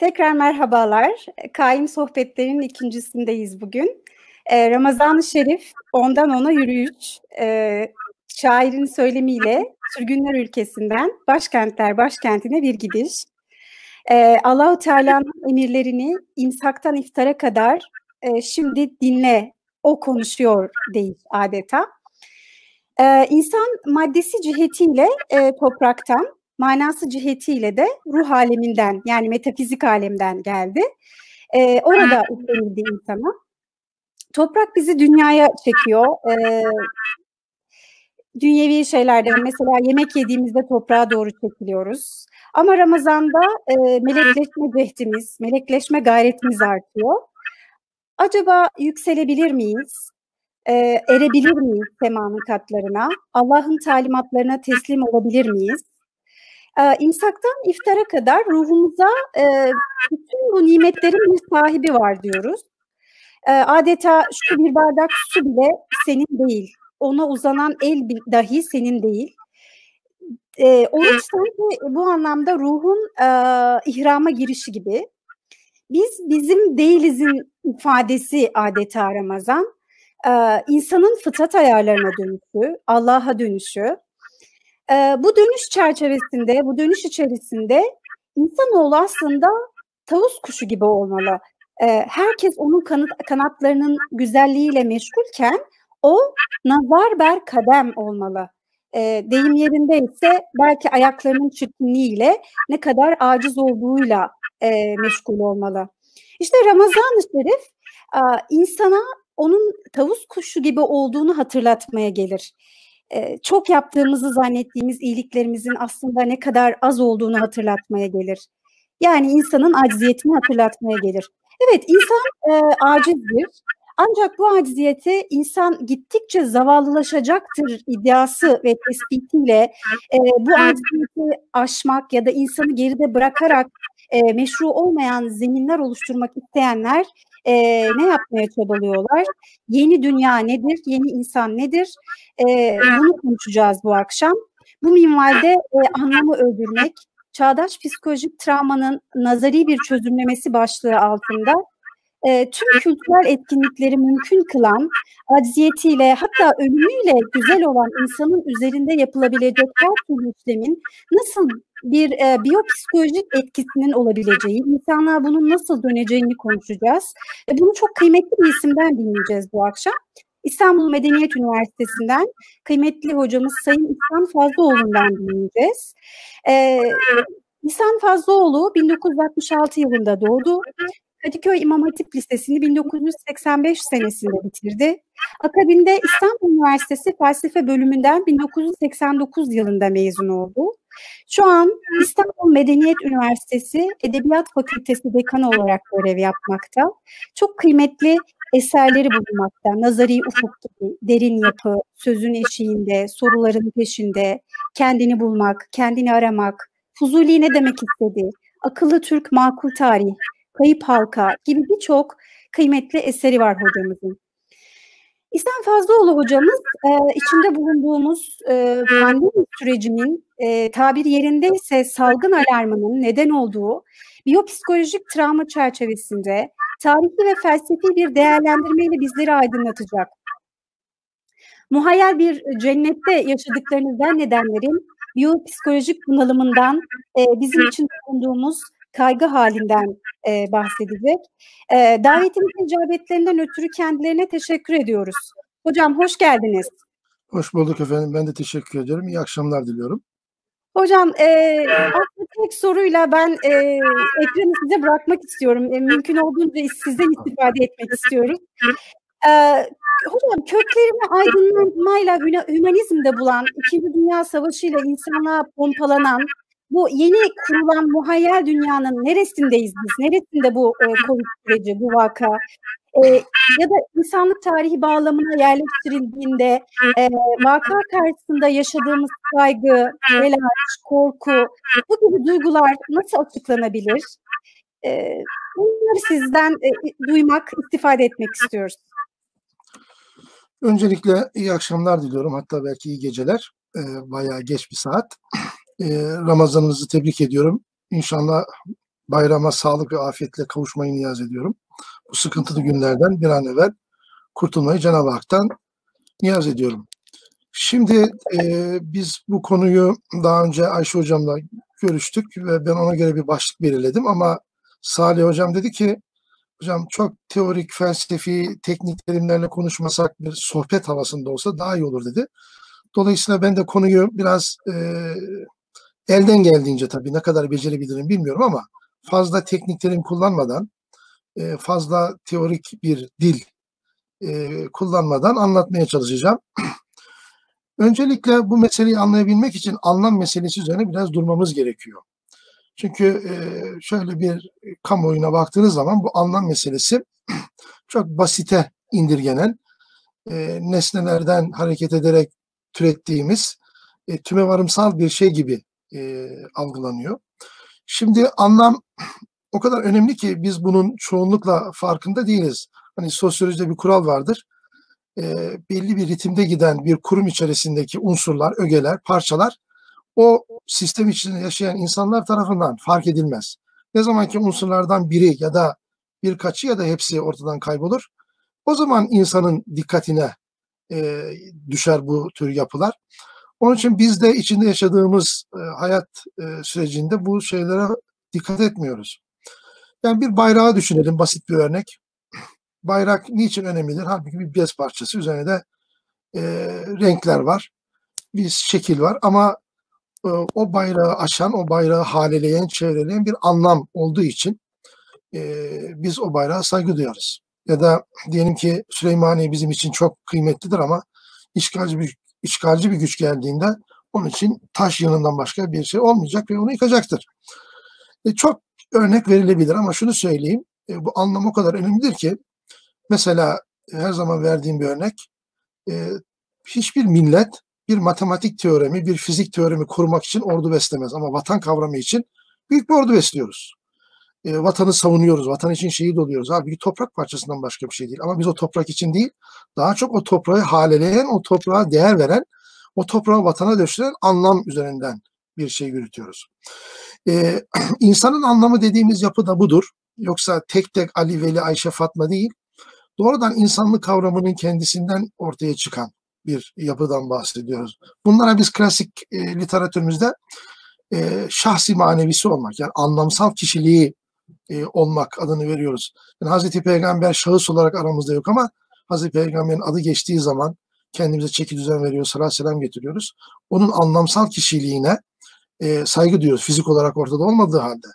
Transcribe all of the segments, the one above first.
Tekrar merhabalar. Kaim Sohbetlerinin ikincisindeyiz bugün. Ee, Ramazan-ı Şerif, ondan ona yürüyüş. Ee, şairin söylemiyle sürgünler ülkesinden başkentler başkentine bir gidiş. Ee, Allahu Teala'nın emirlerini imsaktan iftara kadar e, şimdi dinle, o konuşuyor değil adeta. Ee, insan maddesi cihetiyle e, topraktan, manası cihetiyle de ruh aleminden yani metafizik alemden geldi. Ee, orada üstlenildi insana. Toprak bizi dünyaya çekiyor. Ee, dünyevi şeylerden mesela yemek yediğimizde toprağa doğru çekiliyoruz. Ama Ramazan'da e, melekleşme cehdimiz, melekleşme gayretimiz artıyor. Acaba yükselebilir miyiz? E, erebilir miyiz semanın katlarına? Allah'ın talimatlarına teslim olabilir miyiz? E, imsaktan iftara kadar ruhumuza e, bütün bu nimetlerin bir sahibi var diyoruz. E, adeta şu bir bardak su bile senin değil. Ona uzanan el dahi senin değil. E, oruç sanki bu anlamda ruhun e, ihrama girişi gibi. Biz bizim değilizin ifadesi adeta Ramazan. Ee, insanın fıtrat ayarlarına dönüşü, Allah'a dönüşü, e, bu dönüş çerçevesinde, bu dönüş içerisinde insanoğlu aslında tavus kuşu gibi olmalı. E, herkes onun kanat, kanatlarının güzelliğiyle meşgulken o nazar ber kadem olmalı. E, deyim yerinde ise belki ayaklarının çirkinliğiyle ne kadar aciz olduğuyla e, meşgul olmalı. İşte Ramazan-ı Şerif insana onun tavus kuşu gibi olduğunu hatırlatmaya gelir çok yaptığımızı zannettiğimiz iyiliklerimizin aslında ne kadar az olduğunu hatırlatmaya gelir. Yani insanın acziyetini hatırlatmaya gelir. Evet insan e, acizdir. Ancak bu acziyete insan gittikçe zavallılaşacaktır iddiası ve tespitiyle e, bu acziyeti aşmak ya da insanı geride bırakarak e, meşru olmayan zeminler oluşturmak isteyenler e, ne yapmaya çabalıyorlar? Yeni dünya nedir? Yeni insan nedir? E, bunu konuşacağız bu akşam. Bu minvalde e, anlamı öldürmek, çağdaş psikolojik travmanın nazari bir çözümlemesi başlığı altında e, tüm kültürel etkinlikleri mümkün kılan, acziyetiyle hatta ölümüyle güzel olan insanın üzerinde yapılabilecek her türlü işlemin nasıl bir e, biyopsikolojik etkisinin olabileceği, insanlar bunun nasıl döneceğini konuşacağız. E, bunu çok kıymetli bir isimden dinleyeceğiz bu akşam. İstanbul Medeniyet Üniversitesi'nden kıymetli hocamız Sayın İhsan Fazlıoğlu'ndan dinleyeceğiz. Ee, İhsan Fazlıoğlu 1966 yılında doğdu. Kadıköy İmam Hatip Lisesi'ni 1985 senesinde bitirdi. Akabinde İstanbul Üniversitesi Felsefe Bölümünden 1989 yılında mezun oldu. Şu an İstanbul Medeniyet Üniversitesi Edebiyat Fakültesi dekanı olarak görev yapmakta. Çok kıymetli eserleri bulunmakta. Nazari ufuk gibi, derin yapı, sözün eşiğinde, soruların peşinde, kendini bulmak, kendini aramak, Fuzuli ne demek istedi, akıllı Türk makul tarih, kayıp halka gibi birçok kıymetli eseri var hocamızın. İhsan Fazlıoğlu hocamız e, içinde bulunduğumuz e, pandemi sürecinin e, tabir yerindeyse salgın alarmının neden olduğu biyopsikolojik travma çerçevesinde tarihi ve felsefi bir değerlendirmeyle bizleri aydınlatacak. Muhayyel bir cennette yaşadıklarınızdan nedenlerin biyopsikolojik bunalımından e, bizim için bulunduğumuz kaygı halinden e, bahsedecek. E, davetimizin icabetlerinden ötürü kendilerine teşekkür ediyoruz. Hocam hoş geldiniz. Hoş bulduk efendim. Ben de teşekkür ediyorum. İyi akşamlar diliyorum. Hocam e, aslında tek soruyla ben e, ekranı size bırakmak istiyorum. E, mümkün olduğunca sizden istifade etmek istiyorum. E, hocam köklerini aydınlanmayla hümanizmde bulan, İkinci Dünya Savaşı ile insanlığa pompalanan bu yeni kurulan muhayyel dünyanın neresindeyiz biz? Neresinde bu e, Covid süreci, bu vaka? E, ya da insanlık tarihi bağlamına yerleştirildiğinde e, vaka karşısında yaşadığımız kaygı, telaş, korku, bu gibi duygular nasıl açıklanabilir? E, bunları sizden e, duymak, istifade etmek istiyoruz. Öncelikle iyi akşamlar diliyorum. Hatta belki iyi geceler. E, bayağı geç bir saat. Ramazanınızı tebrik ediyorum. İnşallah bayrama sağlık ve afiyetle kavuşmayı niyaz ediyorum. Bu sıkıntılı günlerden bir an evvel kurtulmayı Cenab-ı Hak'tan niyaz ediyorum. Şimdi e, biz bu konuyu daha önce Ayşe Hocam'la görüştük ve ben ona göre bir başlık belirledim ama Salih Hocam dedi ki hocam çok teorik, felsefi, teknik terimlerle konuşmasak bir sohbet havasında olsa daha iyi olur dedi. Dolayısıyla ben de konuyu biraz e, elden geldiğince tabii ne kadar becerebilirim bilmiyorum ama fazla teknik terim kullanmadan, e, fazla teorik bir dil e, kullanmadan anlatmaya çalışacağım. Öncelikle bu meseleyi anlayabilmek için anlam meselesi üzerine biraz durmamız gerekiyor. Çünkü e, şöyle bir kamuoyuna baktığınız zaman bu anlam meselesi çok basite indirgenen, nesnelerden hareket ederek türettiğimiz tümevarımsal bir şey gibi e, algılanıyor. Şimdi anlam o kadar önemli ki biz bunun çoğunlukla farkında değiliz. Hani sosyolojide bir kural vardır. E, belli bir ritimde giden bir kurum içerisindeki unsurlar, ögeler, parçalar o sistem içinde yaşayan insanlar tarafından fark edilmez. Ne zaman ki unsurlardan biri ya da birkaçı ya da hepsi ortadan kaybolur, o zaman insanın dikkatine e, düşer bu tür yapılar. Onun için biz de içinde yaşadığımız e, hayat e, sürecinde bu şeylere dikkat etmiyoruz. Yani bir bayrağı düşünelim, basit bir örnek. Bayrak niçin önemlidir? Halbuki bir bez parçası, üzerine de e, renkler var, bir şekil var ama e, o bayrağı aşan, o bayrağı haleleyen, çevreleyen bir anlam olduğu için e, biz o bayrağa saygı duyarız. Ya da diyelim ki Süleymaniye bizim için çok kıymetlidir ama işgalci bir, işgalci bir güç geldiğinde onun için taş yanından başka bir şey olmayacak ve onu yıkacaktır. E, çok örnek verilebilir ama şunu söyleyeyim. E, bu anlam o kadar önemlidir ki mesela her zaman verdiğim bir örnek e, hiçbir millet bir matematik teoremi, bir fizik teoremi kurmak için ordu beslemez. Ama vatan kavramı için büyük bir ordu besliyoruz. E, vatanı savunuyoruz, vatan için şehit oluyoruz. Abi bir toprak parçasından başka bir şey değil. Ama biz o toprak için değil, daha çok o toprağı haleleyen, o toprağa değer veren, o toprağı vatana döşüren anlam üzerinden bir şey yürütüyoruz. E, insanın anlamı dediğimiz yapı da budur. Yoksa tek tek Ali, Veli, Ayşe, Fatma değil. Doğrudan insanlık kavramının kendisinden ortaya çıkan bir yapıdan bahsediyoruz. Bunlara biz klasik e, literatürümüzde e, şahsi manevisi olmak yani anlamsal kişiliği e, olmak adını veriyoruz. Yani Hazreti Peygamber şahıs olarak aramızda yok ama Hazreti Peygamber'in adı geçtiği zaman kendimize çeki düzen veriyor, salat selam getiriyoruz. Onun anlamsal kişiliğine e, saygı duyuyoruz fizik olarak ortada olmadığı halde.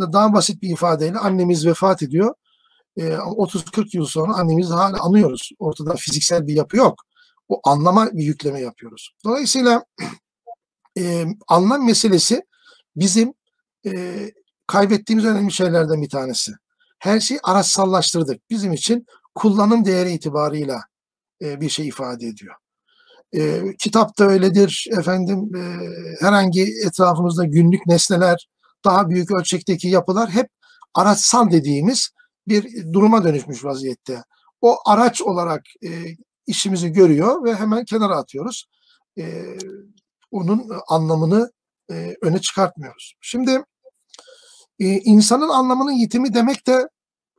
Daha basit bir ifadeyle annemiz vefat ediyor. E, 30-40 yıl sonra annemizi hala anıyoruz. Ortada fiziksel bir yapı yok o anlama bir yükleme yapıyoruz. Dolayısıyla e, anlam meselesi bizim e, kaybettiğimiz önemli şeylerden bir tanesi. Her şeyi araçsallaştırdık. Bizim için kullanım değeri itibarıyla e, bir şey ifade ediyor. E, kitap da öyledir. Efendim e, herhangi etrafımızda günlük nesneler, daha büyük ölçekteki yapılar hep araçsal dediğimiz bir duruma dönüşmüş vaziyette. O araç olarak e, işimizi görüyor ve hemen kenara atıyoruz. E, onun anlamını e, öne çıkartmıyoruz. Şimdi e, insanın anlamının yitimi demek de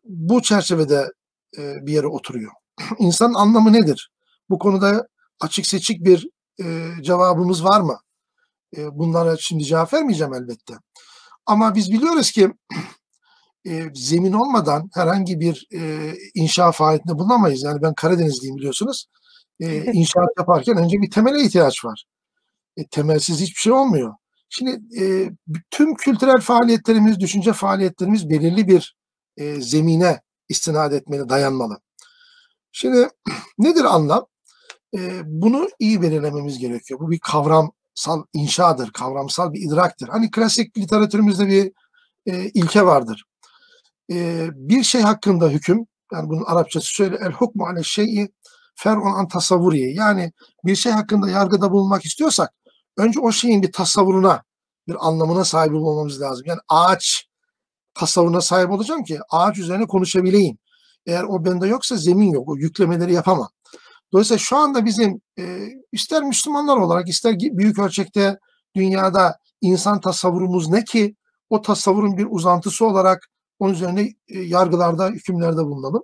bu çerçevede e, bir yere oturuyor. İnsanın anlamı nedir? Bu konuda açık seçik bir e, cevabımız var mı? E, bunlara şimdi cevap vermeyeceğim elbette. Ama biz biliyoruz ki e, zemin olmadan herhangi bir e, inşa faaliyetinde bulunamayız. Yani ben Karadenizliyim biliyorsunuz. E, inşaat yaparken önce bir temele ihtiyaç var. E, temelsiz hiçbir şey olmuyor. Şimdi e, tüm kültürel faaliyetlerimiz, düşünce faaliyetlerimiz belirli bir e, zemine istinad etmeli, dayanmalı. Şimdi nedir anlam? E, bunu iyi belirlememiz gerekiyor. Bu bir kavramsal inşadır, kavramsal bir idraktır. Hani klasik literatürümüzde bir e, ilke vardır e, bir şey hakkında hüküm, yani bunun Arapçası şöyle el hukmu ale şey'i fer'un an tasavvuriye. Yani bir şey hakkında yargıda bulunmak istiyorsak önce o şeyin bir tasavvuruna, bir anlamına sahip olmamız lazım. Yani ağaç tasavvuruna sahip olacağım ki ağaç üzerine konuşabileyim. Eğer o bende yoksa zemin yok. O yüklemeleri yapamam. Dolayısıyla şu anda bizim e, ister Müslümanlar olarak ister büyük ölçekte dünyada insan tasavvurumuz ne ki o tasavvurun bir uzantısı olarak onun üzerine e, yargılarda, hükümlerde bulunalım.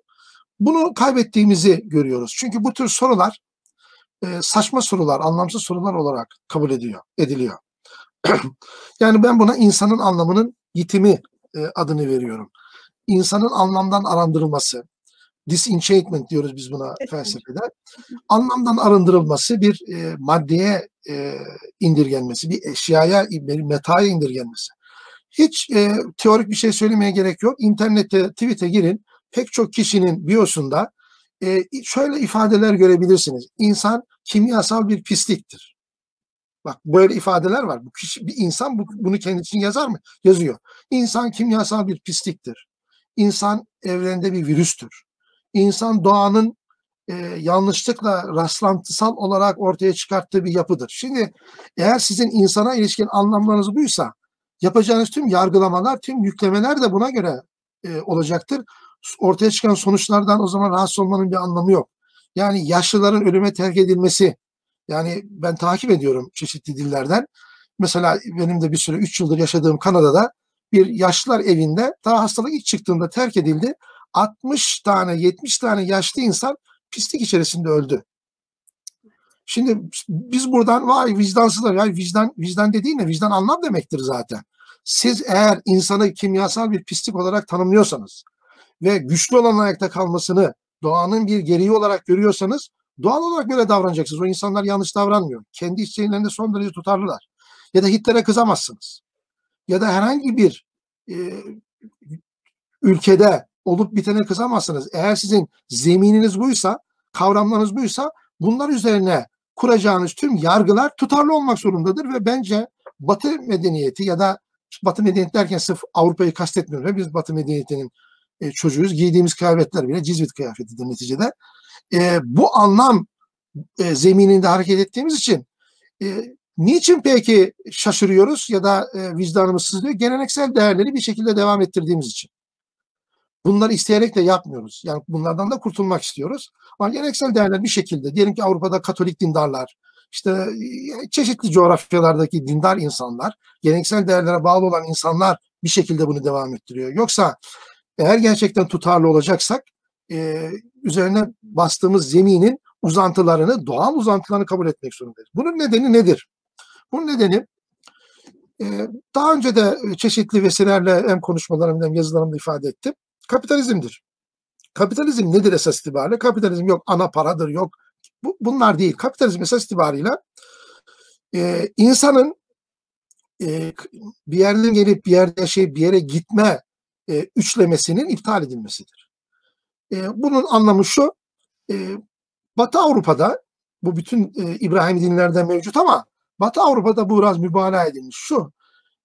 Bunu kaybettiğimizi görüyoruz. Çünkü bu tür sorular e, saçma sorular, anlamsız sorular olarak kabul ediyor, ediliyor. yani ben buna insanın anlamının yitimi e, adını veriyorum. İnsanın anlamdan arındırılması, disenchantment diyoruz biz buna felsefede. Anlamdan arındırılması, bir e, maddeye e, indirgenmesi, bir eşyaya, bir metaya indirgenmesi. Hiç e, teorik bir şey söylemeye gerek yok. İnternette, tweet'e girin. Pek çok kişinin biosunda e, şöyle ifadeler görebilirsiniz. İnsan kimyasal bir pisliktir. Bak böyle ifadeler var. Bu kişi bir insan bu, bunu kendi için yazar mı? Yazıyor. İnsan kimyasal bir pisliktir. İnsan evrende bir virüstür. İnsan doğanın e, yanlışlıkla rastlantısal olarak ortaya çıkarttığı bir yapıdır. Şimdi eğer sizin insana ilişkin anlamlarınız buysa yapacağınız tüm yargılamalar, tüm yüklemeler de buna göre e, olacaktır. Ortaya çıkan sonuçlardan o zaman rahatsız olmanın bir anlamı yok. Yani yaşlıların ölüme terk edilmesi, yani ben takip ediyorum çeşitli dillerden. Mesela benim de bir süre 3 yıldır yaşadığım Kanada'da bir yaşlılar evinde daha hastalık ilk çıktığında terk edildi. 60 tane 70 tane yaşlı insan pislik içerisinde öldü. Şimdi biz buradan vay vicdansızlar ya vicdan vicdan dediğin ne? Vicdan anlam demektir zaten. Siz eğer insanı kimyasal bir pislik olarak tanımlıyorsanız ve güçlü olan ayakta kalmasını doğanın bir gereği olarak görüyorsanız doğal olarak böyle davranacaksınız. O insanlar yanlış davranmıyor. Kendi içlerinde son derece tutarlılar. Ya da Hitler'e kızamazsınız. Ya da herhangi bir e, ülkede olup bitene kızamazsınız. Eğer sizin zemininiz buysa, kavramlarınız buysa bunlar üzerine kuracağınız tüm yargılar tutarlı olmak zorundadır ve bence Batı medeniyeti ya da Batı medeniyeti derken sırf Avrupa'yı kastetmiyorum. Biz Batı medeniyetinin e, çocuğuyuz. Giydiğimiz kıyafetler bile cizvit kıyafetidir neticede. E, bu anlam e, zemininde hareket ettiğimiz için e, niçin peki şaşırıyoruz ya da e, vicdanımız sızlıyor? Geleneksel değerleri bir şekilde devam ettirdiğimiz için. Bunları isteyerek de yapmıyoruz. Yani bunlardan da kurtulmak istiyoruz. Ama geleneksel değerler bir şekilde, diyelim ki Avrupa'da Katolik dindarlar, işte e, çeşitli coğrafyalardaki dindar insanlar, geleneksel değerlere bağlı olan insanlar bir şekilde bunu devam ettiriyor. Yoksa eğer gerçekten tutarlı olacaksak e, üzerine bastığımız zeminin uzantılarını, doğal uzantılarını kabul etmek zorundayız. Bunun nedeni nedir? Bunun nedeni e, daha önce de çeşitli vesilelerle hem konuşmalarımda hem yazılarımda ifade ettim. Kapitalizmdir. Kapitalizm nedir esas itibariyle? Kapitalizm yok ana paradır, yok bu, bunlar değil. Kapitalizm esas itibariyle e, insanın e, bir yerden gelip bir yerde yaşayıp bir yere gitme e, üçlemesinin iptal edilmesidir. E, bunun anlamı şu, e, Batı Avrupa'da bu bütün e, İbrahim dinlerde mevcut ama Batı Avrupa'da bu biraz mübalağa edilmiş. Şu,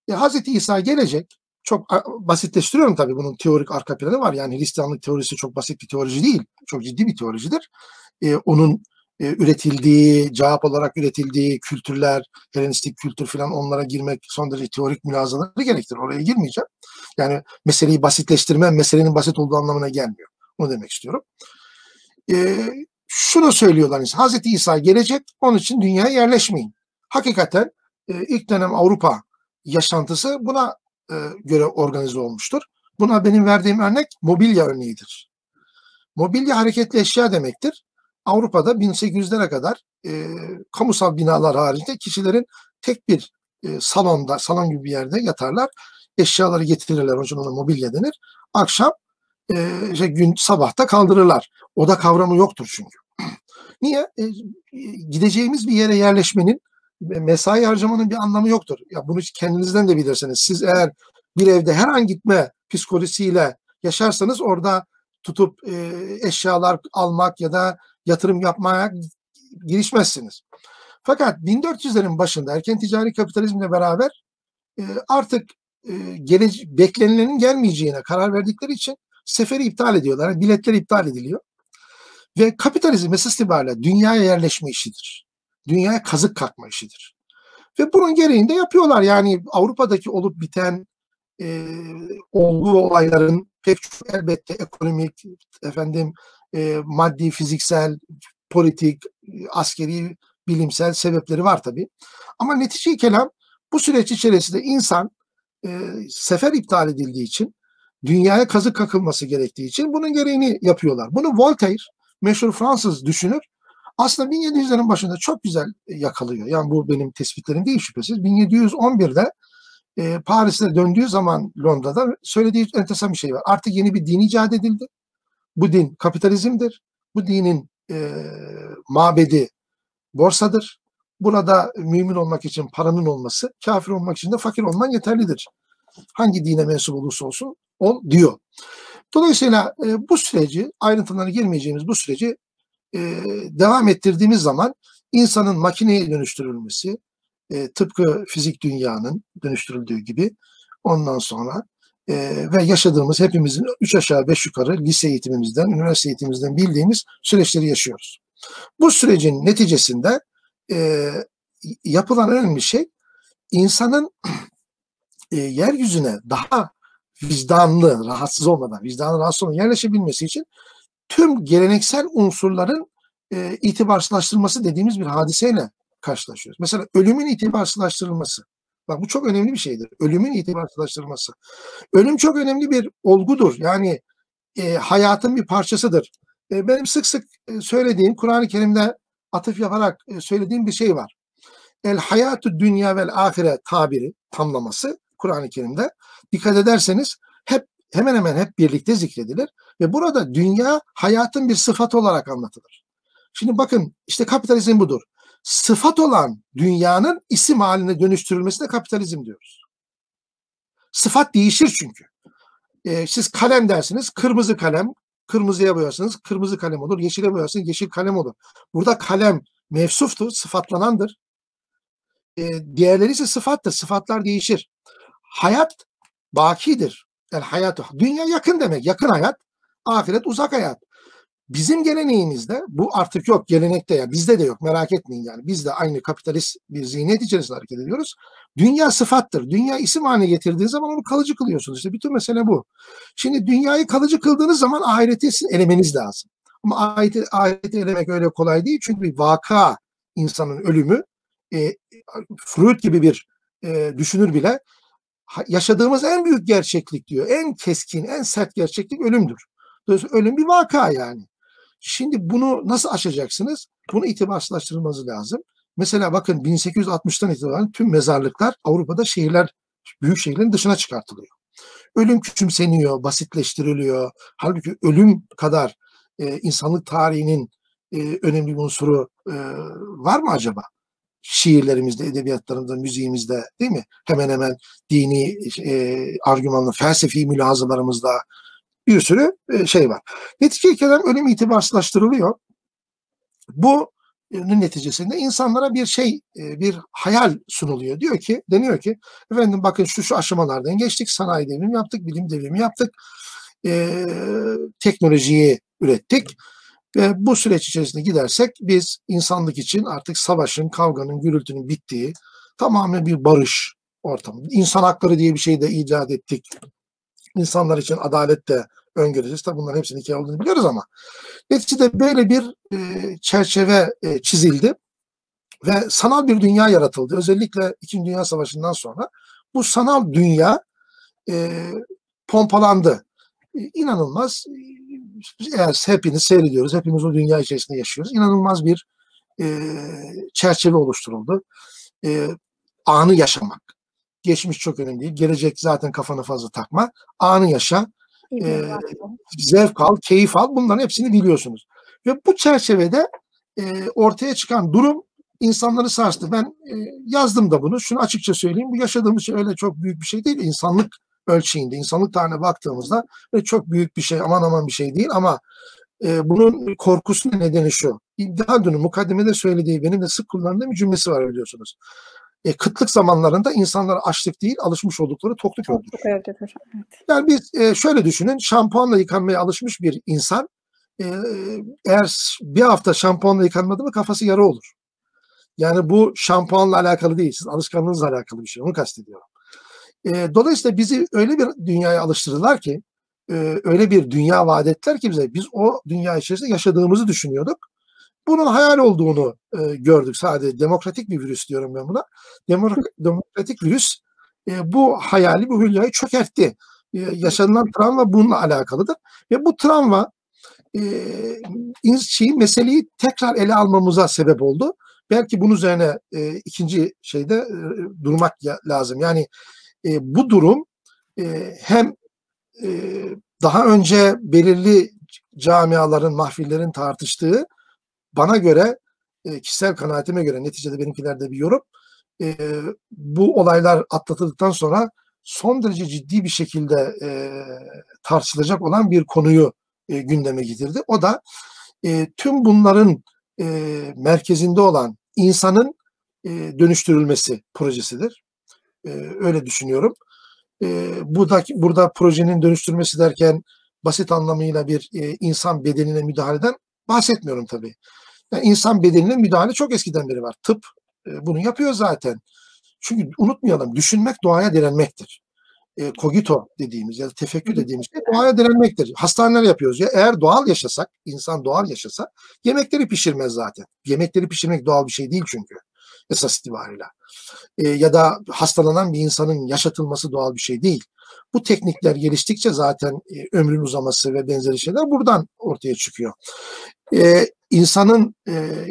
e, Hz. İsa gelecek, çok basitleştiriyorum tabii bunun teorik arka planı var. Yani Hristiyanlık teorisi çok basit bir teoloji değil, çok ciddi bir teolojidir. E, onun e, üretildiği, cevap olarak üretildiği kültürler, Helenistik kültür falan onlara girmek son derece teorik mülazaları gerektirir. Oraya girmeyeceğim. Yani meseleyi basitleştirme, meselenin basit olduğu anlamına gelmiyor. Onu demek istiyorum. E, şunu söylüyorlar insan, Hazreti İsa gelecek, onun için dünyaya yerleşmeyin. Hakikaten e, ilk dönem Avrupa yaşantısı buna e, göre organize olmuştur. Buna benim verdiğim örnek mobilya örneğidir. Mobilya hareketli eşya demektir. Avrupa'da 1800'lere kadar e, kamusal binalar haricinde kişilerin tek bir e, salonda, salon gibi bir yerde yatarlar. Eşyaları getirirler, o ona mobilya denir. Akşam e, şey, gün sabahta kaldırırlar. Oda kavramı yoktur çünkü. Niye? E, gideceğimiz bir yere yerleşmenin mesai harcamanın bir anlamı yoktur. Ya bunu kendinizden de bilirsiniz. Siz eğer bir evde her an gitme psikolojisiyle yaşarsanız orada tutup e, eşyalar almak ya da yatırım yapmaya girişmezsiniz. Fakat 1400'lerin başında erken ticari kapitalizmle beraber e, artık e, gelece- beklenilenin gelmeyeceğine karar verdikleri için seferi iptal ediyorlar. Yani biletler iptal ediliyor. Ve kapitalizm esas itibariyle dünyaya yerleşme işidir. Dünyaya kazık kalkma işidir. Ve bunun gereğinde yapıyorlar. Yani Avrupa'daki olup biten e, olgu olayların pek çok elbette ekonomik, efendim e, maddi, fiziksel, politik, askeri, bilimsel sebepleri var tabii. Ama netice kelam bu süreç içerisinde insan e, sefer iptal edildiği için dünyaya kazık kakılması gerektiği için bunun gereğini yapıyorlar. Bunu Voltaire, meşhur Fransız düşünür, aslında 1700'lerin başında çok güzel yakalıyor. Yani bu benim tespitlerim değil şüphesiz. 1711'de e, Paris'e döndüğü zaman Londra'da söylediği enteresan bir şey var. Artık yeni bir din icat edildi. Bu din kapitalizmdir. Bu dinin e, mabedi borsadır. Burada mümin olmak için paranın olması, kafir olmak için de fakir olman yeterlidir. Hangi dine mensup olursa olsun ol diyor. Dolayısıyla e, bu süreci, ayrıntılarına girmeyeceğimiz bu süreci e, devam ettirdiğimiz zaman insanın makineye dönüştürülmesi, e, tıpkı fizik dünyanın dönüştürüldüğü gibi ondan sonra e, ve yaşadığımız hepimizin üç aşağı beş yukarı lise eğitimimizden, üniversite eğitimimizden bildiğimiz süreçleri yaşıyoruz. Bu sürecin neticesinde e, yapılan önemli şey insanın e, yeryüzüne daha vicdanlı, rahatsız olmadan, vicdanlı rahatsız olmadan yerleşebilmesi için tüm geleneksel unsurların e, itibarsızlaştırılması dediğimiz bir hadiseyle karşılaşıyoruz. Mesela ölümün itibarsızlaştırılması. Bak bu çok önemli bir şeydir. Ölümün itibarsızlaştırılması. Ölüm çok önemli bir olgudur. Yani e, hayatın bir parçasıdır. E, benim sık sık e, söylediğim, Kur'an-ı Kerim'de atıf yaparak e, söylediğim bir şey var. El hayatü dünya vel ahire tabiri, tamlaması Kur'an-ı Kerim'de. Dikkat ederseniz hep hemen hemen hep birlikte zikredilir ve burada dünya hayatın bir sıfatı olarak anlatılır. Şimdi bakın işte kapitalizm budur. Sıfat olan dünyanın isim haline dönüştürülmesine kapitalizm diyoruz. Sıfat değişir çünkü. Ee, siz kalem dersiniz, kırmızı kalem, kırmızıya boyarsınız, kırmızı kalem olur, yeşile boyarsınız, yeşil kalem olur. Burada kalem mevsuftur, sıfatlanandır. Ee, diğerleri ise sıfattır, sıfatlar değişir. Hayat bakidir. El hayat, dünya yakın demek, yakın hayat, ahiret uzak hayat. Bizim geleneğimizde bu artık yok gelenekte ya bizde de yok merak etmeyin yani biz de aynı kapitalist bir zihniyet içerisinde hareket ediyoruz. Dünya sıfattır. Dünya isim haline getirdiğiniz zaman onu kalıcı kılıyorsunuz. İşte bütün mesele bu. Şimdi dünyayı kalıcı kıldığınız zaman ahireti elemeniz lazım. Ama ahireti, ahireti elemek öyle kolay değil. Çünkü bir vaka insanın ölümü e, Freud gibi bir e, düşünür bile yaşadığımız en büyük gerçeklik diyor. En keskin, en sert gerçeklik ölümdür. Dolayısıyla ölüm bir vaka yani. Şimdi bunu nasıl aşacaksınız? Bunu itibarsızlaştırılması lazım. Mesela bakın 1860'tan itibaren tüm mezarlıklar Avrupa'da şehirler, büyük şehirlerin dışına çıkartılıyor. Ölüm küçümseniyor, basitleştiriliyor. Halbuki ölüm kadar e, insanlık tarihinin e, önemli bir unsuru e, var mı acaba? şiirlerimizde, edebiyatlarımızda, müziğimizde değil mi? Hemen hemen dini e, argümanlı, felsefi mülazalarımızda bir sürü e, şey var. Netice kelam ölüm itibarsızlaştırılıyor. Bu neticesinde insanlara bir şey, e, bir hayal sunuluyor. Diyor ki, deniyor ki, efendim bakın şu şu aşamalardan geçtik, sanayi devrimi yaptık, bilim devrimi yaptık, e, teknolojiyi ürettik. Ve bu süreç içerisinde gidersek biz insanlık için artık savaşın, kavganın, gürültünün bittiği tamamen bir barış ortamı. İnsan hakları diye bir şey de icat ettik. İnsanlar için adalet de öngöreceğiz. Tabii bunların hepsinin hikaye olduğunu biliyoruz ama neticede böyle bir e, çerçeve e, çizildi ve sanal bir dünya yaratıldı. Özellikle İkinci Dünya Savaşı'ndan sonra bu sanal dünya e, pompalandı. E, inanılmaz eğer hepiniz seyrediyoruz, hepimiz o dünya içerisinde yaşıyoruz. İnanılmaz bir e, çerçeve oluşturuldu. E, anı yaşamak. Geçmiş çok önemli değil. Gelecek zaten kafanı fazla takma. Anı yaşa. E, zevk al, keyif al. Bunların hepsini biliyorsunuz. Ve bu çerçevede e, ortaya çıkan durum insanları sarstı. Ben e, yazdım da bunu. Şunu açıkça söyleyeyim. Bu yaşadığımız şey öyle çok büyük bir şey değil. İnsanlık ölçeğinde, insanlık tarihine baktığımızda ve çok büyük bir şey, aman aman bir şey değil ama e, bunun korkusunun nedeni şu. İddia dünü mukaddimede söylediği benim de sık kullandığım bir cümlesi var biliyorsunuz. E, kıtlık zamanlarında insanlar açlık değil alışmış oldukları tokluk öldürür. Evet. Yani biz e, şöyle düşünün şampuanla yıkanmaya alışmış bir insan e, eğer bir hafta şampuanla yıkanmadı mı kafası yara olur. Yani bu şampuanla alakalı değil. Siz alışkanlığınızla alakalı bir şey. Onu kastediyorum. E, dolayısıyla bizi öyle bir dünyaya alıştırırlar ki e, öyle bir dünya vaat ettiler ki bize biz o dünya içerisinde yaşadığımızı düşünüyorduk. Bunun hayal olduğunu e, gördük sadece. Demokratik bir virüs diyorum ben buna. Demok demokratik virüs e, bu hayali, bu hülyayı çökertti. E, yaşanılan travma bununla alakalıdır. Ve bu travma e, şeyi, meseleyi tekrar ele almamıza sebep oldu. Belki bunun üzerine e, ikinci şeyde e, durmak ya, lazım. Yani e, bu durum e, hem e, daha önce belirli camiaların, mahfillerin tartıştığı bana göre e, kişisel kanaatime göre neticede benimkilerde bir yorum e, bu olaylar atlatıldıktan sonra son derece ciddi bir şekilde e, tartışılacak olan bir konuyu e, gündeme getirdi. O da e, tüm bunların e, merkezinde olan insanın e, dönüştürülmesi projesidir. E, öyle düşünüyorum. E, buradaki, burada projenin dönüştürmesi derken basit anlamıyla bir e, insan bedenine müdahaleden bahsetmiyorum tabii. Yani insan bedenine müdahale çok eskiden beri var. Tıp e, bunu yapıyor zaten. Çünkü unutmayalım düşünmek doğaya direnmektir. E, kogito dediğimiz ya da tefekkür dediğimiz şey doğaya direnmektir. Hastaneler yapıyoruz. Ya eğer doğal yaşasak, insan doğal yaşasa yemekleri pişirmez zaten. Yemekleri pişirmek doğal bir şey değil çünkü esas itibariyle. E, ya da hastalanan bir insanın yaşatılması doğal bir şey değil. Bu teknikler geliştikçe zaten e, ömrün uzaması ve benzeri şeyler buradan ortaya çıkıyor. E, insanın e,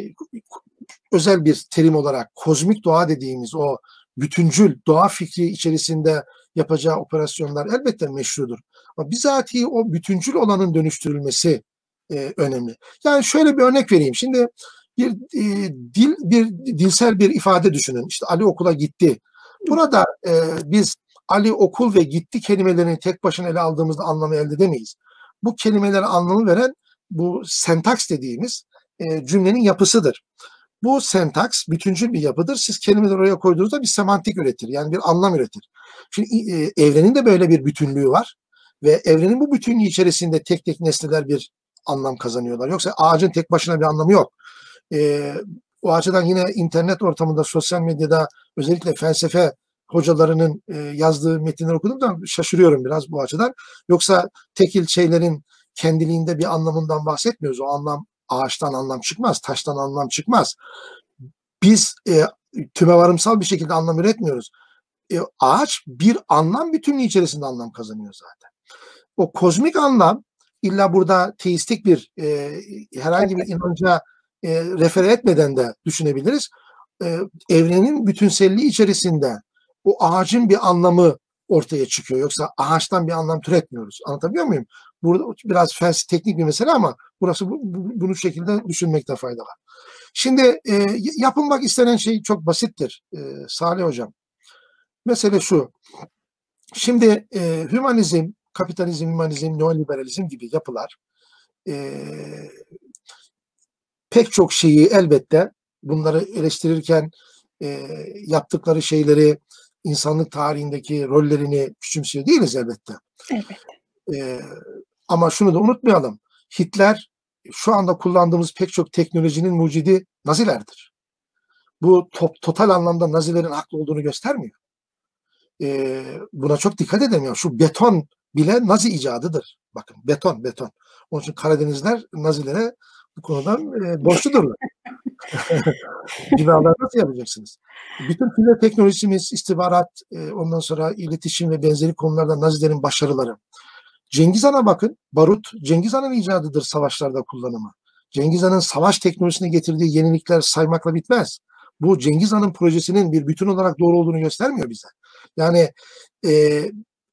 özel bir terim olarak kozmik doğa dediğimiz o bütüncül doğa fikri içerisinde yapacağı operasyonlar elbette meşrudur. Ama bizatihi o bütüncül olanın dönüştürülmesi e, önemli. Yani şöyle bir örnek vereyim. Şimdi bir e, dil bir dilsel bir ifade düşünün. İşte Ali okula gitti. Burada e, biz Ali okul ve gitti kelimelerini tek başına ele aldığımızda anlamı elde edemeyiz. Bu kelimeler anlamı veren bu sentaks dediğimiz e, cümlenin yapısıdır. Bu sentaks bütüncül bir yapıdır. Siz kelimeleri oraya koyduğunuzda bir semantik üretir. Yani bir anlam üretir. Şimdi e, evrenin de böyle bir bütünlüğü var. Ve evrenin bu bütünlüğü içerisinde tek tek nesneler bir anlam kazanıyorlar. Yoksa ağacın tek başına bir anlamı yok. E, o açıdan yine internet ortamında, sosyal medyada özellikle felsefe hocalarının e, yazdığı metinleri okudum da şaşırıyorum biraz bu açıdan. Yoksa tekil şeylerin kendiliğinde bir anlamından bahsetmiyoruz. O anlam ağaçtan anlam çıkmaz, taştan anlam çıkmaz. Biz e, tümevarımsal bir şekilde anlam üretmiyoruz. E, ağaç bir anlam bütünlüğü içerisinde anlam kazanıyor zaten. O kozmik anlam illa burada teistik bir e, herhangi bir inanca e, refere etmeden de düşünebiliriz. E, evrenin bütünselliği içerisinde o ağacın bir anlamı ortaya çıkıyor. Yoksa ağaçtan bir anlam türetmiyoruz. Anlatabiliyor muyum? Burada biraz felsefi teknik bir mesele ama burası bu, bu, bunu şekilde düşünmekte fayda var. Şimdi e, yapılmak istenen şey çok basittir e, Salih Hocam. Mesele şu. Şimdi e, hümanizm, kapitalizm, hümanizm, neoliberalizm gibi yapılar e, pek çok şeyi elbette bunları eleştirirken e, yaptıkları şeyleri insanlık tarihindeki rollerini küçümsüyor değiliz elbette. Evet. E, ama şunu da unutmayalım. Hitler şu anda kullandığımız pek çok teknolojinin mucidi Nazilerdir. Bu top, total anlamda Nazilerin haklı olduğunu göstermiyor. E, buna çok dikkat edemiyor. Şu beton bile Nazi icadıdır. Bakın beton, beton. Onun için Karadenizler Nazilere bu konudan e, borçludurlar. Civarlar nasıl yapacaksınız? Bütün file teknolojimiz, istihbarat, e, ondan sonra iletişim ve benzeri konularda Nazilerin başarıları. Cengiz Han'a bakın. Barut Cengiz Han'ın icadıdır savaşlarda kullanımı. Cengiz Han'ın savaş teknolojisine getirdiği yenilikler saymakla bitmez. Bu Cengiz Han'ın projesinin bir bütün olarak doğru olduğunu göstermiyor bize. Yani e,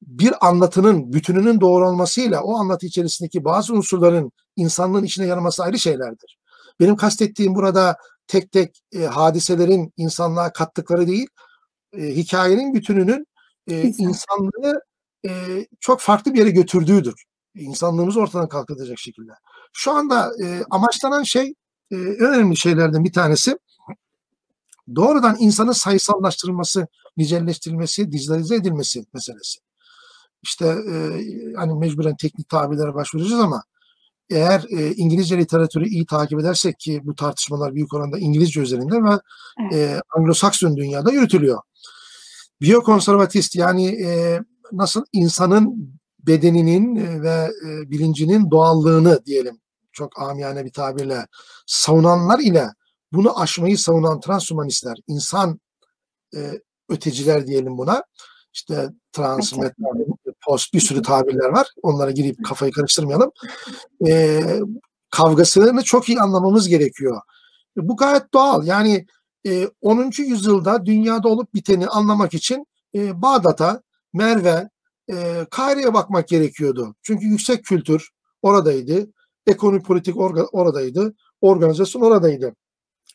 bir anlatının bütününün doğru olmasıyla o anlatı içerisindeki bazı unsurların insanlığın içine yaraması ayrı şeylerdir. Benim kastettiğim burada tek tek e, hadiselerin insanlığa kattıkları değil, e, hikayenin bütününün e, insanlığı e, çok farklı bir yere götürdüğüdür. İnsanlığımızı ortadan kalkacak şekilde. Şu anda e, amaçlanan şey e, önemli şeylerden bir tanesi doğrudan insanın sayısallaştırılması, nicelleştirilmesi, dijitalize edilmesi meselesi. İşte e, hani mecburen teknik tabirlere başvuracağız ama eğer e, İngilizce literatürü iyi takip edersek ki bu tartışmalar büyük oranda İngilizce üzerinde ve e, Anglo-Sakson dünyada yürütülüyor. Biyokonservatist yani e, nasıl insanın bedeninin e, ve e, bilincinin doğallığını diyelim çok amiyane bir tabirle savunanlar ile bunu aşmayı savunan transhumanistler, insan e, öteciler diyelim buna. işte transmet, post bir sürü tabirler var. Onlara girip kafayı karıştırmayalım. E, kavgasını çok iyi anlamamız gerekiyor. Bu gayet doğal. Yani e, 10. yüzyılda dünyada olup biteni anlamak için e, Bağdat'a, Merve, e, Kahire'ye bakmak gerekiyordu. Çünkü yüksek kültür oradaydı. Ekonomi politik orga, oradaydı. Organizasyon oradaydı.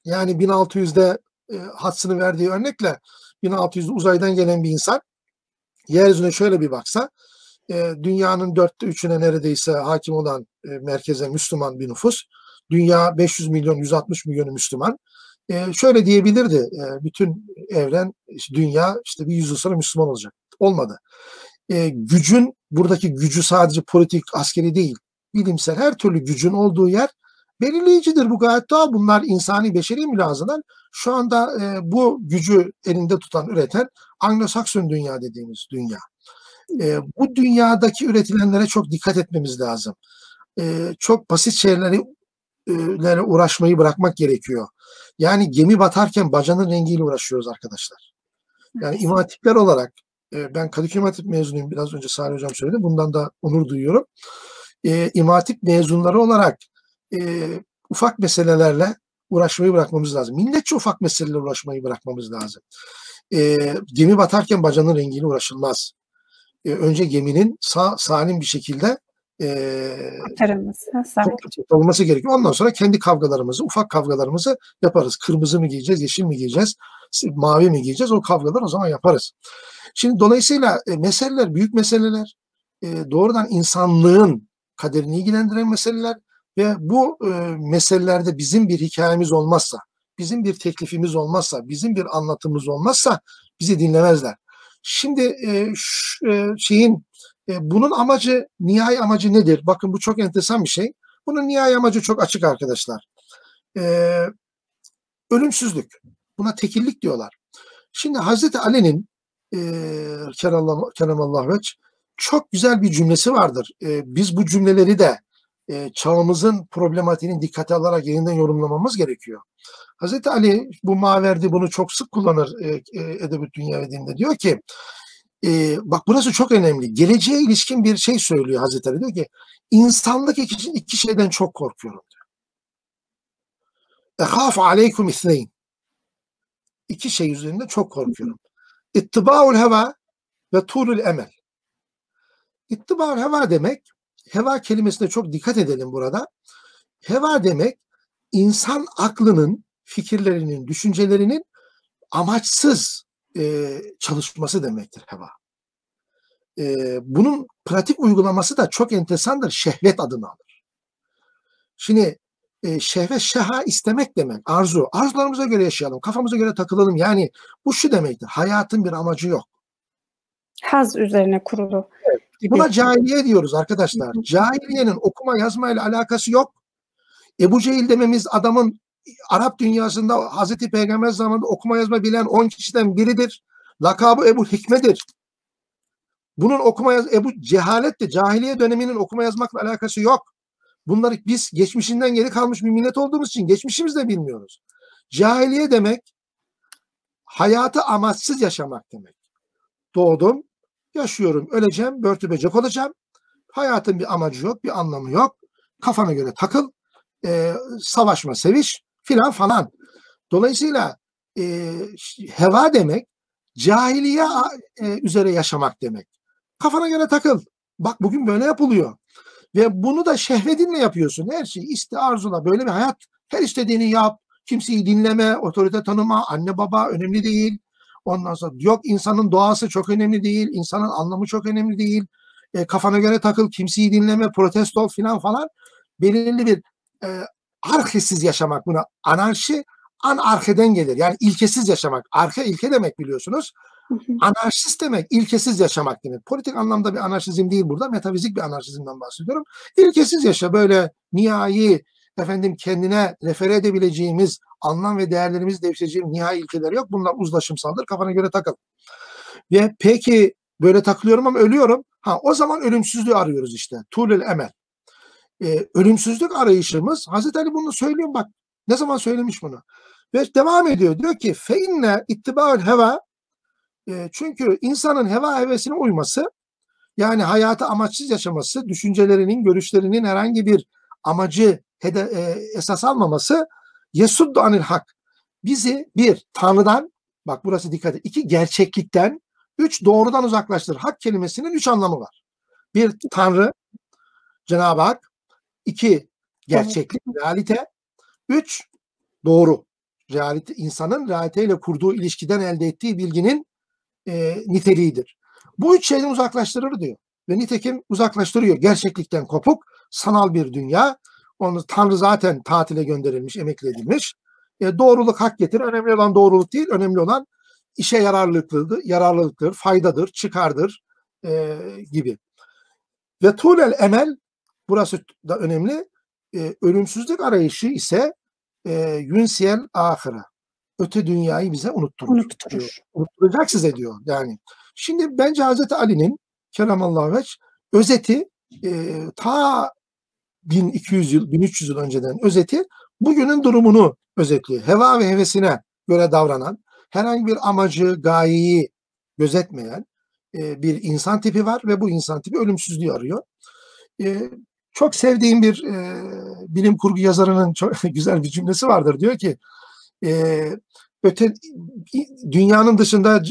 Yani 1600'de e, hatsını verdiği örnekle 1600'de uzaydan gelen bir insan yeryüzüne şöyle bir baksa e, dünyanın dörtte üçüne neredeyse hakim olan e, merkeze Müslüman bir nüfus. Dünya 500 milyon, 160 milyonu Müslüman. E, şöyle diyebilirdi, e, bütün evren, dünya işte bir yüzyıl sonra Müslüman olacak. Olmadı. E, gücün, buradaki gücü sadece politik, askeri değil, bilimsel her türlü gücün olduğu yer belirleyicidir. Bu gayet doğal. Bunlar insani, beşeri mülazalar. Şu anda e, bu gücü elinde tutan, üreten Anglo-Sakson dünya dediğimiz dünya. E, bu dünyadaki üretilenlere çok dikkat etmemiz lazım. E, çok basit şeyleri e, uğraşmayı bırakmak gerekiyor. Yani gemi batarken bacanın rengiyle uğraşıyoruz arkadaşlar. Yani imatipler olarak e, ben Kadıköy İmatip mezunuyum. Biraz önce Salih Hocam söyledi. Bundan da onur duyuyorum. E, imatip mezunları olarak e, ufak meselelerle uğraşmayı bırakmamız lazım. Milletçe ufak meselelerle uğraşmayı bırakmamız lazım. E, gemi batarken bacanın rengiyle uğraşılmaz. E, önce geminin sağ, salim bir şekilde olması gerekiyor. Ondan sonra kendi kavgalarımızı, ufak kavgalarımızı yaparız. Kırmızı mı giyeceğiz, yeşil mi giyeceğiz, mavi mi giyeceğiz? O kavgalar o zaman yaparız. Şimdi dolayısıyla e, meseleler büyük meseleler. E, doğrudan insanlığın kaderini ilgilendiren meseleler ve bu e, meselelerde bizim bir hikayemiz olmazsa, bizim bir teklifimiz olmazsa, bizim bir anlatımız olmazsa bizi dinlemezler. Şimdi e, şu, e, şeyin e, bunun amacı, nihai amacı nedir? Bakın bu çok enteresan bir şey. Bunun nihai amacı çok açık arkadaşlar. E, ölümsüzlük. Buna tekillik diyorlar. Şimdi Hazreti Ali'nin e, Keremallah Veç çok güzel bir cümlesi vardır. E, biz bu cümleleri de e, çağımızın problematiğini dikkate alarak yeniden yorumlamamız gerekiyor. Hazreti Ali bu maverdi bunu çok sık kullanır e, e, Edebiyat Dünya Din'de. Diyor ki e, bak burası çok önemli. Geleceğe ilişkin bir şey söylüyor Hazreti Ali. Diyor ki insanlık için iki şeyden çok korkuyorum diyor. Ehaf aleykum isneyn. İki şey üzerinde çok korkuyorum. İttiba'ul heva ve turul emel. İttiba'ul heva demek, heva kelimesine çok dikkat edelim burada. Heva demek insan aklının, fikirlerinin, düşüncelerinin amaçsız e, çalışması demektir heva. E, bunun pratik uygulaması da çok enteresandır. Şehvet adını alır. Şimdi e, şehvet şeha istemek demek. Arzu. Arzularımıza göre yaşayalım. Kafamıza göre takılalım. Yani bu şu demektir. Hayatın bir amacı yok. Haz üzerine kurulu. Evet. Buna cahiliye diyoruz arkadaşlar. Cahiliyenin okuma yazma ile alakası yok. Ebu Cehil dememiz adamın Arap dünyasında Hazreti Peygamber zamanında okuma yazma bilen 10 kişiden biridir. Lakabı Ebu Hikmedir. Bunun okuma yaz Ebu cehalet de cahiliye döneminin okuma yazmakla alakası yok. Bunları biz geçmişinden geri kalmış bir millet olduğumuz için geçmişimizi de bilmiyoruz. Cahiliye demek hayatı amaçsız yaşamak demek. Doğdum, yaşıyorum, öleceğim, börtü böcek olacağım. Hayatın bir amacı yok, bir anlamı yok. Kafana göre takıl, e, savaşma, seviş filan falan. Dolayısıyla e, heva demek cahiliye e, üzere yaşamak demek. Kafana göre takıl. Bak bugün böyle yapılıyor. Ve bunu da şehvetinle yapıyorsun. Her şeyi iste arzula. Böyle bir hayat. Her istediğini yap. Kimseyi dinleme, otorite tanıma, anne baba önemli değil. Ondan sonra yok insanın doğası çok önemli değil, insanın anlamı çok önemli değil. E, kafana göre takıl, kimseyi dinleme, protesto filan falan. Belirli bir e, arhisiz yaşamak buna anarşi anarkeden gelir. Yani ilkesiz yaşamak. Arka ilke demek biliyorsunuz. Anarşist demek ilkesiz yaşamak demek. Politik anlamda bir anarşizm değil burada. Metafizik bir anarşizmden bahsediyorum. İlkesiz yaşa böyle nihai efendim kendine refere edebileceğimiz anlam ve değerlerimizi devşireceğim nihai ilkeler yok. Bunlar uzlaşımsaldır. Kafana göre takıl. Ve peki böyle takılıyorum ama ölüyorum. Ha o zaman ölümsüzlüğü arıyoruz işte. Tulül emel e, ölümsüzlük arayışımız Hazreti Ali bunu söylüyor bak ne zaman söylemiş bunu ve devam ediyor diyor ki fe inne ittiba'ül heva e, çünkü insanın heva hevesine uyması yani hayatı amaçsız yaşaması, düşüncelerinin, görüşlerinin herhangi bir amacı hede, e, esas almaması yesuddu anil hak. Bizi bir, Tanrı'dan, bak burası dikkat et, iki, gerçeklikten, üç, doğrudan uzaklaştırır. Hak kelimesinin üç anlamı var. Bir, Tanrı, Cenab-ı Hak. İki gerçeklik, realite. Üç, doğru. Realite, insanın realiteyle kurduğu ilişkiden elde ettiği bilginin e, niteliğidir. Bu üç şeyden uzaklaştırır diyor. Ve nitekim uzaklaştırıyor. Gerçeklikten kopuk, sanal bir dünya. Onu Tanrı zaten tatile gönderilmiş, emekli edilmiş. E, doğruluk hak getir. Önemli olan doğruluk değil, önemli olan işe yararlılıktır, yararlılıktır, faydadır, çıkardır e, gibi. Ve tulel emel, burası da önemli, e, ölümsüzlük arayışı ise e, yünsiyel ahire. Öte dünyayı bize unutturur. Unutturur. Diyor. Unutturacak size diyor yani. Şimdi bence Hazreti Ali'nin Keramallahu veç özeti e, ta 1200 yıl, 1300 yıl önceden özeti bugünün durumunu özetliyor. Heva ve hevesine göre davranan, herhangi bir amacı, gayeyi gözetmeyen e, bir insan tipi var ve bu insan tipi ölümsüzlüğü arıyor. E, çok sevdiğim bir e, bilim kurgu yazarının çok güzel bir cümlesi vardır. Diyor ki e, öte dünyanın dışında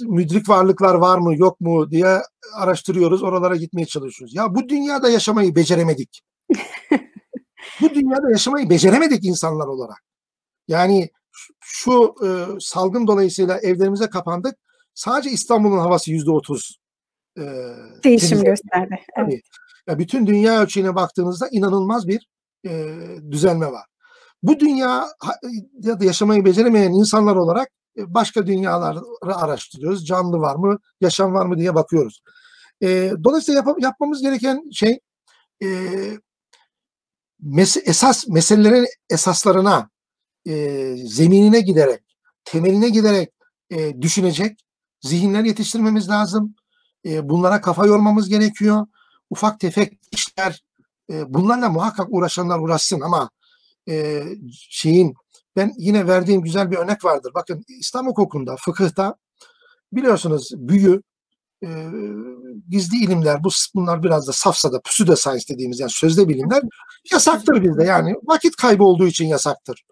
müdrik varlıklar var mı yok mu diye araştırıyoruz. Oralara gitmeye çalışıyoruz. Ya bu dünyada yaşamayı beceremedik. bu dünyada yaşamayı beceremedik insanlar olarak. Yani şu e, salgın dolayısıyla evlerimize kapandık. Sadece İstanbul'un havası yüzde otuz e, değişim gösterdi. Evet. Ya bütün dünya ölçeğine baktığınızda inanılmaz bir e, düzelme var. Bu dünya ya da yaşamayı beceremeyen insanlar olarak e, başka dünyaları araştırıyoruz. Canlı var mı, yaşam var mı diye bakıyoruz. E, dolayısıyla yap, yapmamız gereken şey e, mes esas meselelerin esaslarına, e, zeminine giderek, temeline giderek e, düşünecek zihinler yetiştirmemiz lazım. E, bunlara kafa yormamız gerekiyor. Ufak tefek işler, e, bunlarla muhakkak uğraşanlar uğraşsın ama e, şeyin ben yine verdiğim güzel bir örnek vardır. Bakın İslam hukukunda, fıkıhta biliyorsunuz büyü, e, gizli ilimler, bu bunlar biraz da safsada, pseudo science dediğimiz yani sözde bilimler yasaktır bizde. Yani vakit kaybı olduğu için yasaktır.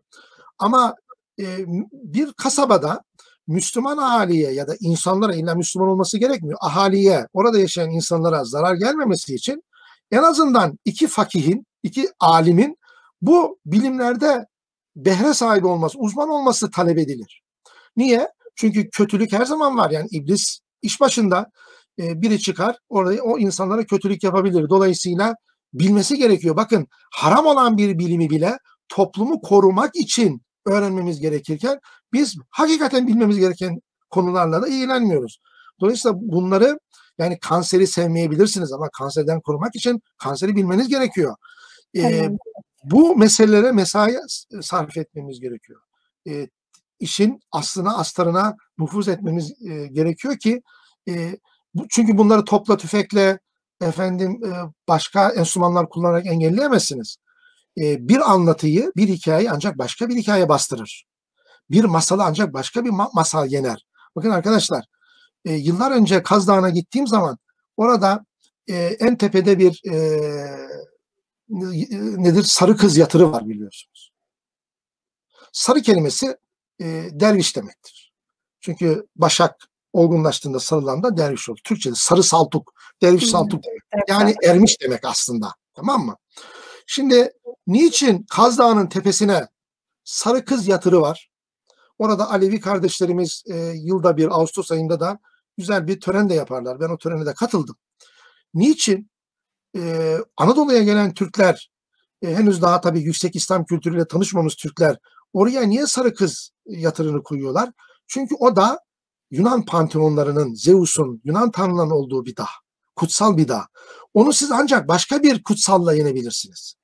Ama e, bir kasabada Müslüman ahaliye ya da insanlara illa Müslüman olması gerekmiyor. Ahaliye, orada yaşayan insanlara zarar gelmemesi için en azından iki fakihin, iki alimin bu bilimlerde behre sahibi olması, uzman olması talep edilir. Niye? Çünkü kötülük her zaman var. Yani iblis iş başında e, biri çıkar, orada o insanlara kötülük yapabilir. Dolayısıyla bilmesi gerekiyor. Bakın haram olan bir bilimi bile toplumu korumak için öğrenmemiz gerekirken biz hakikaten bilmemiz gereken konularla da ilgilenmiyoruz. Dolayısıyla bunları yani kanseri sevmeyebilirsiniz ama kanserden korumak için kanseri bilmeniz gerekiyor. Ee, bu meselelere mesai sarf etmemiz gerekiyor. E, işin aslına astarına nüfuz etmemiz e, gerekiyor ki e, bu, çünkü bunları topla tüfekle efendim e, başka enstrümanlar kullanarak engelleyemezsiniz. E, bir anlatıyı, bir hikayeyi ancak başka bir hikaye bastırır. Bir masalı ancak başka bir ma- masal yener. Bakın arkadaşlar, e, yıllar önce Kaz Dağı'na gittiğim zaman orada e, en tepede bir e, nedir? Sarı kız yatırı var biliyorsunuz. Sarı kelimesi e, derviş demektir. Çünkü başak olgunlaştığında sarılanda derviş olur. Türkçe'de sarı saltuk, derviş saltuk demek. Yani ermiş demek aslında. Tamam mı? Şimdi niçin Kaz Dağı'nın tepesine sarı kız yatırı var? Orada Alevi kardeşlerimiz e, yılda bir Ağustos ayında da güzel bir tören de yaparlar. Ben o törene de katıldım. Niçin? e, Anadolu'ya gelen Türkler e, henüz daha tabii yüksek İslam kültürüyle tanışmamış Türkler oraya niye sarı kız yatırını koyuyorlar? Çünkü o da Yunan panteonlarının, Zeus'un, Yunan tanrılarının olduğu bir dağ. Kutsal bir dağ. Onu siz ancak başka bir kutsalla yenebilirsiniz.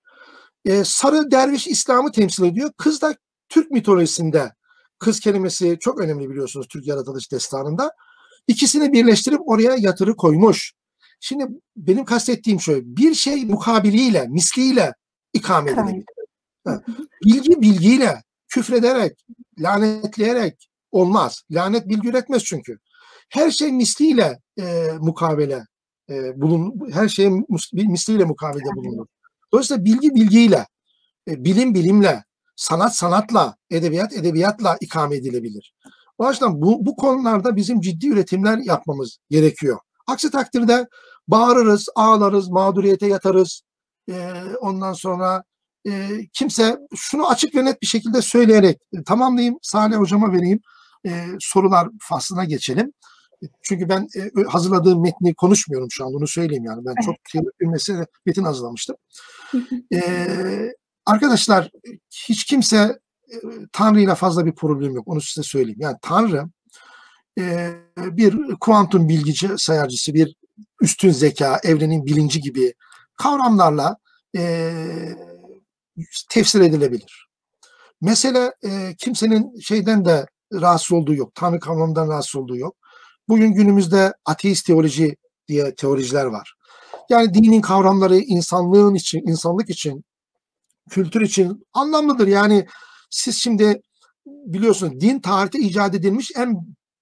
Ee, sarı derviş İslam'ı temsil ediyor. Kız da Türk mitolojisinde kız kelimesi çok önemli biliyorsunuz Türk yaratılış destanında. İkisini birleştirip oraya yatırı koymuş. Şimdi benim kastettiğim şöyle bir şey mukabiliyle, misliyle ikame edilebilir. Bilgi bilgiyle, küfrederek, lanetleyerek olmaz. Lanet bilgi üretmez çünkü. her şey misliyle e, mukabele e, bulun, her şey misliyle mukabele bulunur. Dolayısıyla bilgi bilgiyle, e, bilim bilimle, sanat sanatla, edebiyat edebiyatla ikame edilebilir. O açıdan bu, bu konularda bizim ciddi üretimler yapmamız gerekiyor. Aksi takdirde bağırırız, ağlarız, mağduriyete yatarız. E, ondan sonra e, kimse şunu açık ve net bir şekilde söyleyerek e, tamamlayayım, Salih hocama vereyim. E, sorular faslına geçelim. Çünkü ben e, hazırladığım metni konuşmuyorum şu an onu söyleyeyim yani. Ben evet. çok bir mesele metin hazırlamıştım. ee, arkadaşlar hiç kimse e, Tanrı ile fazla bir problem yok. Onu size söyleyeyim. Yani Tanrı e, bir kuantum bilgici sayarcısı, bir üstün zeka, evrenin bilinci gibi kavramlarla e, tefsir edilebilir. Mesele e, kimsenin şeyden de rahatsız olduğu yok. Tanrı kavramından rahatsız olduğu yok. Bugün günümüzde ateist teoloji diye teolojiler var. Yani dinin kavramları insanlığın için, insanlık için, kültür için anlamlıdır. Yani siz şimdi biliyorsunuz din tarihte icat edilmiş en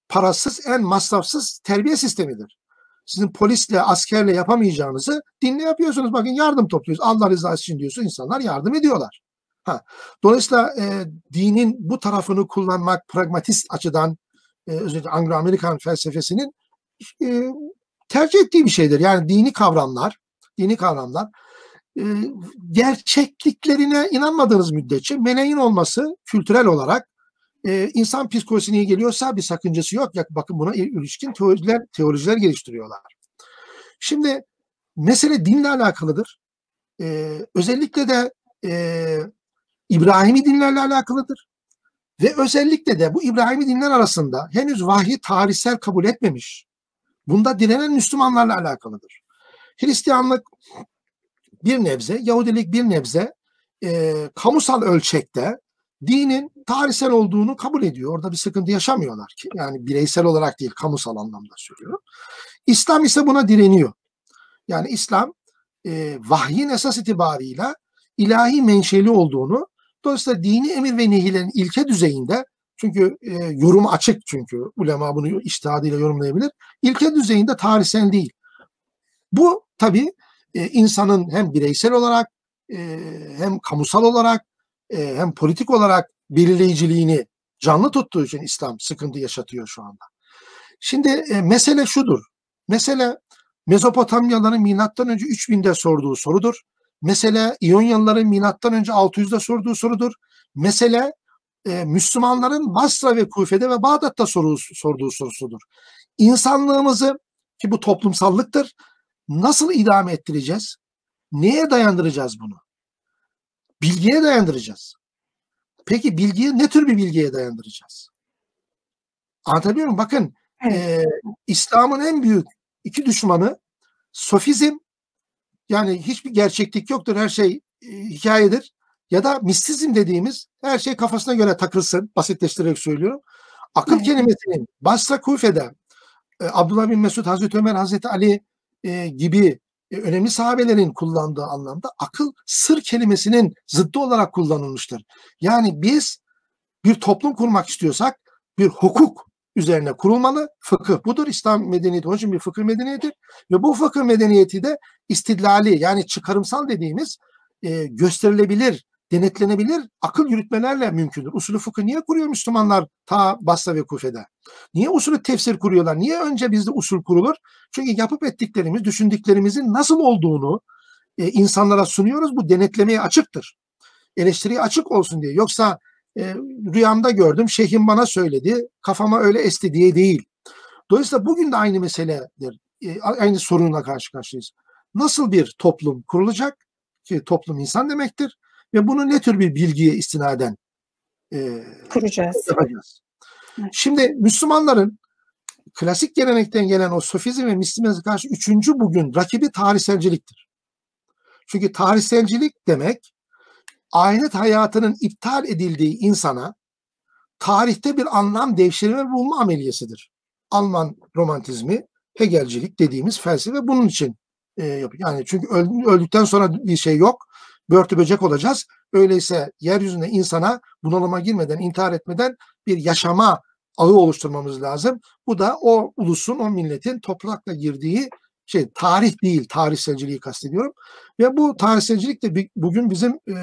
parasız, en masrafsız terbiye sistemidir. Sizin polisle, askerle yapamayacağınızı dinle yapıyorsunuz. Bakın yardım topluyoruz. Allah rızası için diyorsun insanlar yardım ediyorlar. Ha. Dolayısıyla e, dinin bu tarafını kullanmak pragmatist açıdan e, özellikle Anglo-Amerikan felsefesinin e, tercih ettiği bir şeydir. Yani dini kavramlar, dini kavramlar e, gerçekliklerine inanmadığınız müddetçe meleğin olması kültürel olarak e, insan psikolojisine iyi geliyorsa bir sakıncası yok. Ya, bakın buna ilişkin teoriler, teolojiler geliştiriyorlar. Şimdi mesele dinle alakalıdır. E, özellikle de e, İbrahimi dinlerle alakalıdır. Ve özellikle de bu İbrahimi dinler arasında henüz vahyi tarihsel kabul etmemiş. Bunda direnen Müslümanlarla alakalıdır. Hristiyanlık bir nebze, Yahudilik bir nebze e, kamusal ölçekte dinin tarihsel olduğunu kabul ediyor. Orada bir sıkıntı yaşamıyorlar ki. Yani bireysel olarak değil, kamusal anlamda söylüyorum. İslam ise buna direniyor. Yani İslam e, vahyin esas itibarıyla ilahi menşeli olduğunu Dolayısıyla dini emir ve nehilerin ilke düzeyinde çünkü e, yorum açık çünkü ulema bunu iştihadıyla yorumlayabilir. İlke düzeyinde tarihsel değil. Bu tabii e, insanın hem bireysel olarak e, hem kamusal olarak e, hem politik olarak belirleyiciliğini canlı tuttuğu için İslam sıkıntı yaşatıyor şu anda. Şimdi e, mesele şudur. Mesele Mezopotamyalıların milattan önce 3000'de sorduğu sorudur. Mesele İyonyalıların milattan önce 600'de sorduğu sorudur. Mesele e, Müslümanların Basra ve Kufe'de ve Bağdat'ta soru, sorduğu sorusudur. İnsanlığımızı ki bu toplumsallıktır nasıl idame ettireceğiz? Neye dayandıracağız bunu? Bilgiye dayandıracağız. Peki bilgiye ne tür bir bilgiye dayandıracağız? Anlatabiliyor muyum? Bakın evet. e, İslam'ın en büyük iki düşmanı sofizm yani hiçbir gerçeklik yoktur. Her şey e, hikayedir. Ya da mistizm dediğimiz her şey kafasına göre takılsın. Basitleştirerek söylüyorum. Akıl evet. kelimesinin Basra Kufe'de e, Abdullah bin Mesud, Hazreti Ömer, Hazreti Ali e, gibi e, önemli sahabelerin kullandığı anlamda akıl sır kelimesinin zıddı olarak kullanılmıştır. Yani biz bir toplum kurmak istiyorsak bir hukuk üzerine kurulmalı. Fıkıh budur. İslam medeniyeti onun için bir fıkıh medeniyeti ve bu fıkıh medeniyeti de istidlali yani çıkarımsal dediğimiz e, gösterilebilir, denetlenebilir akıl yürütmelerle mümkündür. Usulü fıkıh niye kuruyor Müslümanlar ta Basra ve Kufe'de? Niye usulü tefsir kuruyorlar? Niye önce bizde usul kurulur? Çünkü yapıp ettiklerimiz, düşündüklerimizin nasıl olduğunu e, insanlara sunuyoruz. Bu denetlemeye açıktır. Eleştiriye açık olsun diye. Yoksa e, rüyamda gördüm, şeyhim bana söyledi, kafama öyle esti diye değil. Dolayısıyla bugün de aynı meseledir. E, aynı sorunla karşı karşıyayız. Nasıl bir toplum kurulacak? Ki toplum insan demektir. Ve bunu ne tür bir bilgiye istinaden e, kuracağız. Yapacağız. Evet. Şimdi Müslümanların klasik gelenekten gelen o sofizm ve mistimizme karşı üçüncü bugün rakibi tarihselciliktir. Çünkü tarihselcilik demek ahiret hayatının iptal edildiği insana tarihte bir anlam devşirme bulma ameliyesidir. Alman romantizmi, Hegelcilik dediğimiz felsefe bunun için e, yapıyor. Yani çünkü öldükten sonra bir şey yok. Börtü böcek olacağız. Öyleyse yeryüzünde insana bunalıma girmeden, intihar etmeden bir yaşama ağı oluşturmamız lazım. Bu da o ulusun, o milletin toprakla girdiği şey tarih değil, tarihselciliği kastediyorum. Ve bu tarihselcilik de bugün bizim e,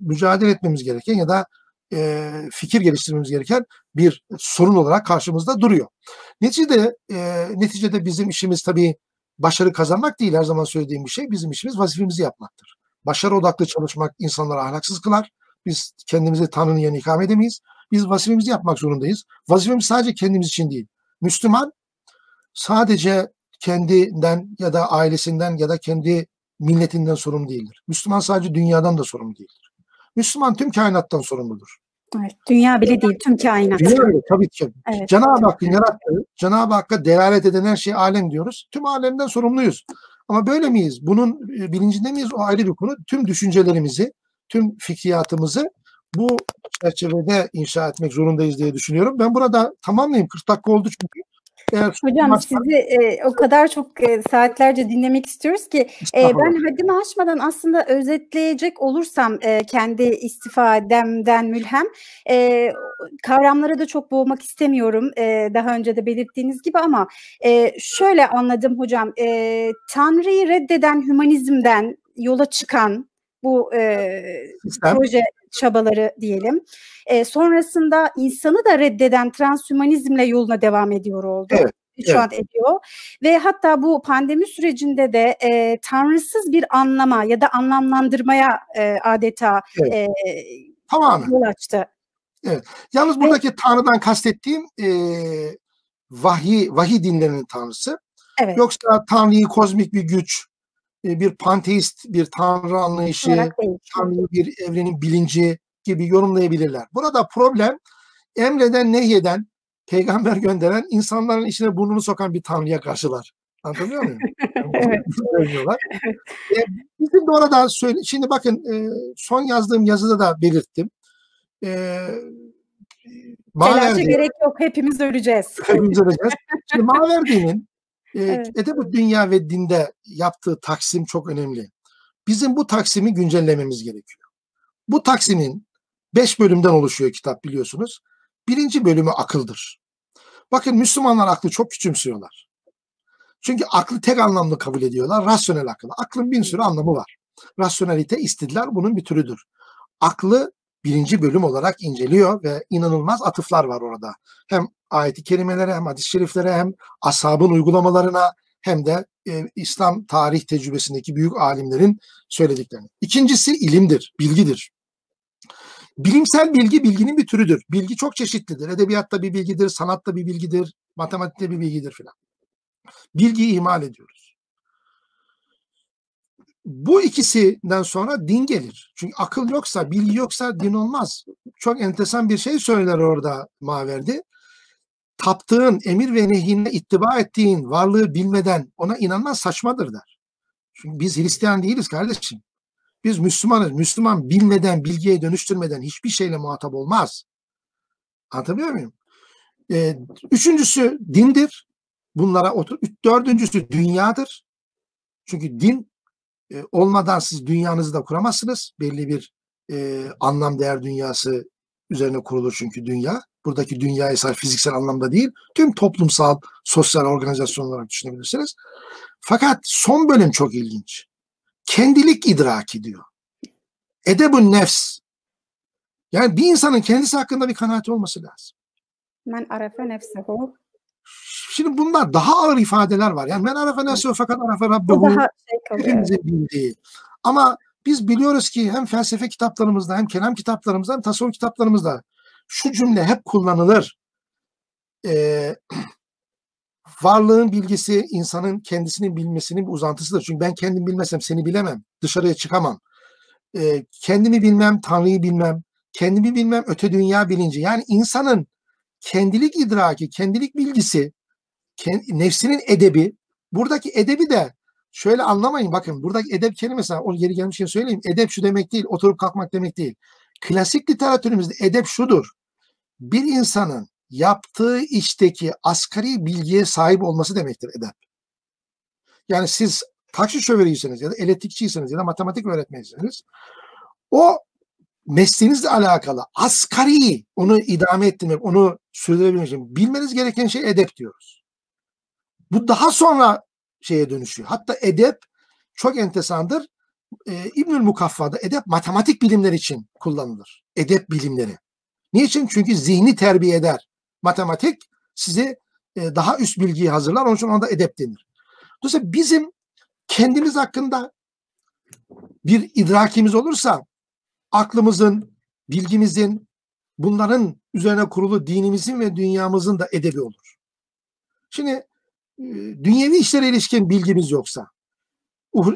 mücadele etmemiz gereken ya da e, fikir geliştirmemiz gereken bir sorun olarak karşımızda duruyor. Neticede e, neticede bizim işimiz tabii başarı kazanmak değil her zaman söylediğim bir şey. Bizim işimiz vazifemizi yapmaktır. Başarı odaklı çalışmak insanları ahlaksız kılar. Biz kendimizi Tanrı'nın yanına ikame edemeyiz. Biz vazifemizi yapmak zorundayız. Vazifemiz sadece kendimiz için değil. Müslüman sadece kendinden ya da ailesinden ya da kendi milletinden sorumlu değildir. Müslüman sadece dünyadan da sorumlu değildir. Müslüman tüm kainattan sorumludur. Evet, dünya bile değil, tüm kainat. Dünya bile tabii ki. Evet. Cenab-ı Hakk'ın yarattığı, Cenab-ı Hakk'a delalet eden her şey alem diyoruz. Tüm alemden sorumluyuz. Ama böyle miyiz? Bunun e, bilincinde miyiz? O ayrı bir konu. Tüm düşüncelerimizi, tüm fikriyatımızı bu çerçevede inşa etmek zorundayız diye düşünüyorum. Ben burada tamamlayayım. 40 dakika oldu çünkü. Hocam varsa... sizi e, o kadar çok e, saatlerce dinlemek istiyoruz ki e, ben haddimi aşmadan aslında özetleyecek olursam e, kendi istifademden mülhem e, kavramları da çok boğmak istemiyorum e, daha önce de belirttiğiniz gibi ama e, şöyle anladım hocam e, Tanrı'yı reddeden hümanizmden yola çıkan bu e, proje çabaları diyelim. E, sonrasında insanı da reddeden transhümanizmle yoluna devam ediyor oldu. Evet. Şu evet. an ediyor ve hatta bu pandemi sürecinde de e, tanrısız bir anlama ya da anlamlandırmaya e, adeta evet. e, Tamamen. yol açtı. Evet. Yalnız buradaki evet. tanrıdan kastettiğim e, vahiy, vahiy dinlerinin tanrısı. Evet. Yoksa tanrıyı kozmik bir güç, bir panteist bir tanrı anlayışı, tanrı bir evrenin bilinci gibi yorumlayabilirler. Burada problem emreden, nehyeden, peygamber gönderen, insanların içine burnunu sokan bir tanrıya karşılar. Anlatabiliyor muyum? evet. E, bizim de orada söyle, şimdi bakın e, son yazdığım yazıda da belirttim. E, Telaşa gerek yok. Hepimiz öleceğiz. Hepimiz öleceğiz. Şimdi Maverdi'nin e, evet. Edebiyat dünya ve dinde yaptığı taksim çok önemli. Bizim bu taksimi güncellememiz gerekiyor. Bu taksimin beş bölümden oluşuyor kitap biliyorsunuz. Birinci bölümü akıldır. Bakın Müslümanlar aklı çok küçümsüyorlar. Çünkü aklı tek anlamlı kabul ediyorlar. Rasyonel akıl. Aklın bir sürü anlamı var. Rasyonelite, istidlal bunun bir türüdür. Aklı birinci bölüm olarak inceliyor ve inanılmaz atıflar var orada. Hem ayeti kerimelere hem hadis-i şeriflere hem ashabın uygulamalarına hem de e, İslam tarih tecrübesindeki büyük alimlerin söylediklerini. İkincisi ilimdir, bilgidir. Bilimsel bilgi bilginin bir türüdür. Bilgi çok çeşitlidir. Edebiyatta bir bilgidir, sanatta bir bilgidir, matematikte bir bilgidir filan. Bilgiyi ihmal ediyoruz. Bu ikisinden sonra din gelir. Çünkü akıl yoksa, bilgi yoksa din olmaz. Çok enteresan bir şey söyler orada Maverdi taptığın emir ve nehyine ittiba ettiğin varlığı bilmeden ona inanman saçmadır der. Çünkü biz Hristiyan değiliz kardeşim. Biz Müslümanız. Müslüman bilmeden, bilgiye dönüştürmeden hiçbir şeyle muhatap olmaz. Anlatabiliyor muyum? Ee, üçüncüsü dindir. Bunlara otur. Dördüncüsü dünyadır. Çünkü din e, olmadan siz dünyanızı da kuramazsınız. Belli bir e, anlam değer dünyası üzerine kurulur çünkü dünya. Buradaki dünyayı sadece fiziksel anlamda değil, tüm toplumsal, sosyal organizasyon olarak düşünebilirsiniz. Fakat son bölüm çok ilginç. Kendilik idraki diyor. Edebun nefs. Yani bir insanın kendisi hakkında bir kanaati olması lazım. Men arefe nefsehu. Şimdi bunlar daha ağır ifadeler var. Yani men arefe nefsehu fakat arefe rabbehu. Şey hepimizin bildiği. Ama biz biliyoruz ki hem felsefe kitaplarımızda hem kelam kitaplarımızda hem tasavvuf kitaplarımızda şu cümle hep kullanılır. Ee, varlığın bilgisi insanın kendisinin bilmesinin bir uzantısıdır. Çünkü ben kendim bilmesem seni bilemem. Dışarıya çıkamam. Ee, kendimi bilmem, Tanrı'yı bilmem. Kendimi bilmem, öte dünya bilinci. Yani insanın kendilik idraki, kendilik bilgisi, nefsinin edebi, buradaki edebi de şöyle anlamayın bakın buradaki edep kelimesi o geri gelmişken söyleyeyim. Edep şu demek değil, oturup kalkmak demek değil. Klasik literatürümüzde edep şudur bir insanın yaptığı işteki asgari bilgiye sahip olması demektir edep. Yani siz taksi şoförüyseniz ya da elektrikçiyseniz ya da matematik öğretmeniyseniz o mesleğinizle alakalı asgari onu idame ettirmek, onu sürdürebilmek için bilmeniz gereken şey edep diyoruz. Bu daha sonra şeye dönüşüyor. Hatta edep çok entesandır. Ee, İbnül Mukaffa'da edep matematik bilimler için kullanılır. Edep bilimleri. Niçin? Çünkü zihni terbiye eder. Matematik sizi e, daha üst bilgiyi hazırlar. Onun için ona da edep denir. Dolayısıyla bizim kendimiz hakkında bir idrakimiz olursa aklımızın, bilgimizin, bunların üzerine kurulu dinimizin ve dünyamızın da edebi olur. Şimdi e, dünyevi işlere ilişkin bilgimiz yoksa,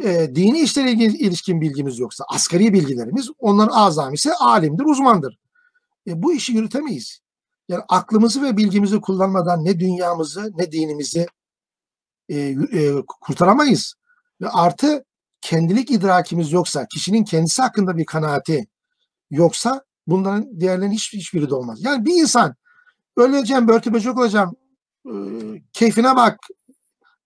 e, dini işlere ilişkin bilgimiz yoksa, asgari bilgilerimiz, onların azamisi alimdir, uzmandır. E, bu işi yürütemeyiz. Yani aklımızı ve bilgimizi kullanmadan ne dünyamızı ne dinimizi e, e, kurtaramayız. Ve artı kendilik idrakimiz yoksa, kişinin kendisi hakkında bir kanaati yoksa bunların diğerlerinin hiç, hiçbiri de olmaz. Yani bir insan öleceğim, börtü böcek olacağım, e, keyfine bak,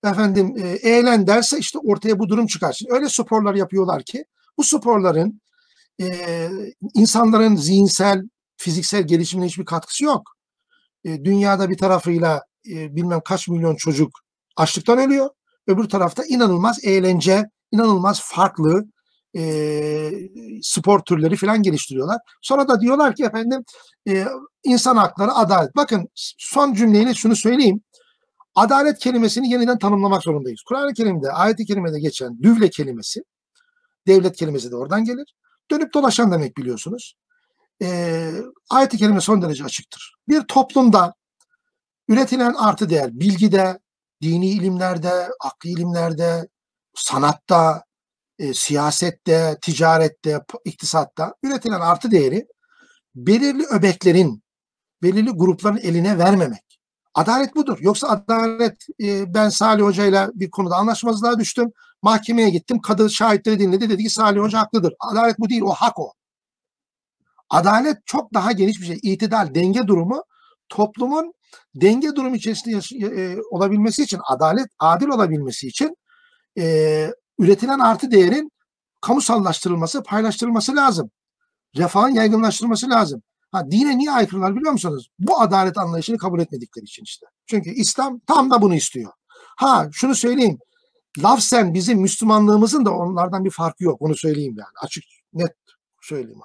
efendim e, eğlen derse işte ortaya bu durum çıkar. Şimdi öyle sporlar yapıyorlar ki bu sporların e, insanların zihinsel, fiziksel gelişimine hiçbir katkısı yok. E, dünyada bir tarafıyla e, bilmem kaç milyon çocuk açlıktan ölüyor. Öbür tarafta inanılmaz eğlence, inanılmaz farklı e, spor türleri falan geliştiriyorlar. Sonra da diyorlar ki efendim e, insan hakları adalet. Bakın son cümleyle şunu söyleyeyim. Adalet kelimesini yeniden tanımlamak zorundayız. Kur'an-ı Kerim'de, ayet-i kerimede geçen düvle kelimesi, devlet kelimesi de oradan gelir. Dönüp dolaşan demek biliyorsunuz. E, ayet-i kerime son derece açıktır. Bir toplumda üretilen artı değer, bilgide, dini ilimlerde, akli ilimlerde, sanatta, e, siyasette, ticarette, iktisatta üretilen artı değeri belirli öbeklerin, belirli grupların eline vermemek. Adalet budur. Yoksa adalet e, ben Salih Hoca ile bir konuda anlaşmazlığa düştüm. Mahkemeye gittim. Kadı şahitleri dinledi. Dedi ki Salih Hoca haklıdır. Adalet bu değil. O hak o. Adalet çok daha geniş bir şey. İtidal, denge durumu toplumun denge durumu içerisinde e, olabilmesi için, adalet, adil olabilmesi için e, üretilen artı değerin kamusallaştırılması, paylaştırılması lazım. Refahın yaygınlaştırılması lazım. Ha, dine niye aykırılar biliyor musunuz? Bu adalet anlayışını kabul etmedikleri için işte. Çünkü İslam tam da bunu istiyor. Ha şunu söyleyeyim. Lafsen bizim Müslümanlığımızın da onlardan bir farkı yok. Onu söyleyeyim yani. Açık, net söyleyeyim.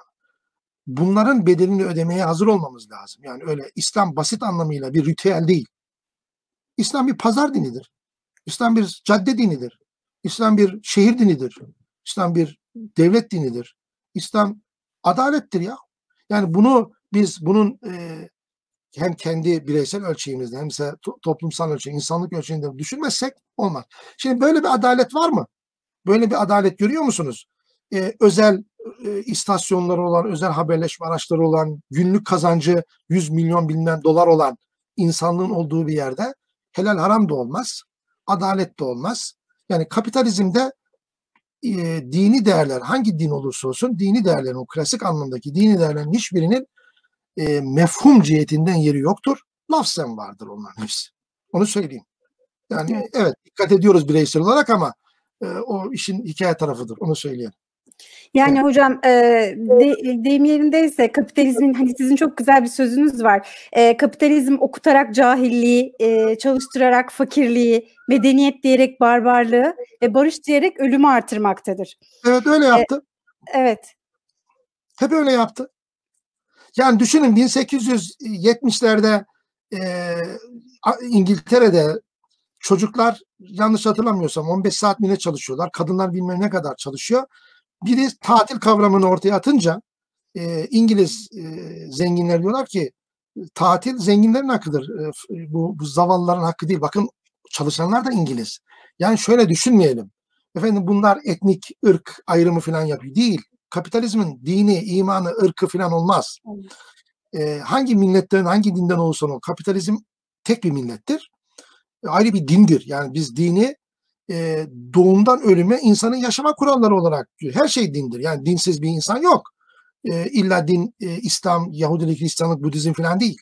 Bunların bedelini ödemeye hazır olmamız lazım. Yani öyle İslam basit anlamıyla bir ritüel değil. İslam bir pazar dinidir. İslam bir cadde dinidir. İslam bir şehir dinidir. İslam bir devlet dinidir. İslam adalettir ya. Yani bunu biz bunun e, hem kendi bireysel ölçeğimizde hem to- toplumsal ölçeği, insanlık ölçeğinde düşünmezsek olmaz. Şimdi böyle bir adalet var mı? Böyle bir adalet görüyor musunuz? Ee, özel e, istasyonları olan, özel haberleşme araçları olan, günlük kazancı 100 milyon bilmem dolar olan insanlığın olduğu bir yerde helal haram da olmaz, adalet de olmaz. Yani kapitalizmde e, dini değerler hangi din olursa olsun dini değerlerin o klasik anlamdaki dini değerlerin hiçbirinin e, mefhum cihetinden yeri yoktur. Lafzen vardır onların hepsi. Onu söyleyeyim. Yani evet, dikkat ediyoruz bireysel olarak ama e, o işin hikaye tarafıdır. Onu söyleyelim. Yani evet. hocam e, de, deyim yerindeyse kapitalizmin hani sizin çok güzel bir sözünüz var. E, kapitalizm okutarak cahilliği, e, çalıştırarak fakirliği, medeniyet diyerek barbarlığı ve barış diyerek ölümü artırmaktadır. Evet öyle yaptı. E, evet. Hep öyle yaptı. Yani düşünün 1870'lerde e, İngiltere'de çocuklar yanlış hatırlamıyorsam 15 saat mi ne çalışıyorlar. Kadınlar bilmem ne kadar çalışıyor. Biri tatil kavramını ortaya atınca e, İngiliz e, zenginler diyorlar ki tatil zenginlerin hakkıdır. E, bu, bu zavallıların hakkı değil. Bakın çalışanlar da İngiliz. Yani şöyle düşünmeyelim. Efendim bunlar etnik, ırk ayrımı falan yapıyor. Değil. Kapitalizmin dini, imanı, ırkı falan olmaz. E, hangi milletten, hangi dinden olursa o kapitalizm tek bir millettir. E, ayrı bir dindir. Yani biz dini e, doğumdan ölüme insanın yaşama kuralları olarak her şey dindir. Yani dinsiz bir insan yok. E, illa din e, İslam, Yahudilik, Hristiyanlık, Budizm falan değil.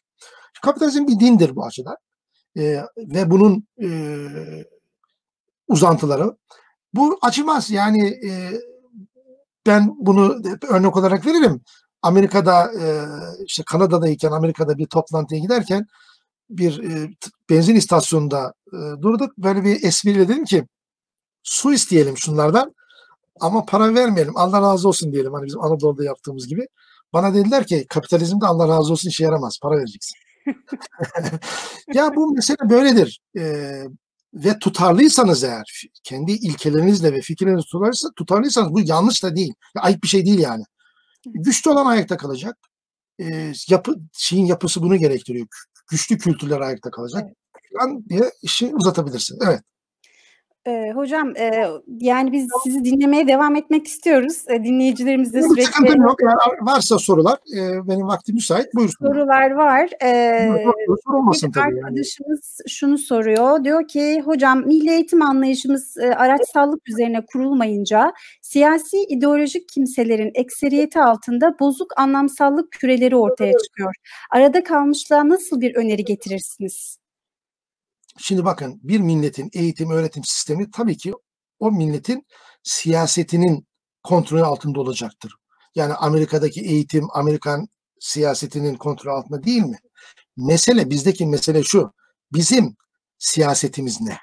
Kapitalizm bir dindir bu açıdan. E, ve bunun e, uzantıları. Bu açılmaz. Yani e, ben bunu örnek olarak veririm. Amerika'da e, işte Kanada'dayken Amerika'da bir toplantıya giderken bir e, benzin istasyonunda e, durduk. Böyle bir espriyle dedim ki su isteyelim şunlardan ama para vermeyelim. Allah razı olsun diyelim. Hani bizim Anadolu'da yaptığımız gibi. Bana dediler ki kapitalizmde Allah razı olsun işe yaramaz. Para vereceksin. ya bu mesele böyledir. Ee, ve tutarlıysanız eğer kendi ilkelerinizle ve fikirlerinizle tutarlıysa, tutarlıysanız bu yanlış da değil. Ayıp bir şey değil yani. Güçlü olan ayakta kalacak. Ee, yapı şeyin yapısı bunu gerektiriyor. Güçlü kültürler ayakta kalacak. Evet. diye işi uzatabilirsin. Evet. Eee, hocam, eee, yani biz sizi dinlemeye devam etmek istiyoruz. Eee, dinleyicilerimiz de sürekli Sıkıntım yok. Eğer varsa sorular, eee, benim vaktim müsait. Buyursunlar. Sorular var. Eee, sorulmasın bir tabii yani. arkadaşımız şunu soruyor. Diyor ki, "Hocam milli eğitim anlayışımız, eee, araçsallık üzerine kurulmayınca siyasi ideolojik kimselerin ekseriyeti altında bozuk anlamsallık küreleri ortaya çıkıyor. Arada kalmışlığa nasıl bir öneri getirirsiniz?" Şimdi bakın bir milletin eğitim öğretim sistemi tabii ki o milletin siyasetinin kontrolü altında olacaktır. Yani Amerika'daki eğitim Amerikan siyasetinin kontrolü altında değil mi? Mesele bizdeki mesele şu. Bizim siyasetimiz ne?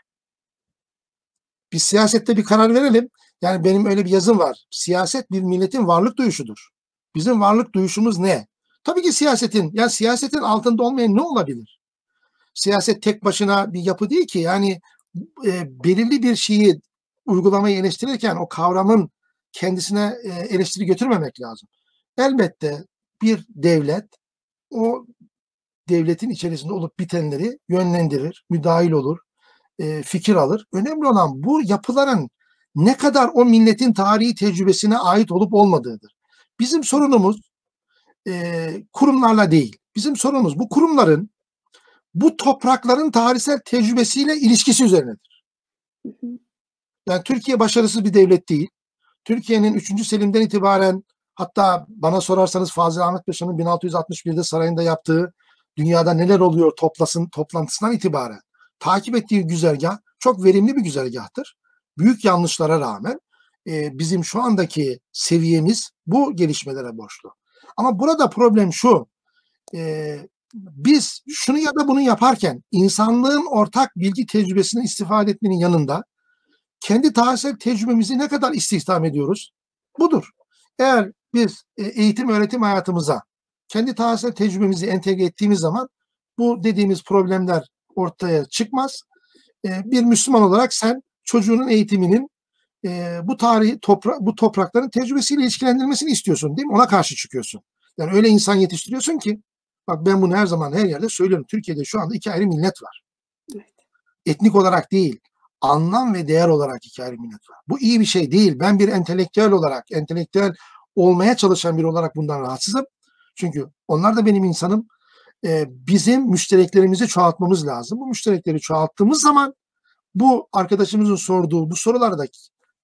Biz siyasette bir karar verelim. Yani benim öyle bir yazım var. Siyaset bir milletin varlık duyuşudur. Bizim varlık duyuşumuz ne? Tabii ki siyasetin, yani siyasetin altında olmayan ne olabilir? Siyaset tek başına bir yapı değil ki. Yani e, belirli bir şeyi uygulamayı eleştirirken o kavramın kendisine e, eleştiri götürmemek lazım. Elbette bir devlet o devletin içerisinde olup bitenleri yönlendirir, müdahil olur, e, fikir alır. Önemli olan bu yapıların ne kadar o milletin tarihi tecrübesine ait olup olmadığıdır. Bizim sorunumuz e, kurumlarla değil. Bizim sorunumuz bu kurumların bu toprakların tarihsel tecrübesiyle ilişkisi üzerinedir. Yani Türkiye başarısız bir devlet değil. Türkiye'nin 3. Selim'den itibaren hatta bana sorarsanız Fazıl Ahmet Paşa'nın 1661'de sarayında yaptığı dünyada neler oluyor toplasın toplantısından itibaren takip ettiği güzergah çok verimli bir güzergahtır. Büyük yanlışlara rağmen e, bizim şu andaki seviyemiz bu gelişmelere borçlu. Ama burada problem şu, e, biz şunu ya da bunu yaparken insanlığın ortak bilgi tecrübesine istifade etmenin yanında kendi tarihsel tecrübemizi ne kadar istihdam ediyoruz? Budur. Eğer biz e, eğitim öğretim hayatımıza kendi tarihsel tecrübemizi entegre ettiğimiz zaman bu dediğimiz problemler ortaya çıkmaz. E, bir Müslüman olarak sen çocuğunun eğitiminin e, bu tarihi toprak bu toprakların tecrübesiyle ilişkilendirilmesini istiyorsun değil mi? Ona karşı çıkıyorsun. Yani öyle insan yetiştiriyorsun ki Bak ben bunu her zaman her yerde söylüyorum. Türkiye'de şu anda iki ayrı millet var. Evet. Etnik olarak değil, anlam ve değer olarak iki ayrı millet var. Bu iyi bir şey değil. Ben bir entelektüel olarak, entelektüel olmaya çalışan biri olarak bundan rahatsızım. Çünkü onlar da benim insanım. Ee, bizim müştereklerimizi çoğaltmamız lazım. Bu müşterekleri çoğalttığımız zaman bu arkadaşımızın sorduğu bu sorular da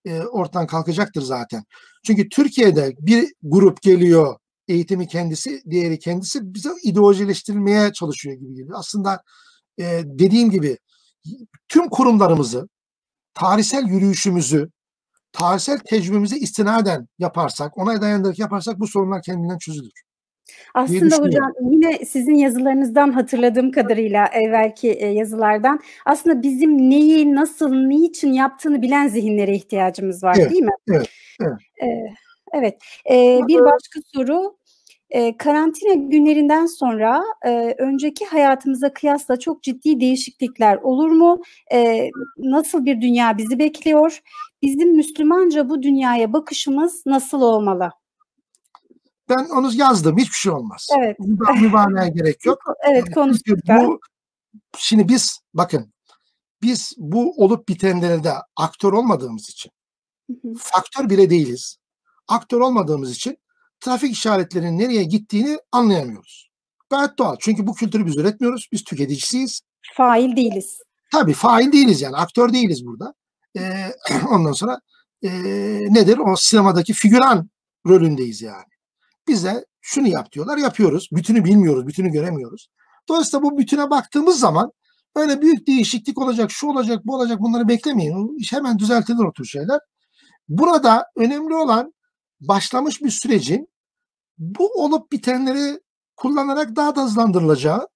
e, ortadan kalkacaktır zaten. Çünkü Türkiye'de bir grup geliyor eğitimi kendisi, diğeri kendisi bize ideolojileştirilmeye çalışıyor gibi geliyor. Aslında e, dediğim gibi tüm kurumlarımızı, tarihsel yürüyüşümüzü, tarihsel tecrübemize istinaden yaparsak, ona dayandırarak yaparsak bu sorunlar kendinden çözülür. Aslında hocam yine sizin yazılarınızdan hatırladığım kadarıyla evvelki e, yazılardan aslında bizim neyi, nasıl, niçin yaptığını bilen zihinlere ihtiyacımız var evet, değil mi? Evet. evet. Ee, Evet. Eee, bir başka soru, eee, karantina günlerinden sonra, eee, önceki hayatımıza kıyasla çok ciddi değişiklikler olur mu? Eee, nasıl bir dünya bizi bekliyor? Bizim Müslümanca bu dünyaya bakışımız nasıl olmalı? Ben onu yazdım. Hiçbir şey olmaz. Evet. Müba mübalağaya gerek yok. Evet, konuştuk bu şimdi biz bakın biz bu olup bitenlerde aktör olmadığımız için faktör bile değiliz aktör olmadığımız için trafik işaretlerinin nereye gittiğini anlayamıyoruz. Gayet doğal. Çünkü bu kültürü biz üretmiyoruz. Biz tüketicisiyiz. Fail değiliz. Tabii fail değiliz yani. Aktör değiliz burada. Ee, ondan sonra e, nedir? O sinemadaki figüran rolündeyiz yani. Bize şunu yap diyorlar. Yapıyoruz. Bütünü bilmiyoruz. Bütünü göremiyoruz. Dolayısıyla bu bütüne baktığımız zaman öyle büyük değişiklik olacak, şu olacak, bu olacak bunları beklemeyin. Hemen düzeltilir o tür şeyler. Burada önemli olan başlamış bir sürecin bu olup bitenleri kullanarak daha da hızlandırılacağı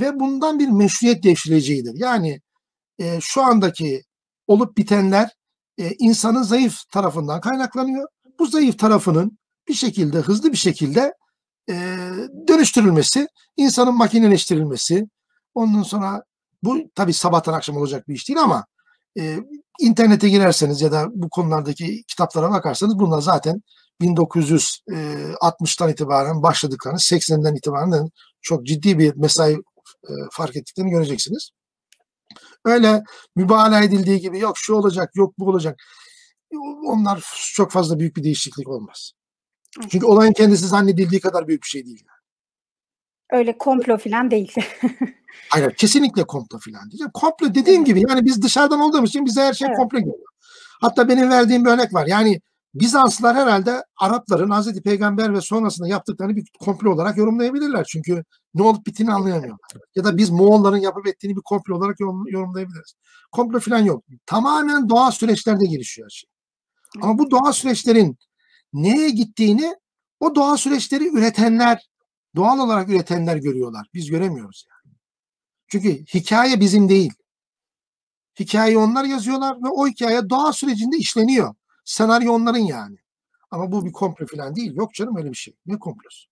ve bundan bir meşruiyet devşirileceğidir. Yani e, şu andaki olup bitenler e, insanın zayıf tarafından kaynaklanıyor. Bu zayıf tarafının bir şekilde hızlı bir şekilde e, dönüştürülmesi, insanın makineleştirilmesi, ondan sonra bu tabii sabahtan akşam olacak bir iş değil ama e, internete girerseniz ya da bu konulardaki kitaplara bakarsanız bunlar zaten 1960'tan itibaren başladıklarını, 80'den itibaren çok ciddi bir mesai e, fark ettiklerini göreceksiniz. Öyle mübalağa edildiği gibi yok şu olacak, yok bu olacak. Onlar çok fazla büyük bir değişiklik olmaz. Çünkü olayın kendisi zannedildiği kadar büyük bir şey değil. Öyle komplo falan değil. Hayır kesinlikle komplo falan değil. Komplo dediğim gibi yani biz dışarıdan olduğumuz için bize her şey evet. komplo geliyor. Hatta benim verdiğim bir örnek var. Yani Bizanslılar herhalde Arapların Hazreti Peygamber ve sonrasında yaptıklarını bir komplo olarak yorumlayabilirler. Çünkü ne olup bittiğini anlayamıyorlar. Ya da biz Moğolların yapıp ettiğini bir komplo olarak yorumlayabiliriz. Komplo falan yok. Tamamen doğal süreçlerde gelişiyor her şey. Ama bu doğal süreçlerin neye gittiğini o doğal süreçleri üretenler, doğal olarak üretenler görüyorlar. Biz göremiyoruz yani. Çünkü hikaye bizim değil. Hikayeyi onlar yazıyorlar ve o hikaye doğa sürecinde işleniyor. Senaryo onların yani. Ama bu bir komplo falan değil. Yok canım öyle bir şey. Ne komplosu?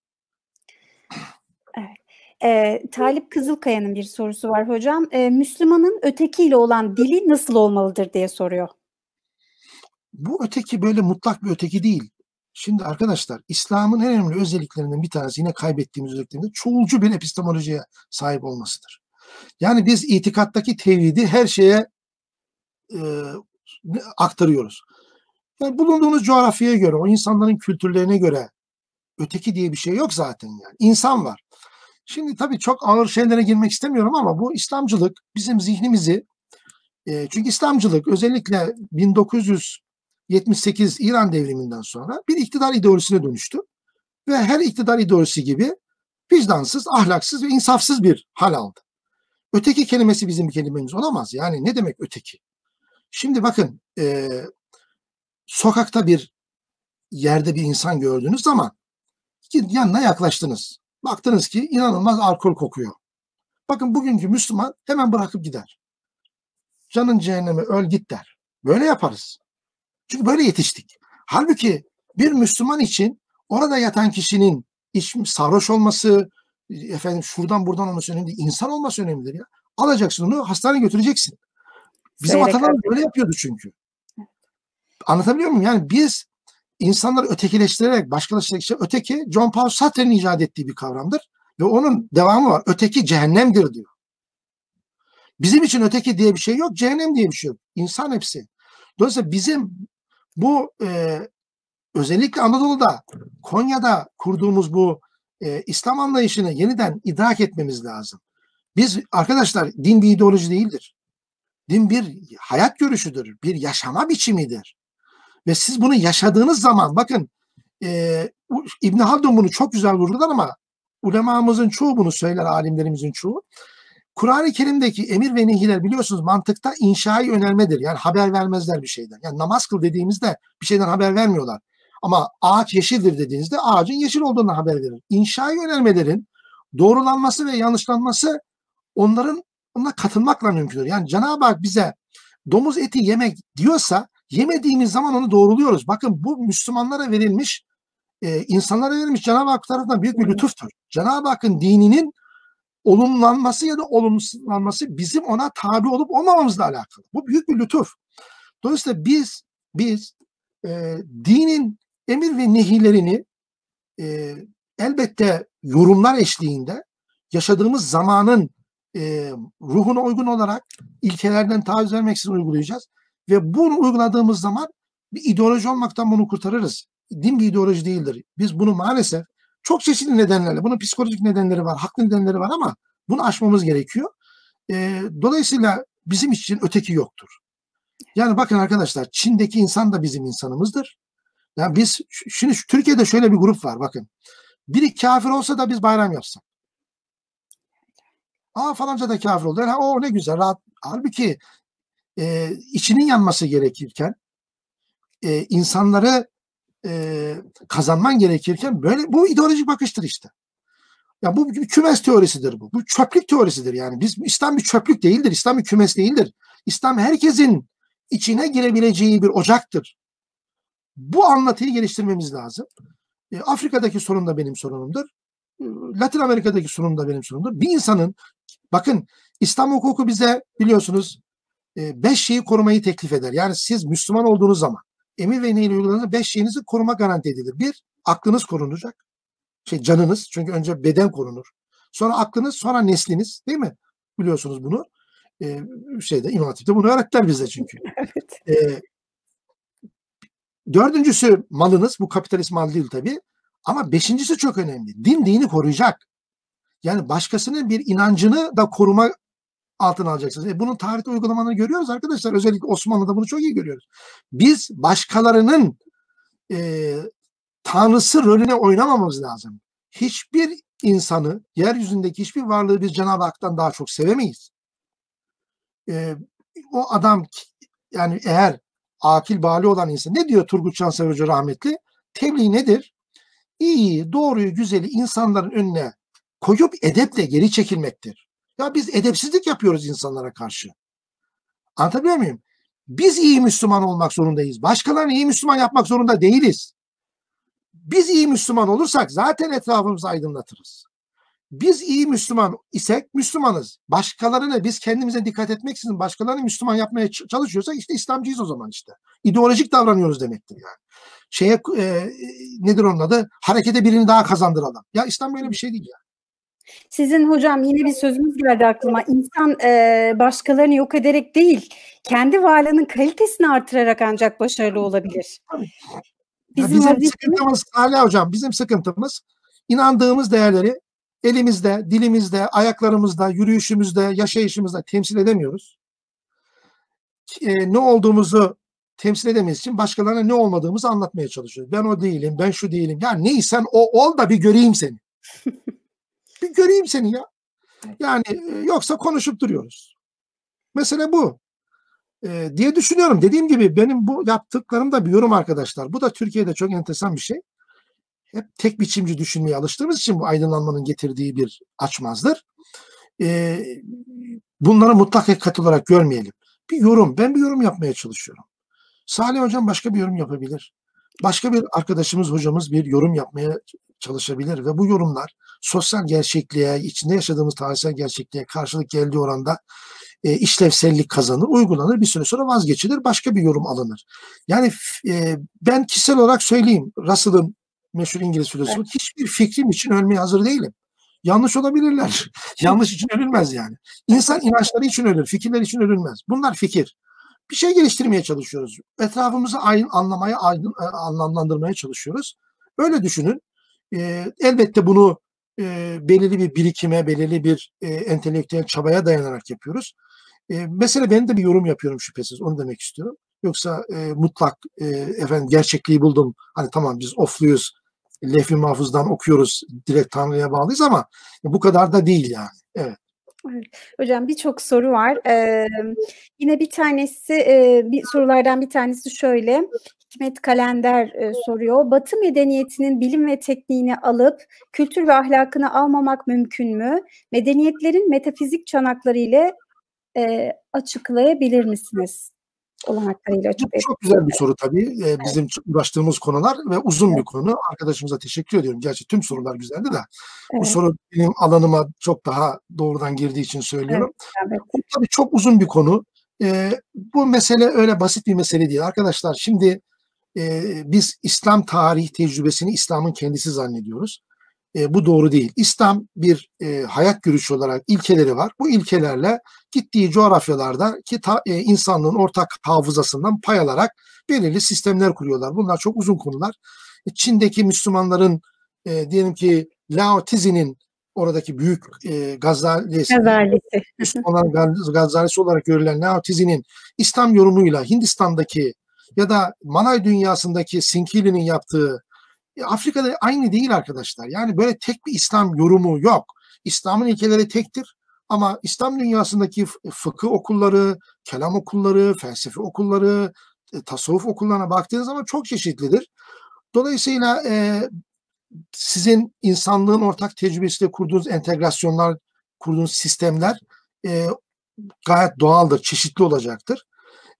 Evet. E, Talip Kızılkaya'nın bir sorusu var hocam. E, Müslümanın ötekiyle olan dili nasıl olmalıdır diye soruyor. Bu öteki böyle mutlak bir öteki değil. Şimdi arkadaşlar İslam'ın en önemli özelliklerinden bir tanesi yine kaybettiğimiz özelliklerinden çoğulcu bir epistemolojiye sahip olmasıdır. Yani biz itikattaki tevhidi her şeye e, aktarıyoruz. Yani bulunduğunuz coğrafyaya göre, o insanların kültürlerine göre öteki diye bir şey yok zaten yani. İnsan var. Şimdi tabii çok ağır şeylere girmek istemiyorum ama bu İslamcılık bizim zihnimizi e, çünkü İslamcılık özellikle 1978 İran devriminden sonra bir iktidar ideolojisine dönüştü. Ve her iktidar ideolojisi gibi vicdansız, ahlaksız ve insafsız bir hal aldı. Öteki kelimesi bizim kelimemiz olamaz. Yani ne demek öteki? Şimdi bakın e, sokakta bir yerde bir insan gördüğünüz zaman yanına yaklaştınız. Baktınız ki inanılmaz alkol kokuyor. Bakın bugünkü Müslüman hemen bırakıp gider. Canın cehenneme öl git der. Böyle yaparız. Çünkü böyle yetiştik. Halbuki bir Müslüman için orada yatan kişinin iç, sarhoş olması, efendim şuradan buradan olması önemli değil. İnsan olması önemlidir ya. Alacaksın onu hastaneye götüreceksin. Bizim atalarımız böyle yapıyordu çünkü. Anlatabiliyor muyum? Yani biz insanları ötekileştirerek, başkalaştırerek işte öteki John Paul Sartre'nin icat ettiği bir kavramdır. Ve onun devamı var. Öteki cehennemdir diyor. Bizim için öteki diye bir şey yok. Cehennem diye bir şey yok. İnsan hepsi. Dolayısıyla bizim bu e, özellikle Anadolu'da, Konya'da kurduğumuz bu e, İslam anlayışını yeniden idrak etmemiz lazım. Biz arkadaşlar din bir ideoloji değildir. Din bir hayat görüşüdür, bir yaşama biçimidir. Ve siz bunu yaşadığınız zaman bakın e, İbn Haldun bunu çok güzel vurgular ama ulemamızın çoğu bunu söyler, alimlerimizin çoğu. Kur'an-ı Kerim'deki emir ve nehiler biliyorsunuz mantıkta inşai önermedir. Yani haber vermezler bir şeyden. Yani namaz kıl dediğimizde bir şeyden haber vermiyorlar. Ama ağaç yeşildir dediğinizde ağacın yeşil olduğunu haber verir. İnşai önermelerin doğrulanması ve yanlışlanması onların ona katılmakla mümkündür. Yani Cenab-ı Hak bize domuz eti yemek diyorsa Yemediğimiz zaman onu doğruluyoruz. Bakın bu Müslümanlara verilmiş, e, insanlara verilmiş Cenab-ı Hak tarafından büyük bir lütuftur. Cenab-ı Hakk'ın dininin olumlanması ya da olumsuzlanması bizim ona tabi olup olmamamızla alakalı. Bu büyük bir lütuf. Dolayısıyla biz biz e, dinin emir ve nehilerini e, elbette yorumlar eşliğinde yaşadığımız zamanın e, ruhuna uygun olarak ilkelerden taviz vermeksizin uygulayacağız. Ve bunu uyguladığımız zaman bir ideoloji olmaktan bunu kurtarırız. Din bir ideoloji değildir. Biz bunu maalesef çok çeşitli nedenlerle, bunun psikolojik nedenleri var, haklı nedenleri var ama bunu aşmamız gerekiyor. E, dolayısıyla bizim için öteki yoktur. Yani bakın arkadaşlar Çin'deki insan da bizim insanımızdır. Yani biz şimdi Türkiye'de şöyle bir grup var bakın. Biri kafir olsa da biz bayram yapsak. Aa falanca da kafir oldu. Yani, o ne güzel rahat. Halbuki e, içinin yanması gerekirken e, insanları e, kazanman gerekirken böyle bu ideolojik bakıştır işte. Ya bu kümes teorisidir bu. Bu çöplük teorisidir yani. Biz İslam bir çöplük değildir. İslam bir kümes değildir. İslam herkesin içine girebileceği bir ocaktır. Bu anlatıyı geliştirmemiz lazım. E, Afrika'daki sorun da benim sorunumdur. E, Latin Amerika'daki sorun da benim sorunumdur. Bir insanın bakın İslam hukuku bize biliyorsunuz e, beş şeyi korumayı teklif eder. Yani siz Müslüman olduğunuz zaman emir ve neyle uyguladığınız beş şeyinizi koruma garanti edilir. Bir, aklınız korunacak. Şey canınız çünkü önce beden korunur. Sonra aklınız, sonra nesliniz değil mi? Biliyorsunuz bunu. Ee, şeyde İmam Hatip'te bunu öğrettiler bize çünkü. Evet. Ee, dördüncüsü malınız. Bu kapitalist mal değil tabii. Ama beşincisi çok önemli. Din dini koruyacak. Yani başkasının bir inancını da koruma altına alacaksınız. E bunun tarihte uygulamalarını görüyoruz arkadaşlar. Özellikle Osmanlı'da bunu çok iyi görüyoruz. Biz başkalarının e, tanrısı rolüne oynamamamız lazım. Hiçbir insanı, yeryüzündeki hiçbir varlığı biz Cenab-ı Hak'tan daha çok sevemeyiz. E, o adam yani eğer akil bali olan insan ne diyor Turgut Cansever Hoca rahmetli? Tebliğ nedir? İyi, doğruyu, güzeli insanların önüne koyup edeple geri çekilmektir. Ya biz edepsizlik yapıyoruz insanlara karşı. Anlatabiliyor muyum? Biz iyi Müslüman olmak zorundayız. Başkalarını iyi Müslüman yapmak zorunda değiliz. Biz iyi Müslüman olursak zaten etrafımızı aydınlatırız. Biz iyi Müslüman isek Müslümanız. Başkalarını biz kendimize dikkat etmeksizin başkalarını Müslüman yapmaya çalışıyorsak işte İslamcıyız o zaman işte. İdeolojik davranıyoruz demektir yani. Şeye e, nedir onun adı? Harekete birini daha kazandıralım. Ya İslam böyle bir şey değil ya. Sizin hocam yine bir sözünüz geldi aklıma. İnsan e, başkalarını yok ederek değil, kendi varlığının kalitesini artırarak ancak başarılı olabilir. Bizim, bizim vazifemiz... sıkıntımız Salih Hocam, bizim sıkıntımız inandığımız değerleri elimizde, dilimizde, ayaklarımızda, yürüyüşümüzde, yaşayışımızda temsil edemiyoruz. E, ne olduğumuzu temsil edemeyiz için başkalarına ne olmadığımızı anlatmaya çalışıyoruz. Ben o değilim, ben şu değilim. Ya neysen o ol da bir göreyim seni. bir göreyim seni ya. Yani yoksa konuşup duruyoruz. Mesele bu. E, diye düşünüyorum. Dediğim gibi benim bu yaptıklarım da bir yorum arkadaşlar. Bu da Türkiye'de çok enteresan bir şey. Hep tek biçimci düşünmeye alıştığımız için bu aydınlanmanın getirdiği bir açmazdır. E, bunları mutlak hakikat olarak görmeyelim. Bir yorum. Ben bir yorum yapmaya çalışıyorum. Salih Hocam başka bir yorum yapabilir. Başka bir arkadaşımız, hocamız bir yorum yapmaya çalışabilir ve bu yorumlar sosyal gerçekliğe, içinde yaşadığımız tarihsel gerçekliğe karşılık geldiği oranda e, işlevsellik kazanır, uygulanır, bir süre sonra vazgeçilir, başka bir yorum alınır. Yani e, ben kişisel olarak söyleyeyim, Russell'ın meşhur İngiliz filozofu, evet. hiçbir fikrim için ölmeye hazır değilim. Yanlış olabilirler. Yanlış için ölülmez yani. İnsan inançları için ölür, fikirler için ölülmez. Bunlar fikir. Bir şey geliştirmeye çalışıyoruz. Etrafımızı aydın, anlamaya, aydın, e, anlamlandırmaya çalışıyoruz. Öyle düşünün. E, elbette bunu e, belirli bir birikime, belirli bir e, entelektüel çabaya dayanarak yapıyoruz. E, mesela ben de bir yorum yapıyorum şüphesiz. Onu demek istiyorum. Yoksa e, mutlak e, efendim gerçekliği buldum. Hani tamam biz ofluyuz. Lehvi mahfuzdan okuyoruz. Direkt Tanrı'ya bağlıyız ama bu kadar da değil yani. Evet. Evet. Hocam birçok soru var. Ee, yine bir tanesi, e, bir sorulardan bir tanesi şöyle. Hikmet Kalender e, soruyor. Batı medeniyetinin bilim ve tekniğini alıp kültür ve ahlakını almamak mümkün mü? Medeniyetlerin metafizik çanakları ile e, açıklayabilir misiniz? Olanaklarıyla açıklayabilir Çok güzel bir soru tabii. Ee, bizim evet. uğraştığımız konular ve uzun evet. bir konu. Arkadaşımıza teşekkür ediyorum. Gerçi tüm sorular güzeldi de evet. bu soru benim alanıma çok daha doğrudan girdiği için söylüyorum. Evet. Evet. Tabii çok uzun bir konu. Ee, bu mesele öyle basit bir mesele değil. Arkadaşlar şimdi e, biz İslam tarih tecrübesini İslam'ın kendisi zannediyoruz. E, bu doğru değil. İslam bir e, hayat görüşü olarak ilkeleri var. Bu ilkelerle gittiği coğrafyalarda ki ta, e, insanlığın ortak hafızasından pay alarak belirli sistemler kuruyorlar. Bunlar çok uzun konular. E, Çin'deki Müslümanların e, diyelim ki Lao Tzu'nun oradaki büyük e, Gazalisi. Müslümanların Gazalisi olarak görülen Lao Tzu'nun İslam yorumuyla Hindistan'daki ya da Malay dünyasındaki Sinkili'nin yaptığı Afrika'da aynı değil arkadaşlar. Yani böyle tek bir İslam yorumu yok. İslam'ın ilkeleri tektir. Ama İslam dünyasındaki fıkıh okulları, kelam okulları, felsefe okulları, e, tasavvuf okullarına baktığınız zaman çok çeşitlidir. Dolayısıyla e, sizin insanlığın ortak tecrübesiyle kurduğunuz entegrasyonlar, kurduğunuz sistemler e, gayet doğaldır, çeşitli olacaktır.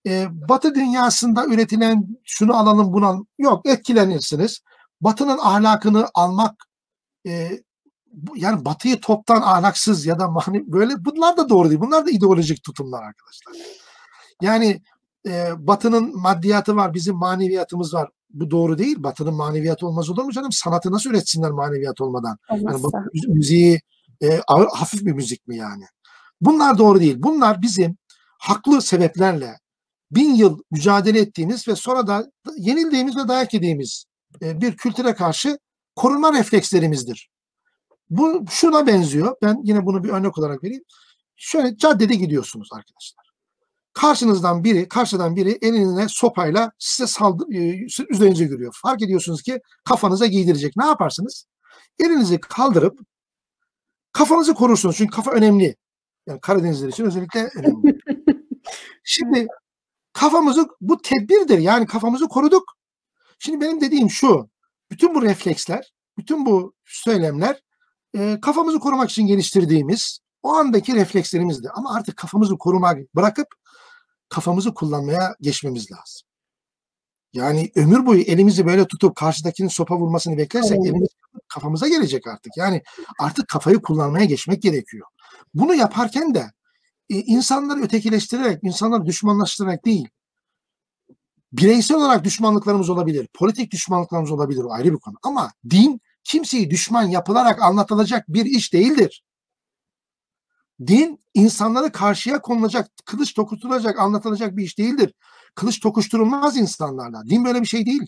E, batı dünyasında üretilen şunu alalım bunu alalım. Yok etkilenirsiniz. Batının ahlakını almak e, yani batıyı toptan ahlaksız ya da mani böyle bunlar da doğru değil. Bunlar da ideolojik tutumlar arkadaşlar. Yani e, batının maddiyatı var, bizim maneviyatımız var. Bu doğru değil. Batının maneviyatı olmaz olur mu canım? Sanatı nasıl üretsinler maneviyat olmadan? Yani batı müziği e, ağır, hafif bir müzik mi yani? Bunlar doğru değil. Bunlar bizim haklı sebeplerle bin yıl mücadele ettiğimiz ve sonra da yenildiğimiz ve dayak yediğimiz bir kültüre karşı korunma reflekslerimizdir. Bu şuna benziyor. Ben yine bunu bir örnek olarak vereyim. Şöyle caddede gidiyorsunuz arkadaşlar. Karşınızdan biri, karşıdan biri eline sopayla size saldı, e, üzerinize giriyor. Fark ediyorsunuz ki kafanıza giydirecek. Ne yaparsınız? Elinizi kaldırıp kafanızı korursunuz. Çünkü kafa önemli. Yani Karadenizler için özellikle önemli. Şimdi kafamızı bu tedbirdir. Yani kafamızı koruduk. Şimdi benim dediğim şu. Bütün bu refleksler, bütün bu söylemler e, kafamızı korumak için geliştirdiğimiz o andaki reflekslerimizdi. Ama artık kafamızı korumak bırakıp kafamızı kullanmaya geçmemiz lazım. Yani ömür boyu elimizi böyle tutup karşıdakinin sopa vurmasını beklersek evet. elimiz kafamıza gelecek artık. Yani artık kafayı kullanmaya geçmek gerekiyor. Bunu yaparken de e, insanları ötekileştirerek, insanları düşmanlaştırarak değil, bireysel olarak düşmanlıklarımız olabilir, politik düşmanlıklarımız olabilir o ayrı bir konu. Ama din kimseyi düşman yapılarak anlatılacak bir iş değildir. Din insanları karşıya konulacak, kılıç tokuşturulacak, anlatılacak bir iş değildir. Kılıç tokuşturulmaz insanlarla. Din böyle bir şey değil.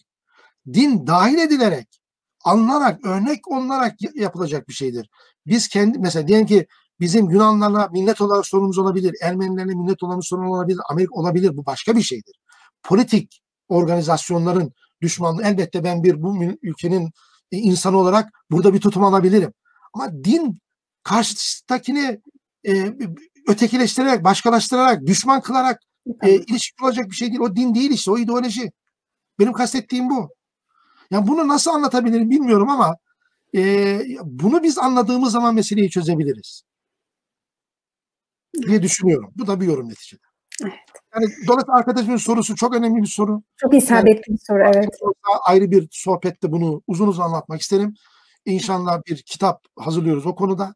Din dahil edilerek, alınarak, örnek olunarak yapılacak bir şeydir. Biz kendi mesela diyelim ki bizim Yunanlarla millet olarak sorunumuz olabilir, Ermenilerle millet olan sorun olabilir, Amerika olabilir. Bu başka bir şeydir. Politik organizasyonların düşmanlığı elbette ben bir bu ülkenin insan olarak burada bir tutum alabilirim. Ama din karşıdakini e, ötekileştirerek, başkalaştırarak, düşman kılarak e, ilişki kuracak bir şey değil. O din değil işte, o ideoloji. Benim kastettiğim bu. Yani bunu nasıl anlatabilirim bilmiyorum ama e, bunu biz anladığımız zaman meseleyi çözebiliriz diye düşünüyorum. Bu da bir yorum neticede. Evet. Yani dolayısıyla arkadaşımın sorusu çok önemli bir soru. Çok isabetli bir soru evet. Ayrı bir sohbette bunu uzun uzun anlatmak isterim. İnşallah bir kitap hazırlıyoruz o konuda.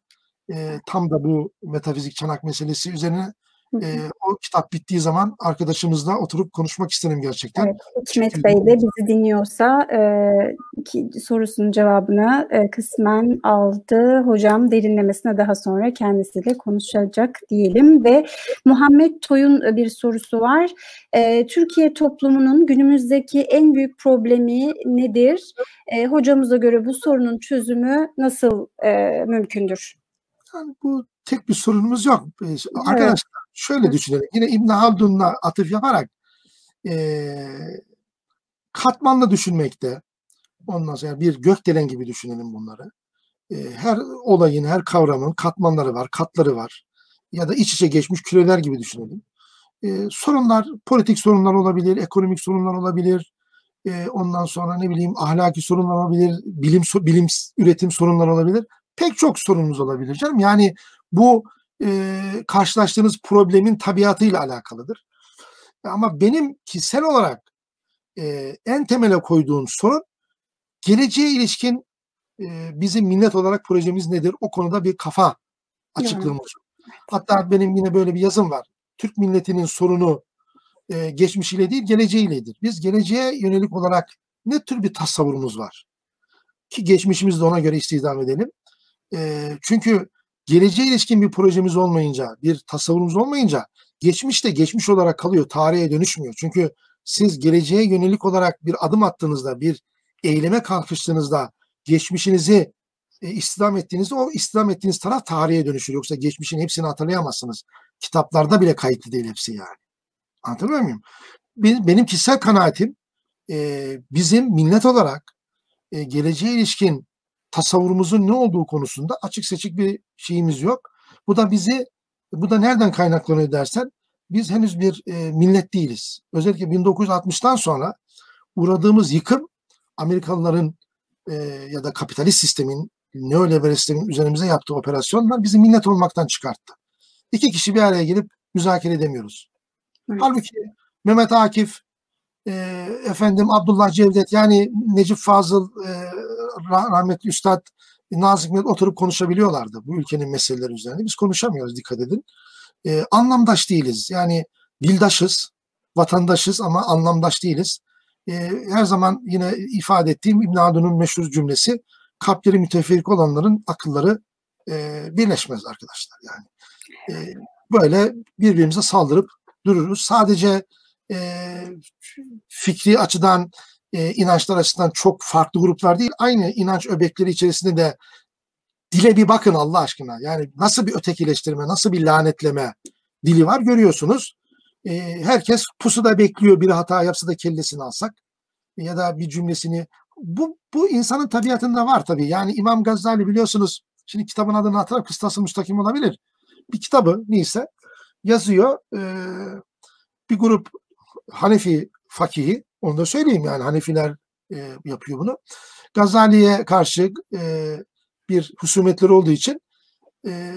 E, tam da bu metafizik çanak meselesi üzerine e, o kitap bittiği zaman arkadaşımızla oturup konuşmak isterim gerçekten. Evet, Hikmet Çünkü... Bey de bizi dinliyorsa e, ki, sorusunun cevabını e, kısmen aldı. Hocam derinlemesine daha sonra kendisiyle konuşacak diyelim ve Muhammed Toy'un bir sorusu var. E, Türkiye toplumunun günümüzdeki en büyük problemi nedir? E, hocamıza göre bu sorunun çözümü nasıl e, mümkündür? Yani bu tek bir sorunumuz yok. Arkadaşlar şöyle düşünelim. Yine İbn Haldun'la atıf yaparak e, katmanlı düşünmekte ondan sonra bir gökdelen gibi düşünelim bunları. E, her olayın, her kavramın katmanları var, katları var. Ya da iç içe geçmiş küreler gibi düşünelim. E, sorunlar, politik sorunlar olabilir, ekonomik sorunlar olabilir. E, ondan sonra ne bileyim ahlaki sorunlar olabilir, bilim bilim üretim sorunlar olabilir. Pek çok sorunumuz olabilir canım. Yani bu e, karşılaştığınız problemin tabiatıyla alakalıdır. Ama benim kişisel olarak e, en temele koyduğum sorun geleceğe ilişkin e, bizim millet olarak projemiz nedir? O konuda bir kafa açıklığımız. Hatta benim yine böyle bir yazım var. Türk milletinin sorunu e, geçmişiyle değil geleceğiyledir. Biz geleceğe yönelik olarak ne tür bir tasavvurumuz var? Ki geçmişimizi de ona göre istihdam edelim. E, çünkü geleceğe ilişkin bir projemiz olmayınca, bir tasavvurumuz olmayınca geçmiş de geçmiş olarak kalıyor, tarihe dönüşmüyor. Çünkü siz geleceğe yönelik olarak bir adım attığınızda, bir eyleme kalkıştığınızda geçmişinizi e, istihdam ettiğinizde o istihdam ettiğiniz taraf tarihe dönüşür. Yoksa geçmişin hepsini hatırlayamazsınız. Kitaplarda bile kayıtlı değil hepsi yani. Anlatabiliyor muyum? Benim, kişisel kanaatim e, bizim millet olarak e, geleceğe ilişkin tasavvurumuzun ne olduğu konusunda açık seçik bir şeyimiz yok. Bu da bizi bu da nereden kaynaklanıyor dersen biz henüz bir e, millet değiliz. Özellikle 1960'tan sonra uğradığımız yıkım Amerikalıların e, ya da kapitalist sistemin, neoliberal sistemin üzerimize yaptığı operasyonlar bizi millet olmaktan çıkarttı. İki kişi bir araya gelip müzakere edemiyoruz. Evet. Halbuki Mehmet Akif, e, efendim Abdullah Cevdet yani Necip Fazıl, e, rahmetli Üstad Nazım Hikmet oturup konuşabiliyorlardı bu ülkenin meseleleri üzerinde. Biz konuşamıyoruz dikkat edin. E, anlamdaş değiliz. Yani dildaşız, vatandaşız ama anlamdaş değiliz. E, her zaman yine ifade ettiğim İbn Haldun'un meşhur cümlesi kalpleri müteferrik olanların akılları e, birleşmez arkadaşlar. Yani e, böyle birbirimize saldırıp dururuz. Sadece e, fikri açıdan e, inançlar açısından çok farklı gruplar değil. Aynı inanç öbekleri içerisinde de dile bir bakın Allah aşkına. Yani nasıl bir ötekileştirme, nasıl bir lanetleme dili var görüyorsunuz. E, herkes pusuda bekliyor biri hata yapsa da kellesini alsak ya da bir cümlesini. Bu, bu insanın tabiatında var tabii. Yani İmam Gazali biliyorsunuz şimdi kitabın adını hatırlayıp kıstası müstakim olabilir. Bir kitabı neyse yazıyor. E, bir grup Hanefi fakihi onu da söyleyeyim yani Hanefiler e, yapıyor bunu. Gazali'ye karşı e, bir husumetleri olduğu için e,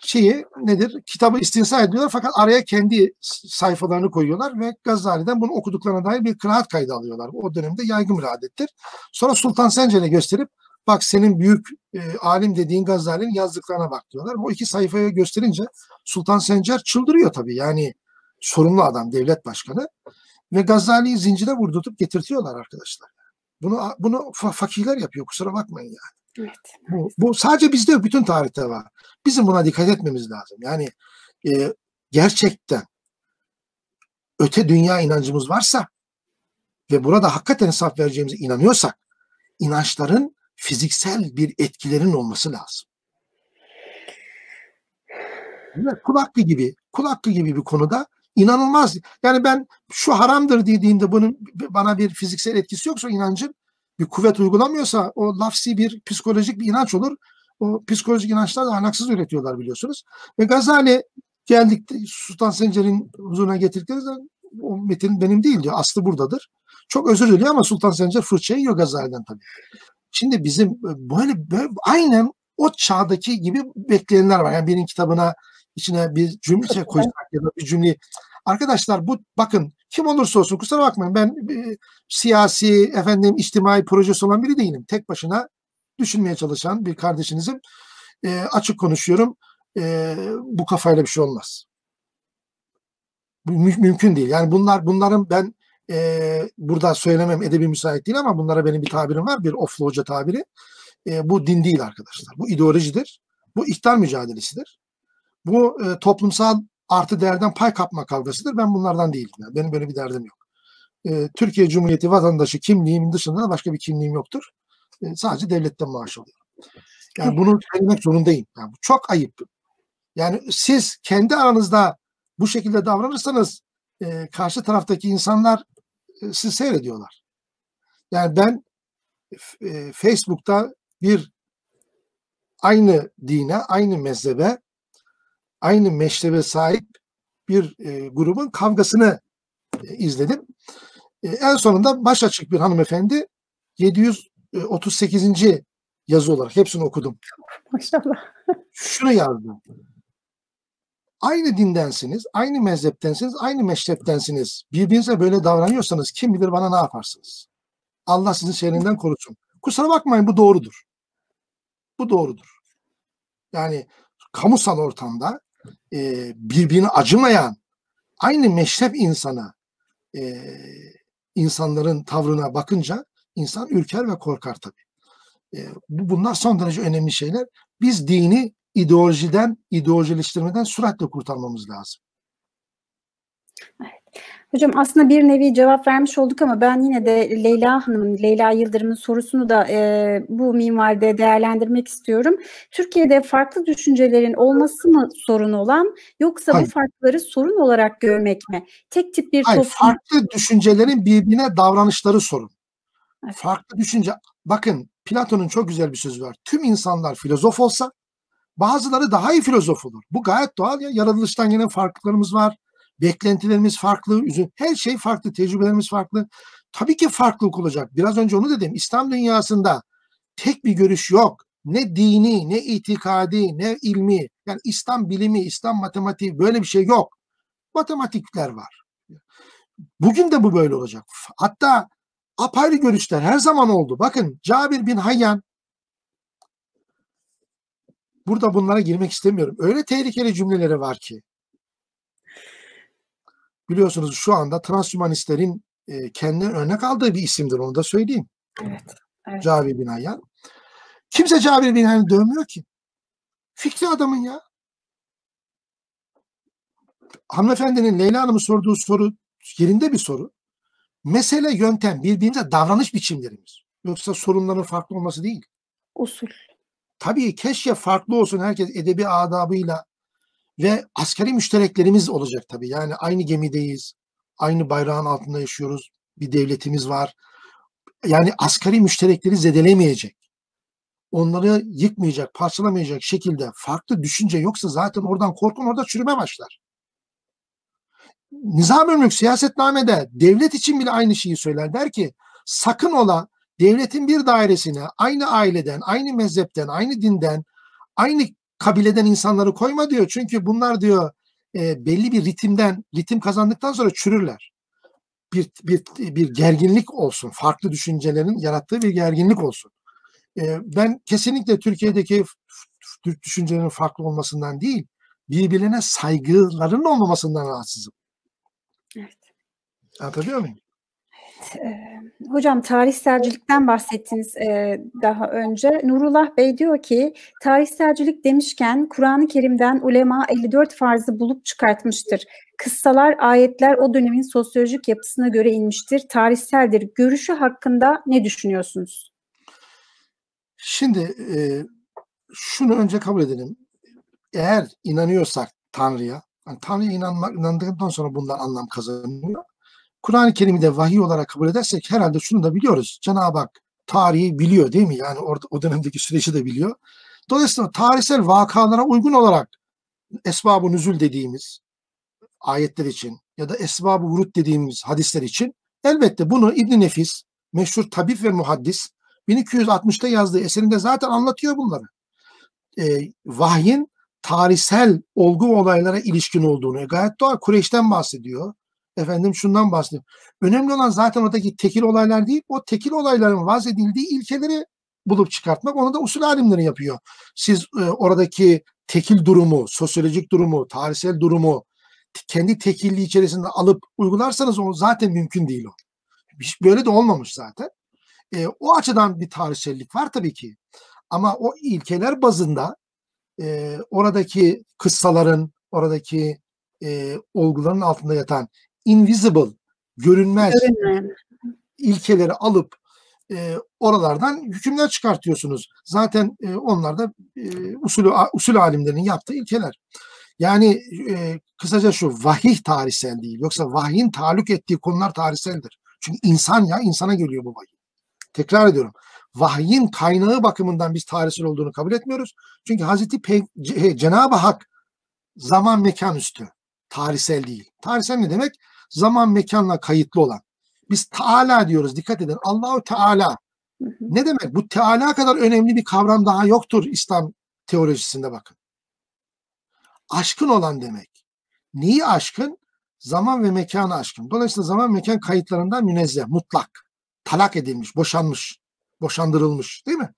şeyi nedir? Kitabı istinsa ediyorlar fakat araya kendi sayfalarını koyuyorlar ve Gazali'den bunu okuduklarına dair bir kıraat kaydı alıyorlar. O dönemde yaygın bir adettir. Sonra Sultan Sencer'e gösterip bak senin büyük e, alim dediğin Gazali'nin yazdıklarına bak diyorlar. O iki sayfaya gösterince Sultan Sencer çıldırıyor tabii. Yani sorumlu adam, devlet başkanı. Ve Gazali'yi zincire vurdurup getirtiyorlar arkadaşlar. Bunu bunu fakirler yapıyor kusura bakmayın yani. Evet. Bu, bu sadece bizde yok bütün tarihte var. Bizim buna dikkat etmemiz lazım. Yani e, gerçekten öte dünya inancımız varsa ve burada hakikaten hesap vereceğimize inanıyorsak inançların fiziksel bir etkilerin olması lazım. Kul hakkı gibi, kul hakkı gibi bir konuda inanılmaz. Yani ben şu haramdır dediğimde bunun bana bir fiziksel etkisi yoksa inancın bir kuvvet uygulamıyorsa o lafsi bir psikolojik bir inanç olur. O psikolojik inançlar da ahlaksız üretiyorlar biliyorsunuz. Ve Gazali geldik Sultan Sencer'in huzuruna getirdikleri o metin benim değil diyor. Aslı buradadır. Çok özür diliyor ama Sultan Sencer fırça yiyor Gazali'den tabii. Şimdi bizim böyle, böyle aynen o çağdaki gibi bekleyenler var. Yani benim kitabına içine bir cümle koysak ya da bir cümle. Arkadaşlar bu bakın kim olursa olsun kusura bakmayın ben e, siyasi efendim içtimai projesi olan biri değilim. Tek başına düşünmeye çalışan bir kardeşinizim. E, açık konuşuyorum. E, bu kafayla bir şey olmaz. Mü- mümkün değil. Yani bunlar bunların ben e, burada söylemem edebi müsait değil ama bunlara benim bir tabirim var. Bir offloca tabiri. E, bu din değil arkadaşlar. Bu ideolojidir. Bu iktidar mücadelesidir. Bu e, toplumsal artı değerden pay kapma kavgasıdır. Ben bunlardan değilim. Yani. Benim böyle bir derdim yok. E, Türkiye Cumhuriyeti vatandaşı kimliğim dışında da başka bir kimliğim yoktur. E, sadece devletten maaş alıyorum. Yani bunu söylemek zorundayım. Yani bu çok ayıp. Yani siz kendi aranızda bu şekilde davranırsanız e, karşı taraftaki insanlar e, sizi seyrediyorlar. Yani ben e, Facebook'ta bir aynı dine, aynı mezhebe aynı meşrebe sahip bir e, grubun kavgasını e, izledim. E, en sonunda baş açık bir hanımefendi 738. yazı olarak hepsini okudum. Maşallah. Şunu yazdım. Aynı dindensiniz, aynı mezheptensiniz, aynı meşreptensiniz. Birbirinize böyle davranıyorsanız kim bilir bana ne yaparsınız? Allah sizin şerrinden korusun. Kusura bakmayın bu doğrudur. Bu doğrudur. Yani kamusal ortamda e, birbirine acımayan aynı meşrep insana e, insanların tavrına bakınca insan ürker ve korkar tabii. E, bunlar son derece önemli şeyler. Biz dini ideolojiden, ideolojileştirmeden süratle kurtarmamız lazım. Evet. Hocam aslında bir nevi cevap vermiş olduk ama ben yine de Leyla Hanım'ın, Leyla Yıldırım'ın sorusunu da e, bu minvalde değerlendirmek istiyorum. Türkiye'de farklı düşüncelerin olması mı sorun olan yoksa Hayır. bu farkları sorun olarak görmek mi? Tek tip bir Hayır, toplum... farklı düşüncelerin birbirine davranışları sorun. Evet. Farklı düşünce, bakın Platon'un çok güzel bir sözü var. Tüm insanlar filozof olsa bazıları daha iyi filozof olur. Bu gayet doğal ya. Yaratılıştan gelen farklılıklarımız var Beklentilerimiz farklı, her şey farklı, tecrübelerimiz farklı. Tabii ki farklılık olacak. Biraz önce onu dedim. İslam dünyasında tek bir görüş yok. Ne dini, ne itikadi, ne ilmi. Yani İslam bilimi, İslam matematiği böyle bir şey yok. Matematikler var. Bugün de bu böyle olacak. Hatta apayrı görüşler her zaman oldu. Bakın Cabir bin Hayyan burada bunlara girmek istemiyorum. Öyle tehlikeli cümleleri var ki. Biliyorsunuz şu anda transhümanistlerin e, kendine örnek aldığı bir isimdir onu da söyleyeyim. Evet. evet. Cabir bin Hayyan. Kimse Cabir bin Hayyan'ı dövmüyor ki. Fikri adamın ya. Hanımefendinin Leyla Hanım'ın sorduğu soru yerinde bir soru. Mesele yöntem birbirimize davranış biçimlerimiz. Yoksa sorunların farklı olması değil. Usul. Tabii keşke farklı olsun herkes edebi adabıyla ve askeri müştereklerimiz olacak tabii. Yani aynı gemideyiz. Aynı bayrağın altında yaşıyoruz. Bir devletimiz var. Yani asgari müşterekleri zedelemeyecek. Onları yıkmayacak, parçalamayacak şekilde farklı düşünce yoksa zaten oradan korkun orada çürüme başlar. Nizam Mülk siyasetnamede devlet için bile aynı şeyi söyler. Der ki sakın ola devletin bir dairesine aynı aileden, aynı mezhepten, aynı dinden, aynı kabileden insanları koyma diyor. Çünkü bunlar diyor e, belli bir ritimden, ritim kazandıktan sonra çürürler. Bir, bir, bir gerginlik olsun. Farklı düşüncelerin yarattığı bir gerginlik olsun. E, ben kesinlikle Türkiye'deki düşüncelerin farklı olmasından değil, birbirine saygıların olmamasından rahatsızım. Evet. Anlatabiliyor muyum? Hocam tarihselcilikten bahsettiniz e, daha önce. Nurullah Bey diyor ki tarihselcilik demişken Kur'an-ı Kerim'den ulema 54 farzı bulup çıkartmıştır. Kıssalar, ayetler o dönemin sosyolojik yapısına göre inmiştir. Tarihseldir. Görüşü hakkında ne düşünüyorsunuz? Şimdi e, şunu önce kabul edelim. Eğer inanıyorsak Tanrı'ya, yani Tanrı'ya inandıktan sonra bundan anlam kazanıyor. Kur'an-ı Kerim'i de vahiy olarak kabul edersek herhalde şunu da biliyoruz. Cenab-ı Hak tarihi biliyor değil mi? Yani orada o dönemdeki süreci de biliyor. Dolayısıyla tarihsel vakalara uygun olarak esbab-ı nüzül dediğimiz ayetler için ya da esbab-ı vurut dediğimiz hadisler için elbette bunu İbn Nefis, meşhur tabip ve muhaddis 1260'ta yazdığı eserinde zaten anlatıyor bunları. Ee, vahyin tarihsel olgu olaylara ilişkin olduğunu, e, gayet doğal Kureyş'ten bahsediyor efendim şundan bahsediyor. Önemli olan zaten oradaki tekil olaylar değil, o tekil olayların vaz edildiği ilkeleri bulup çıkartmak. Onu da usul alimleri yapıyor. Siz e, oradaki tekil durumu, sosyolojik durumu, tarihsel durumu kendi tekilliği içerisinde alıp uygularsanız o zaten mümkün değil o. Böyle de olmamış zaten. E, o açıdan bir tarihsellik var tabii ki. Ama o ilkeler bazında e, oradaki kıssaların, oradaki e, olguların altında yatan invisible, görünmez Görünmeyen. ilkeleri alıp e, oralardan hükümler çıkartıyorsunuz. Zaten e, onlar da e, usulü, usul alimlerinin yaptığı ilkeler. Yani e, kısaca şu vahih tarihsel değil. Yoksa vahyin taluk ettiği konular tarihseldir. Çünkü insan ya insana geliyor bu vahiy. Tekrar ediyorum. Vahyin kaynağı bakımından biz tarihsel olduğunu kabul etmiyoruz. Çünkü Hazreti Pe- Cenab-ı Hak zaman mekan üstü. Tarihsel değil. Tarihsel ne demek? Zaman mekanla kayıtlı olan. Biz Teala diyoruz dikkat edin. Allahu Teala. Ne demek? Bu Teala kadar önemli bir kavram daha yoktur İslam teolojisinde bakın. Aşkın olan demek. Neyi aşkın? Zaman ve mekanı aşkın. Dolayısıyla zaman mekan kayıtlarından münezzeh, mutlak. Talak edilmiş, boşanmış, boşandırılmış değil mi?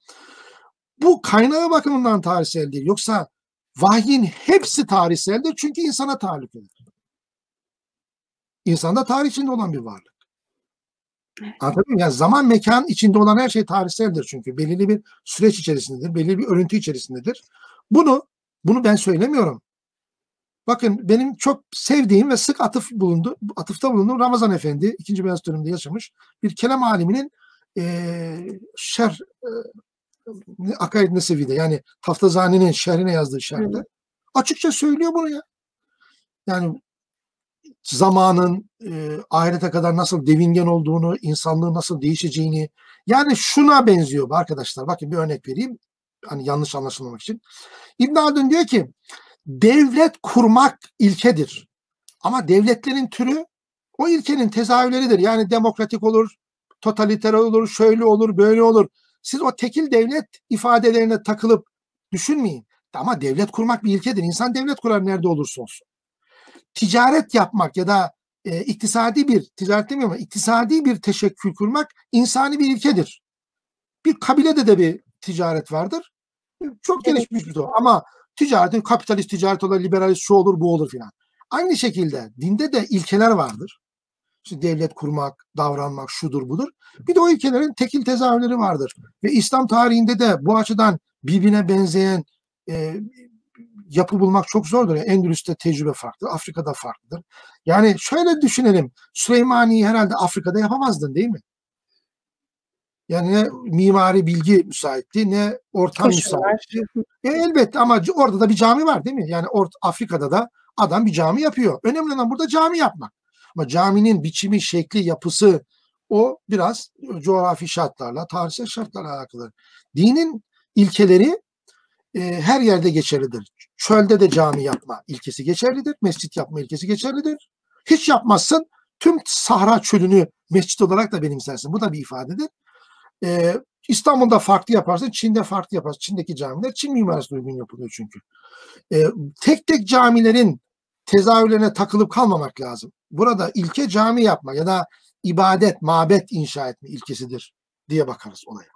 Bu kaynağı bakımından tarihsel değil. Yoksa vahyin hepsi tarihseldir çünkü insana taluk eder. İnsan da tarih içinde olan bir varlık. Anladın mı? Yani zaman mekan içinde olan her şey tarihseldir çünkü. Belirli bir süreç içerisindedir, belirli bir örüntü içerisindedir. Bunu bunu ben söylemiyorum. Bakın benim çok sevdiğim ve sık atıf bulundu, atıfta bulunduğum Ramazan Efendi, ikinci Beyaz döneminde yaşamış bir kelam aliminin e, şer e, Akaid Nesevi'de yani Taftazani'nin şerhine yazdığı şerhde açıkça söylüyor bunu ya. Yani zamanın e, ahirete kadar nasıl devingen olduğunu, insanlığın nasıl değişeceğini. Yani şuna benziyor arkadaşlar. Bakın bir örnek vereyim. Hani yanlış anlaşılmamak için. İbn Haldun diyor ki devlet kurmak ilkedir. Ama devletlerin türü o ilkenin tezahürleridir. Yani demokratik olur, totaliter olur, şöyle olur, böyle olur. Siz o tekil devlet ifadelerine takılıp düşünmeyin. Ama devlet kurmak bir ilkedir. İnsan devlet kurar nerede olursa olsun. Ticaret yapmak ya da e, iktisadi bir, ticaret demiyorum ama iktisadi bir teşekkül kurmak insani bir ilkedir. Bir kabilede de bir ticaret vardır. Çok gelişmiş bir o. Ama ticaretin kapitalist ticaret olur, liberalist şu olur, bu olur filan. Aynı şekilde dinde de ilkeler vardır. İşte devlet kurmak, davranmak, şudur budur. Bir de o ilkelerin tekil tezahürleri vardır. Ve İslam tarihinde de bu açıdan birbirine benzeyen e, yapı bulmak çok zordur. Yani Endülüs'te tecrübe farklı, Afrika'da farklıdır. Yani şöyle düşünelim. Süleymani'yi herhalde Afrika'da yapamazdın değil mi? Yani ne mimari bilgi müsaitti ne ortam müsaitti. E, elbette ama orada da bir cami var değil mi? Yani Or Afrika'da da adam bir cami yapıyor. Önemli olan burada cami yapmak. Ama caminin biçimi, şekli, yapısı o biraz coğrafi şartlarla, tarihsel şartlarla alakalı. Dinin ilkeleri e, her yerde geçerlidir. Çölde de cami yapma ilkesi geçerlidir. Mescit yapma ilkesi geçerlidir. Hiç yapmazsın tüm Sahra çölünü mescit olarak da benimsersin. Bu da bir ifadedir. Ee, İstanbul'da farklı yaparsın, Çin'de farklı yaparsın. Çin'deki camiler Çin mimarisine uygun yapılıyor çünkü. Ee, tek tek camilerin tezahürlerine takılıp kalmamak lazım. Burada ilke cami yapma ya da ibadet, mabet inşa etme ilkesidir diye bakarız olaya.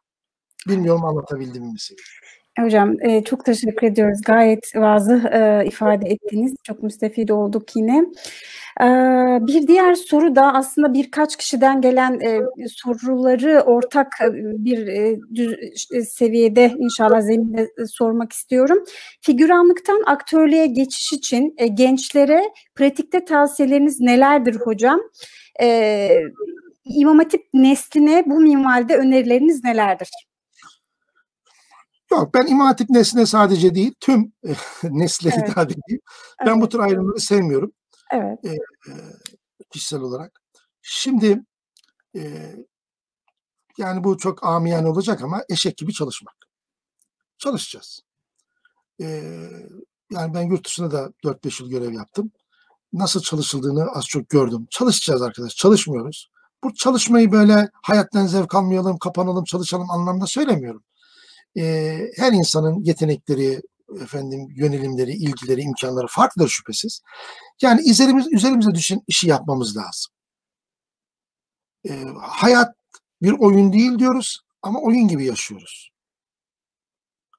Bilmiyorum anlatabildim mi meseleyi. Hocam e, çok teşekkür ediyoruz. Gayet vazı e, ifade ettiniz. Çok müstefid olduk yine. E, bir diğer soru da aslında birkaç kişiden gelen e, soruları ortak e, bir e, e, seviyede inşallah zeminde e, sormak istiyorum. Figüranlıktan aktörlüğe geçiş için e, gençlere pratikte tavsiyeleriniz nelerdir hocam? E, İmam Hatip nesline bu minvalde önerileriniz nelerdir? Yok ben İmam Hatip nesline sadece değil tüm e, nesle evet. hitap edeyim. Ben evet. bu tür ayrımları sevmiyorum. Evet. E, e, kişisel olarak. Şimdi e, yani bu çok amiyane olacak ama eşek gibi çalışmak. Çalışacağız. E, yani ben yurt dışında da 4-5 yıl görev yaptım. Nasıl çalışıldığını az çok gördüm. Çalışacağız arkadaş. Çalışmıyoruz. Bu çalışmayı böyle hayattan zevk almayalım, kapanalım, çalışalım anlamda söylemiyorum e, her insanın yetenekleri, efendim yönelimleri, ilgileri, imkanları farklıdır şüphesiz. Yani üzerimiz, üzerimize düşen işi yapmamız lazım. E, hayat bir oyun değil diyoruz ama oyun gibi yaşıyoruz.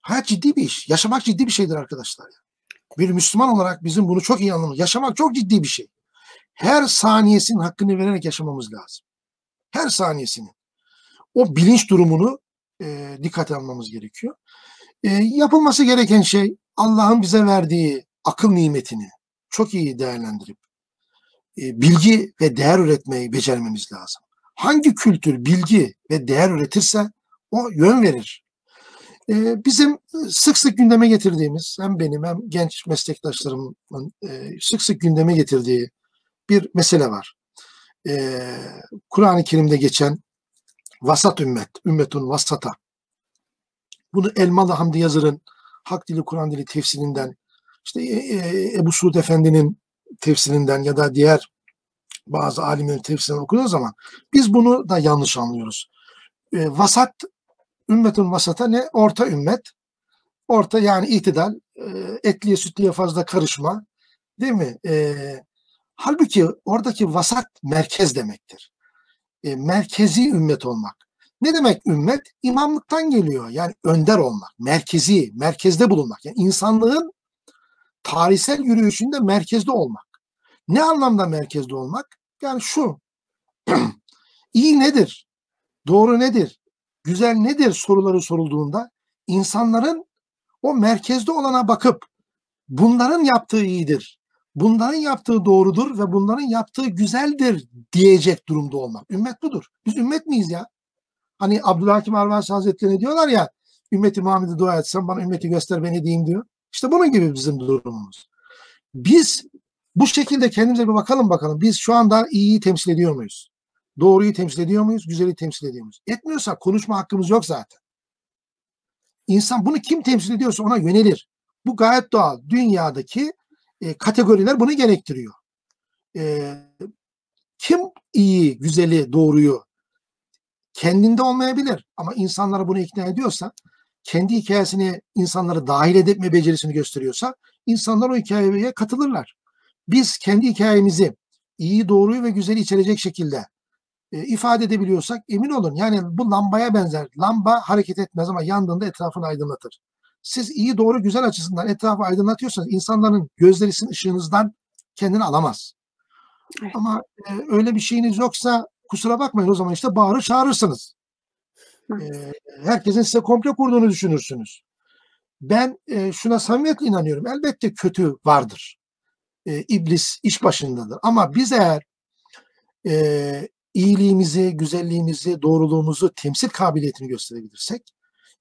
Hayat ciddi bir iş. Yaşamak ciddi bir şeydir arkadaşlar. Bir Müslüman olarak bizim bunu çok iyi anlamamız. Yaşamak çok ciddi bir şey. Her saniyesinin hakkını vererek yaşamamız lazım. Her saniyesinin. O bilinç durumunu e, dikkate almamız gerekiyor. E, yapılması gereken şey Allah'ın bize verdiği akıl nimetini çok iyi değerlendirip e, bilgi ve değer üretmeyi becermemiz lazım. Hangi kültür bilgi ve değer üretirse o yön verir. E, bizim sık sık gündeme getirdiğimiz hem benim hem genç meslektaşlarımın e, sık sık gündeme getirdiği bir mesele var. E, Kur'an-ı Kerim'de geçen vasat ümmet, ümmetun vasata. Bunu Elmalı Hamdi Yazır'ın Hak Dili Kur'an Dili tefsirinden, işte e, e, Ebu Suud Efendi'nin tefsirinden ya da diğer bazı alimlerin tefsirinden okuduğumuz zaman biz bunu da yanlış anlıyoruz. E, vasat, ümmetun vasata ne? Orta ümmet. Orta yani itidal, e, etliye sütliye fazla karışma. Değil mi? E, halbuki oradaki vasat merkez demektir e, merkezi ümmet olmak. Ne demek ümmet? İmamlıktan geliyor. Yani önder olmak, merkezi, merkezde bulunmak. Yani insanlığın tarihsel yürüyüşünde merkezde olmak. Ne anlamda merkezde olmak? Yani şu, iyi nedir? Doğru nedir? Güzel nedir soruları sorulduğunda insanların o merkezde olana bakıp bunların yaptığı iyidir, bunların yaptığı doğrudur ve bunların yaptığı güzeldir diyecek durumda olmak. Ümmet budur. Biz ümmet miyiz ya? Hani Abdülhakim Arvasi Hazretleri diyorlar ya ümmeti Muhammed'e dua etsen bana ümmeti göster ben edeyim diyor. İşte bunun gibi bizim durumumuz. Biz bu şekilde kendimize bir bakalım bakalım. Biz şu anda iyiyi temsil ediyor muyuz? Doğruyu temsil ediyor muyuz? Güzeli temsil ediyor muyuz? Etmiyorsak konuşma hakkımız yok zaten. İnsan bunu kim temsil ediyorsa ona yönelir. Bu gayet doğal. Dünyadaki e, kategoriler bunu gerektiriyor. E, kim iyi, güzeli, doğruyu kendinde olmayabilir ama insanları bunu ikna ediyorsa, kendi hikayesini insanları dahil etme becerisini gösteriyorsa insanlar o hikayeye katılırlar. Biz kendi hikayemizi iyi, doğruyu ve güzeli içerecek şekilde e, ifade edebiliyorsak emin olun yani bu lambaya benzer. Lamba hareket etmez ama yandığında etrafını aydınlatır. Siz iyi, doğru, güzel açısından etrafı aydınlatıyorsanız insanların gözleri sizin ışığınızdan kendini alamaz. Evet. Ama e, öyle bir şeyiniz yoksa kusura bakmayın o zaman işte bağırır çağırırsınız. E, herkesin size komple kurduğunu düşünürsünüz. Ben e, şuna samimiyetle inanıyorum. Elbette kötü vardır. E, iblis iş başındadır. Ama biz eğer e, iyiliğimizi, güzelliğimizi, doğruluğumuzu, temsil kabiliyetini gösterebilirsek,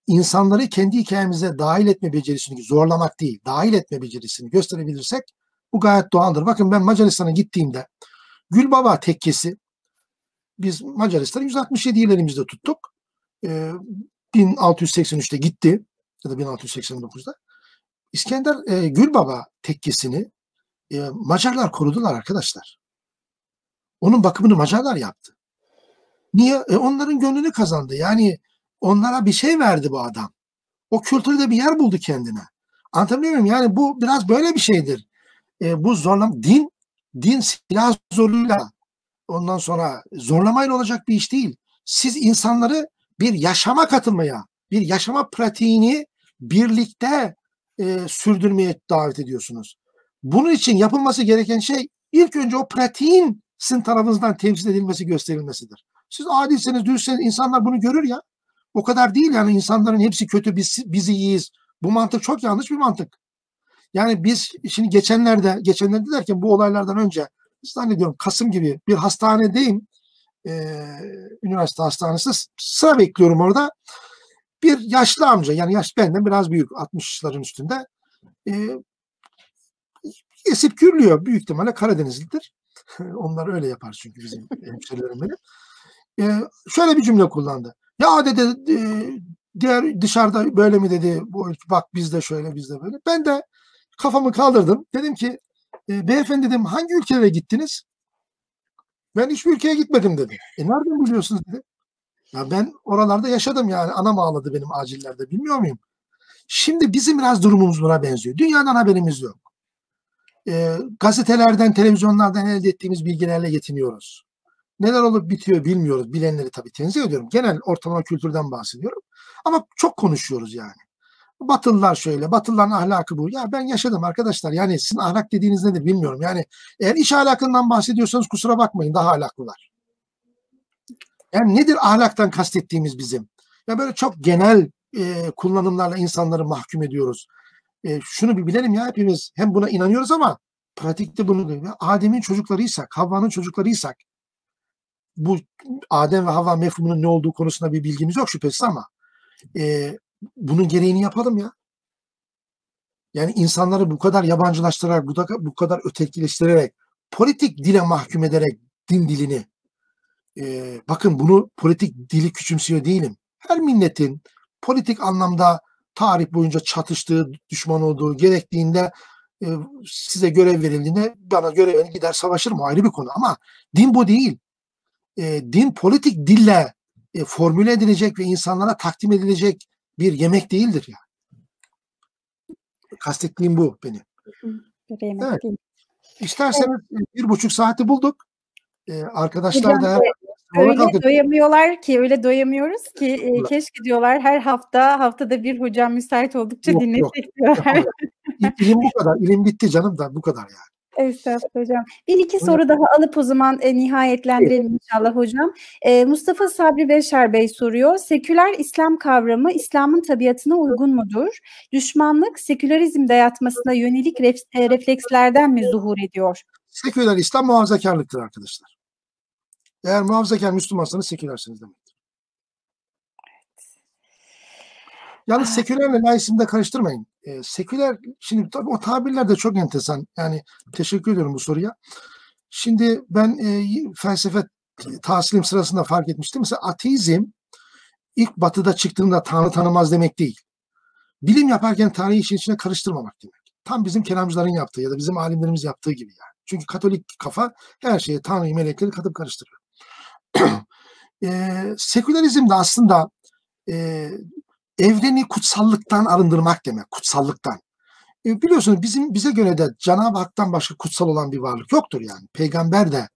insanları kendi hikayemize dahil etme becerisini, zorlamak değil, dahil etme becerisini gösterebilirsek bu gayet doğaldır. Bakın ben Macaristan'a gittiğimde Gülbaba tekkesi biz Macaristan'ı 167 ilerimizde tuttuk. E, 1683'te gitti ya da 1689'da. İskender e, Gülbaba tekkesini e, Macarlar korudular arkadaşlar. Onun bakımını Macarlar yaptı. Niye? E, onların gönlünü kazandı. Yani onlara bir şey verdi bu adam. O kültürde bir yer buldu kendine. Anlatabiliyor muyum? Yani bu biraz böyle bir şeydir. E, bu zorlam din din silah zoruyla ondan sonra zorlamayla olacak bir iş değil. Siz insanları bir yaşama katılmaya, bir yaşama pratiğini birlikte e, sürdürmeye davet ediyorsunuz. Bunun için yapılması gereken şey ilk önce o pratiğin sizin tarafınızdan temsil edilmesi, gösterilmesidir. Siz adilseniz, düzseniz insanlar bunu görür ya. O kadar değil yani insanların hepsi kötü, biz, biz iyiyiz. Bu mantık çok yanlış bir mantık. Yani biz şimdi geçenlerde, geçenlerde derken bu olaylardan önce zannediyorum Kasım gibi bir hastanedeyim. Ee, üniversite hastanesi sıra bekliyorum orada. Bir yaşlı amca yani yaş benden biraz büyük 60'ların üstünde e, esip gürlüyor. Büyük ihtimalle Karadenizlidir. Onlar öyle yapar çünkü bizim hemşerilerim benim. Ee, şöyle bir cümle kullandı. Ya dedi e, diğer dışarıda böyle mi dedi. Bak bizde şöyle bizde böyle. Ben de kafamı kaldırdım. Dedim ki e, beyefendi dedim hangi ülkelere gittiniz? Ben hiçbir ülkeye gitmedim dedi. E nereden biliyorsunuz dedi. Ya ben oralarda yaşadım yani. Anam ağladı benim acillerde. Bilmiyor muyum? Şimdi bizim biraz durumumuz buna benziyor. Dünyadan haberimiz yok. E, gazetelerden, televizyonlardan elde ettiğimiz bilgilerle yetiniyoruz. Neler olup bitiyor bilmiyoruz. Bilenleri tabii tenzih ediyorum. Genel ortalama kültürden bahsediyorum. Ama çok konuşuyoruz yani. Batılılar şöyle, Batılıların ahlakı bu. Ya ben yaşadım arkadaşlar. Yani sizin ahlak dediğiniz nedir bilmiyorum. Yani eğer iş ahlakından bahsediyorsanız kusura bakmayın daha ahlaklılar. Yani nedir ahlaktan kastettiğimiz bizim? Ya böyle çok genel e, kullanımlarla insanları mahkum ediyoruz. E, şunu bir bilelim ya hepimiz hem buna inanıyoruz ama pratikte bunu. Adem'in çocuklarıysak, Havva'nın çocuklarıysak bu Adem ve Havva mefhumunun ne olduğu konusunda bir bilgimiz yok şüphesiz ama e, bunun gereğini yapalım ya. Yani insanları bu kadar yabancılaştırarak, bu, da, bu kadar ötekileştirerek, politik dile mahkum ederek din dilini, e, bakın bunu politik dili küçümsüyor değilim. Her milletin politik anlamda tarih boyunca çatıştığı, düşman olduğu, gerektiğinde e, size görev verildiğinde bana görev gider savaşırım ayrı bir konu ama din bu değil. E, din politik dille e, formüle edilecek ve insanlara takdim edilecek bir yemek değildir yani. Kastettiğim bu benim. evet. İsterseniz evet. bir buçuk saati bulduk. Ee, arkadaşlar Hocam, da öyle kaldık. doyamıyorlar ki öyle doyamıyoruz ki e, keşke diyorlar her hafta haftada bir hocam müsait oldukça dinlesek diyorlar. İlim bu kadar. İlim bitti canım da bu kadar yani. Estağfurullah hocam. Bir iki soru daha alıp o zaman e, nihayetlendirelim inşallah hocam. E, Mustafa Sabri Beşer Bey soruyor. Seküler İslam kavramı İslam'ın tabiatına uygun mudur? Düşmanlık sekülerizm dayatmasına yönelik ref, e, reflekslerden mi zuhur ediyor? Seküler İslam muhafazakarlıktır arkadaşlar. Eğer muhafazakar Müslümansanız sekülersiniz demek. Yalnız sekülerle laizmi de karıştırmayın. E, seküler, şimdi tabii o tabirler de çok enteresan. Yani teşekkür ediyorum bu soruya. Şimdi ben e, felsefe tahsilim sırasında fark etmiştim. Mesela ateizm ilk batıda çıktığında Tanrı tanımaz demek değil. Bilim yaparken Tanrı'yı işin içine karıştırmamak demek. Tam bizim kelamcıların yaptığı ya da bizim alimlerimiz yaptığı gibi yani. Çünkü Katolik kafa her şeye Tanrı'yı melekleri katıp karıştırıyor. E, sekülerizm de aslında e, evreni kutsallıktan arındırmak demek, kutsallıktan. E, biliyorsunuz bizim bize göre de Cenab-ı Hak'tan başka kutsal olan bir varlık yoktur yani. Peygamber de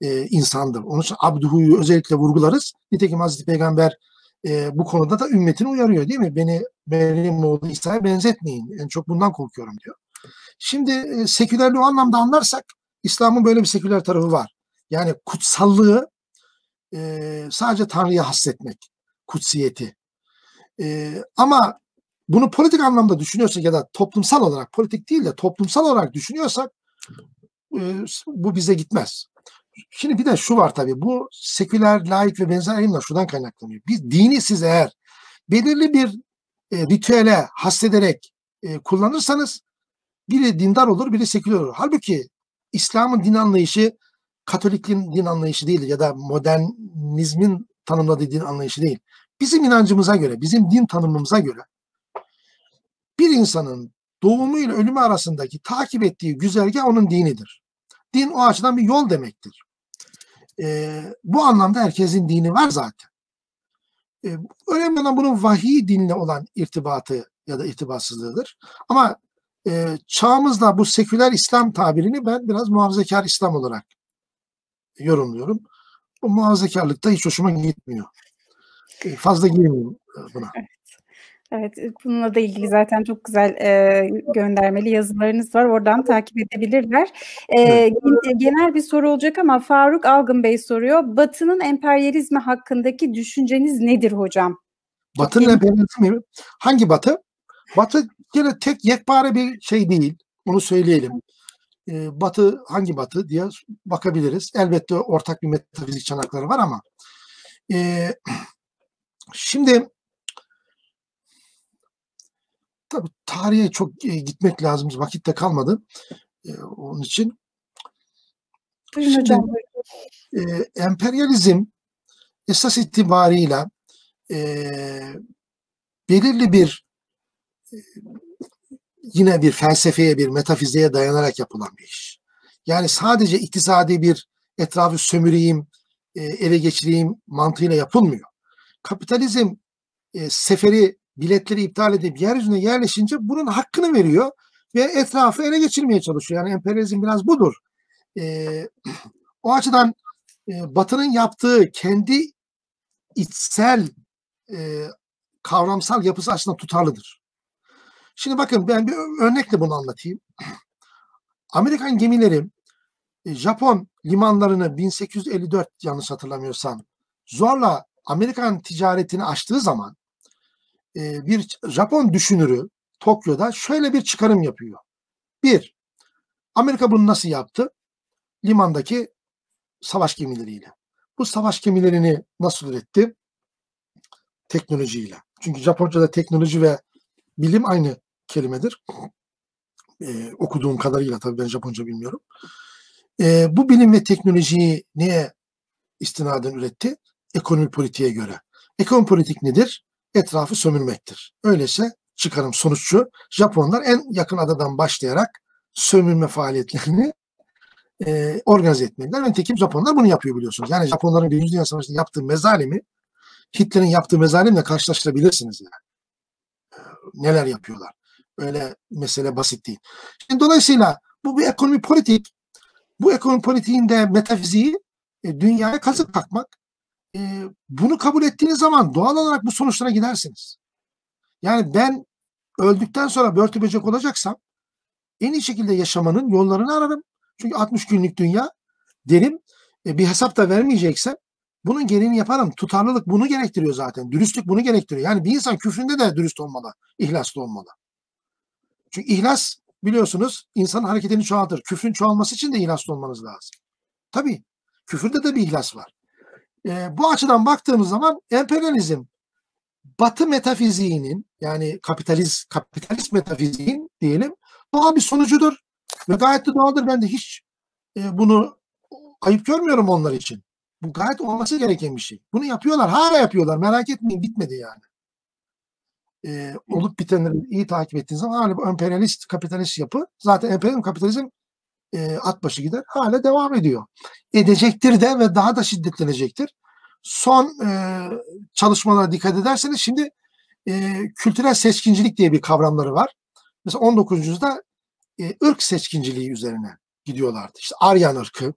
e, insandır. Onun için abduhuyu özellikle vurgularız. Nitekim Hazreti Peygamber e, bu konuda da ümmetini uyarıyor değil mi? Beni benim oğlu İsa'ya benzetmeyin. En çok bundan korkuyorum diyor. Şimdi e, sekülerliği o anlamda anlarsak İslam'ın böyle bir seküler tarafı var. Yani kutsallığı e, sadece Tanrı'ya hasretmek, kutsiyeti. E, ama bunu politik anlamda düşünüyorsak ya da toplumsal olarak, politik değil de toplumsal olarak düşünüyorsak e, bu bize gitmez. Şimdi bir de şu var tabii bu seküler, laik ve benzer eğilimler şuradan kaynaklanıyor. Biz dini siz eğer belirli bir e, ritüele hasrederek e, kullanırsanız biri dindar olur, biri seküler olur. Halbuki İslam'ın din anlayışı Katolikliğin din anlayışı değil ya da modernizmin tanımladığı din anlayışı değil. Bizim inancımıza göre, bizim din tanımımıza göre bir insanın doğumu ile ölümü arasındaki takip ettiği güzergah onun dinidir. Din o açıdan bir yol demektir. E, bu anlamda herkesin dini var zaten. E, önemli olan bunun vahiy dinle olan irtibatı ya da irtibatsızlığıdır. Ama e, çağımızda bu seküler İslam tabirini ben biraz muhafazakar İslam olarak yorumluyorum. Bu muhafazakarlık da hiç hoşuma gitmiyor. E, fazla girmeyeyim buna. Evet, bununla da ilgili zaten çok güzel e, göndermeli yazılarınız var. Oradan takip edebilirler. E, genel bir soru olacak ama Faruk Algın Bey soruyor. Batı'nın emperyalizmi hakkındaki düşünceniz nedir hocam? Batı'nın emperyalizmi hangi Batı? Batı gene tek yekpare bir şey değil. Onu söyleyelim. E, batı hangi Batı diye bakabiliriz. Elbette ortak bir metafizik çanakları var ama e, şimdi Tabii tarihe çok e, gitmek lazım. Vakit de kalmadı. E, onun için. Buyurun hocam. E, emperyalizm esas itibarıyla e, belirli bir e, yine bir felsefeye, bir metafiziğe dayanarak yapılan bir iş. Yani sadece iktisadi bir etrafı sömüreyim, e, ele geçireyim mantığıyla yapılmıyor. Kapitalizm e, seferi biletleri iptal edip yeryüzüne yerleşince bunun hakkını veriyor ve etrafı ele geçirmeye çalışıyor. Yani emperyalizm biraz budur. E, o açıdan e, Batı'nın yaptığı kendi içsel e, kavramsal yapısı aslında tutarlıdır. Şimdi bakın ben bir örnekle bunu anlatayım. Amerikan gemileri e, Japon limanlarını 1854 yanlış hatırlamıyorsam zorla Amerikan ticaretini açtığı zaman e, bir Japon düşünürü Tokyo'da şöyle bir çıkarım yapıyor. Bir, Amerika bunu nasıl yaptı? Limandaki savaş gemileriyle. Bu savaş gemilerini nasıl üretti? Teknolojiyle. Çünkü Japonca'da teknoloji ve bilim aynı kelimedir. Ee, okuduğum kadarıyla tabii ben Japonca bilmiyorum. Ee, bu bilim ve teknolojiyi neye istinaden üretti? Ekonomi politiğe göre. Ekonomi politik nedir? etrafı sömürmektir. Öyleyse çıkarım sonuççu Japonlar en yakın adadan başlayarak sömürme faaliyetlerini e, organize etmeliler. Ve nitekim Japonlar bunu yapıyor biliyorsunuz. Yani Japonların Birinci Dünya Savaşı'nda yaptığı mezalimi Hitler'in yaptığı mezalimle karşılaştırabilirsiniz yani. E, neler yapıyorlar. Öyle mesele basit değil. Şimdi dolayısıyla bu bir ekonomi politik. Bu ekonomi politiğinde metafiziği e, dünyaya kazık takmak e, bunu kabul ettiğiniz zaman doğal olarak bu sonuçlara gidersiniz. Yani ben öldükten sonra börtü böcek olacaksam en iyi şekilde yaşamanın yollarını ararım. Çünkü 60 günlük dünya derim e, bir hesap da vermeyeceksem bunun gereğini yaparım. Tutarlılık bunu gerektiriyor zaten. Dürüstlük bunu gerektiriyor. Yani bir insan küfründe de dürüst olmalı. ihlaslı olmalı. Çünkü ihlas biliyorsunuz insanın hareketini çoğaltır. Küfrün çoğalması için de ihlaslı olmanız lazım. Tabii. Küfürde de bir ihlas var. E, bu açıdan baktığımız zaman emperyalizm Batı metafiziğinin yani kapitalist kapitalist metafiziğin diyelim doğal bir sonucudur ve gayet de doğaldır. Ben de hiç e, bunu ayıp görmüyorum onlar için. Bu gayet olması gereken bir şey. Bunu yapıyorlar. Hala yapıyorlar. Merak etmeyin bitmedi yani. E, olup bitenleri iyi takip ettiğiniz zaman hala bu emperyalist kapitalist yapı zaten emperyalizm kapitalizm e, at başı gider. Hala devam ediyor. Edecektir de ve daha da şiddetlenecektir. son e, çalışmalara dikkat ederseniz şimdi e, kültürel seçkincilik diye bir kavramları var. Mesela 19. yüzyılda e, ırk seçkinciliği üzerine gidiyorlardı. İşte Aryan ırkı,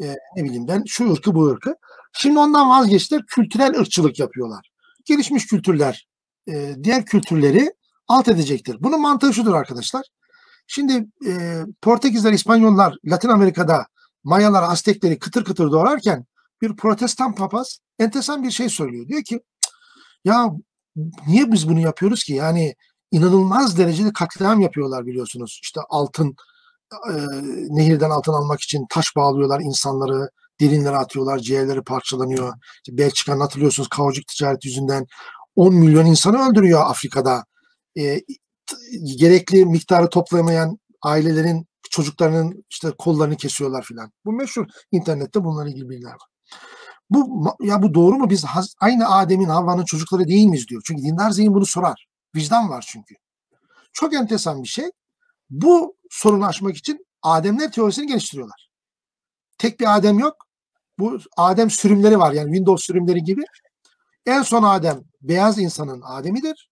e, ne bileyim ben şu ırkı bu ırkı. Şimdi ondan vazgeçtiler, kültürel ırkçılık yapıyorlar. Gelişmiş kültürler e, diğer kültürleri alt edecektir. Bunun mantığı şudur arkadaşlar. Şimdi e, Portekizler, İspanyollar Latin Amerika'da Mayalar, Aztekleri kıtır kıtır doğrarken bir protestan papaz enteresan bir şey söylüyor. Diyor ki ya niye biz bunu yapıyoruz ki? Yani inanılmaz derecede katliam yapıyorlar biliyorsunuz. İşte altın e, nehirden altın almak için taş bağlıyorlar insanları, derinlere atıyorlar, ciğerleri parçalanıyor. İşte Belçika'nın hatırlıyorsunuz kavucuk ticaret yüzünden 10 milyon insanı öldürüyor Afrika'da. E, gerekli miktarı toplayamayan ailelerin çocuklarının işte kollarını kesiyorlar filan. Bu meşhur internette bunlarla ilgili bilgiler var. Bu ya bu doğru mu? Biz aynı Adem'in Havva'nın çocukları değil miyiz diyor. Çünkü dindar zihin bunu sorar. Vicdan var çünkü. Çok enteresan bir şey. Bu sorunu aşmak için Ademler teorisini geliştiriyorlar. Tek bir Adem yok. Bu Adem sürümleri var. Yani Windows sürümleri gibi. En son Adem beyaz insanın Adem'idir.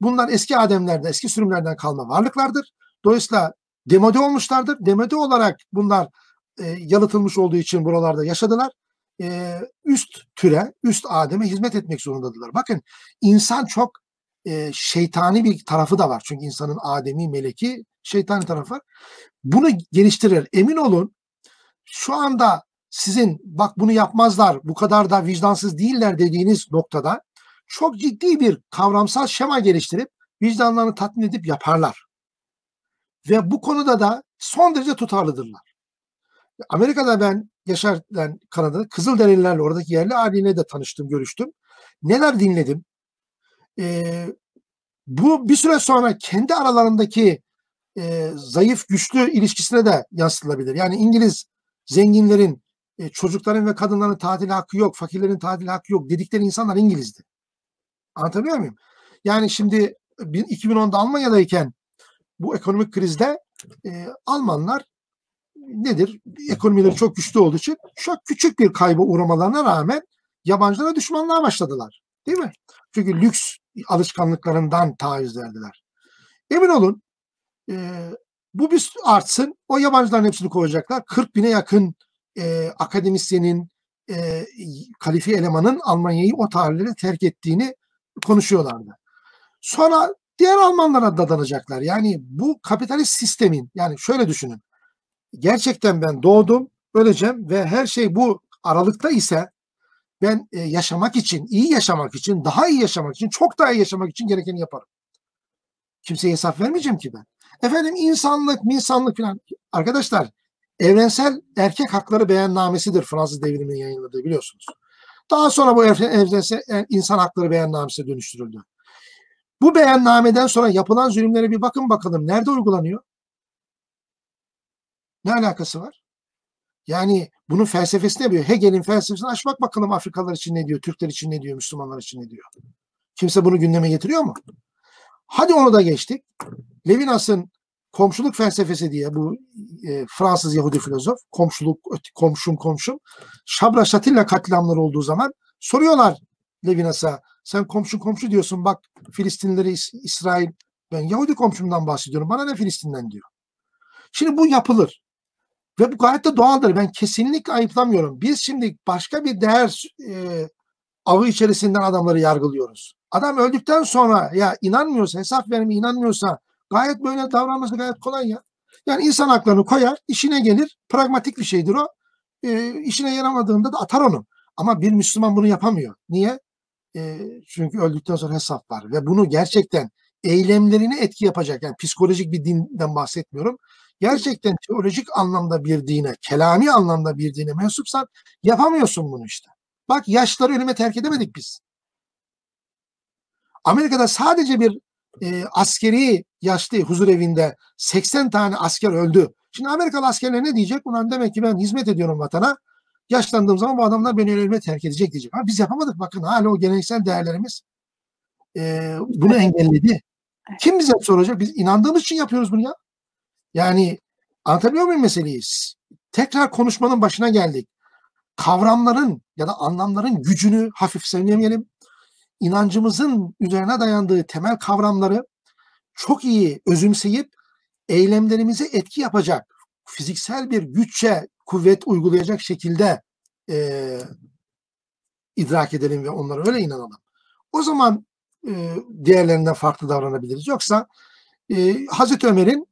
Bunlar eski Ademlerde, eski sürümlerden kalma varlıklardır. Dolayısıyla demode olmuşlardır. Demode olarak bunlar e, yalıtılmış olduğu için buralarda yaşadılar. E, üst türe, üst Adem'e hizmet etmek zorundadılar. Bakın insan çok e, şeytani bir tarafı da var. Çünkü insanın Adem'i, meleki şeytani tarafı var. Bunu geliştirir. Emin olun şu anda sizin bak bunu yapmazlar, bu kadar da vicdansız değiller dediğiniz noktada çok ciddi bir kavramsal şema geliştirip vicdanlarını tatmin edip yaparlar. Ve bu konuda da son derece tutarlıdırlar. Amerika'da ben yaşarken Kanada'da Kızılderililerle oradaki yerli aileyle de tanıştım, görüştüm. Neler dinledim. Ee, bu bir süre sonra kendi aralarındaki e, zayıf güçlü ilişkisine de yansıtılabilir. Yani İngiliz zenginlerin e, çocukların ve kadınların tatil hakkı yok, fakirlerin tatil hakkı yok dedikleri insanlar İngiliz'di. Anlatabiliyor muyum? Yani şimdi 2010'da Almanya'dayken bu ekonomik krizde e, Almanlar nedir? Ekonomileri çok güçlü olduğu için çok küçük bir kayba uğramalarına rağmen yabancılara düşmanlığa başladılar. Değil mi? Çünkü lüks alışkanlıklarından taviz verdiler. Emin olun e, bu bir artsın. O yabancıların hepsini koyacaklar. 40 bine yakın e, akademisyenin, e, kalifiye elemanın Almanya'yı o tarihlere terk ettiğini konuşuyorlardı. Sonra diğer Almanlara dadanacaklar. Yani bu kapitalist sistemin yani şöyle düşünün. Gerçekten ben doğdum, öleceğim ve her şey bu aralıkta ise ben e, yaşamak için, iyi yaşamak için, daha iyi yaşamak için, çok daha iyi yaşamak için gerekeni yaparım. Kimseye hesap vermeyeceğim ki ben. Efendim insanlık, insanlık falan. Arkadaşlar evrensel erkek hakları beyannamesidir Fransız devriminin yayınladığı biliyorsunuz. Daha sonra bu evrensel insan hakları beyannamesine dönüştürüldü. Bu beyannameden sonra yapılan zulümlere bir bakın bakalım. Nerede uygulanıyor? Ne alakası var? Yani bunun felsefesi ne diyor? Hegel'in felsefesini aç bak bakalım Afrikalılar için ne diyor, Türkler için ne diyor, Müslümanlar için ne diyor? Kimse bunu gündeme getiriyor mu? Hadi onu da geçtik. Levinas'ın komşuluk felsefesi diye bu e, Fransız Yahudi filozof, komşuluk, komşum komşum, Şabra Şatilla katliamları olduğu zaman soruyorlar Levinas'a, sen komşu komşu diyorsun bak Filistinleri İsrail, ben Yahudi komşumdan bahsediyorum, bana ne Filistin'den diyor. Şimdi bu yapılır. Ve bu gayet de doğaldır. Ben kesinlikle ayıplamıyorum. Biz şimdi başka bir değer e, avı içerisinden adamları yargılıyoruz. Adam öldükten sonra ya inanmıyorsa, hesap vermeye inanmıyorsa gayet böyle davranması gayet kolay ya. Yani insan haklarını koyar, işine gelir, pragmatik bir şeydir o. E, işine yaramadığında da atar onu. Ama bir Müslüman bunu yapamıyor. Niye? E, çünkü öldükten sonra hesap var. Ve bunu gerçekten eylemlerine etki yapacak. Yani psikolojik bir dinden bahsetmiyorum. Gerçekten teolojik anlamda bir dine, kelami anlamda bir dine mensupsan yapamıyorsun bunu işte. Bak yaşları ölüme terk edemedik biz. Amerika'da sadece bir e, askeri yaşlı huzur evinde 80 tane asker öldü. Şimdi Amerikalı askerler ne diyecek? Ulan demek ki ben hizmet ediyorum vatana. Yaşlandığım zaman bu adamlar beni ölüme terk edecek diyecek. Ama biz yapamadık bakın hala o geleneksel değerlerimiz e, bunu engelledi. Kim bize soracak? Biz inandığımız için yapıyoruz bunu ya. Yani anlatabiliyor muyum meseleyi? Tekrar konuşmanın başına geldik. kavramların ya da anlamların gücünü hafifsemeyelim. İnancımızın üzerine dayandığı temel kavramları çok iyi özümseyip eylemlerimize etki yapacak, fiziksel bir güççe kuvvet uygulayacak şekilde e, idrak edelim ve onlara öyle inanalım. O zaman e, diğerlerinden farklı davranabiliriz. Yoksa e, Hazreti Ömer'in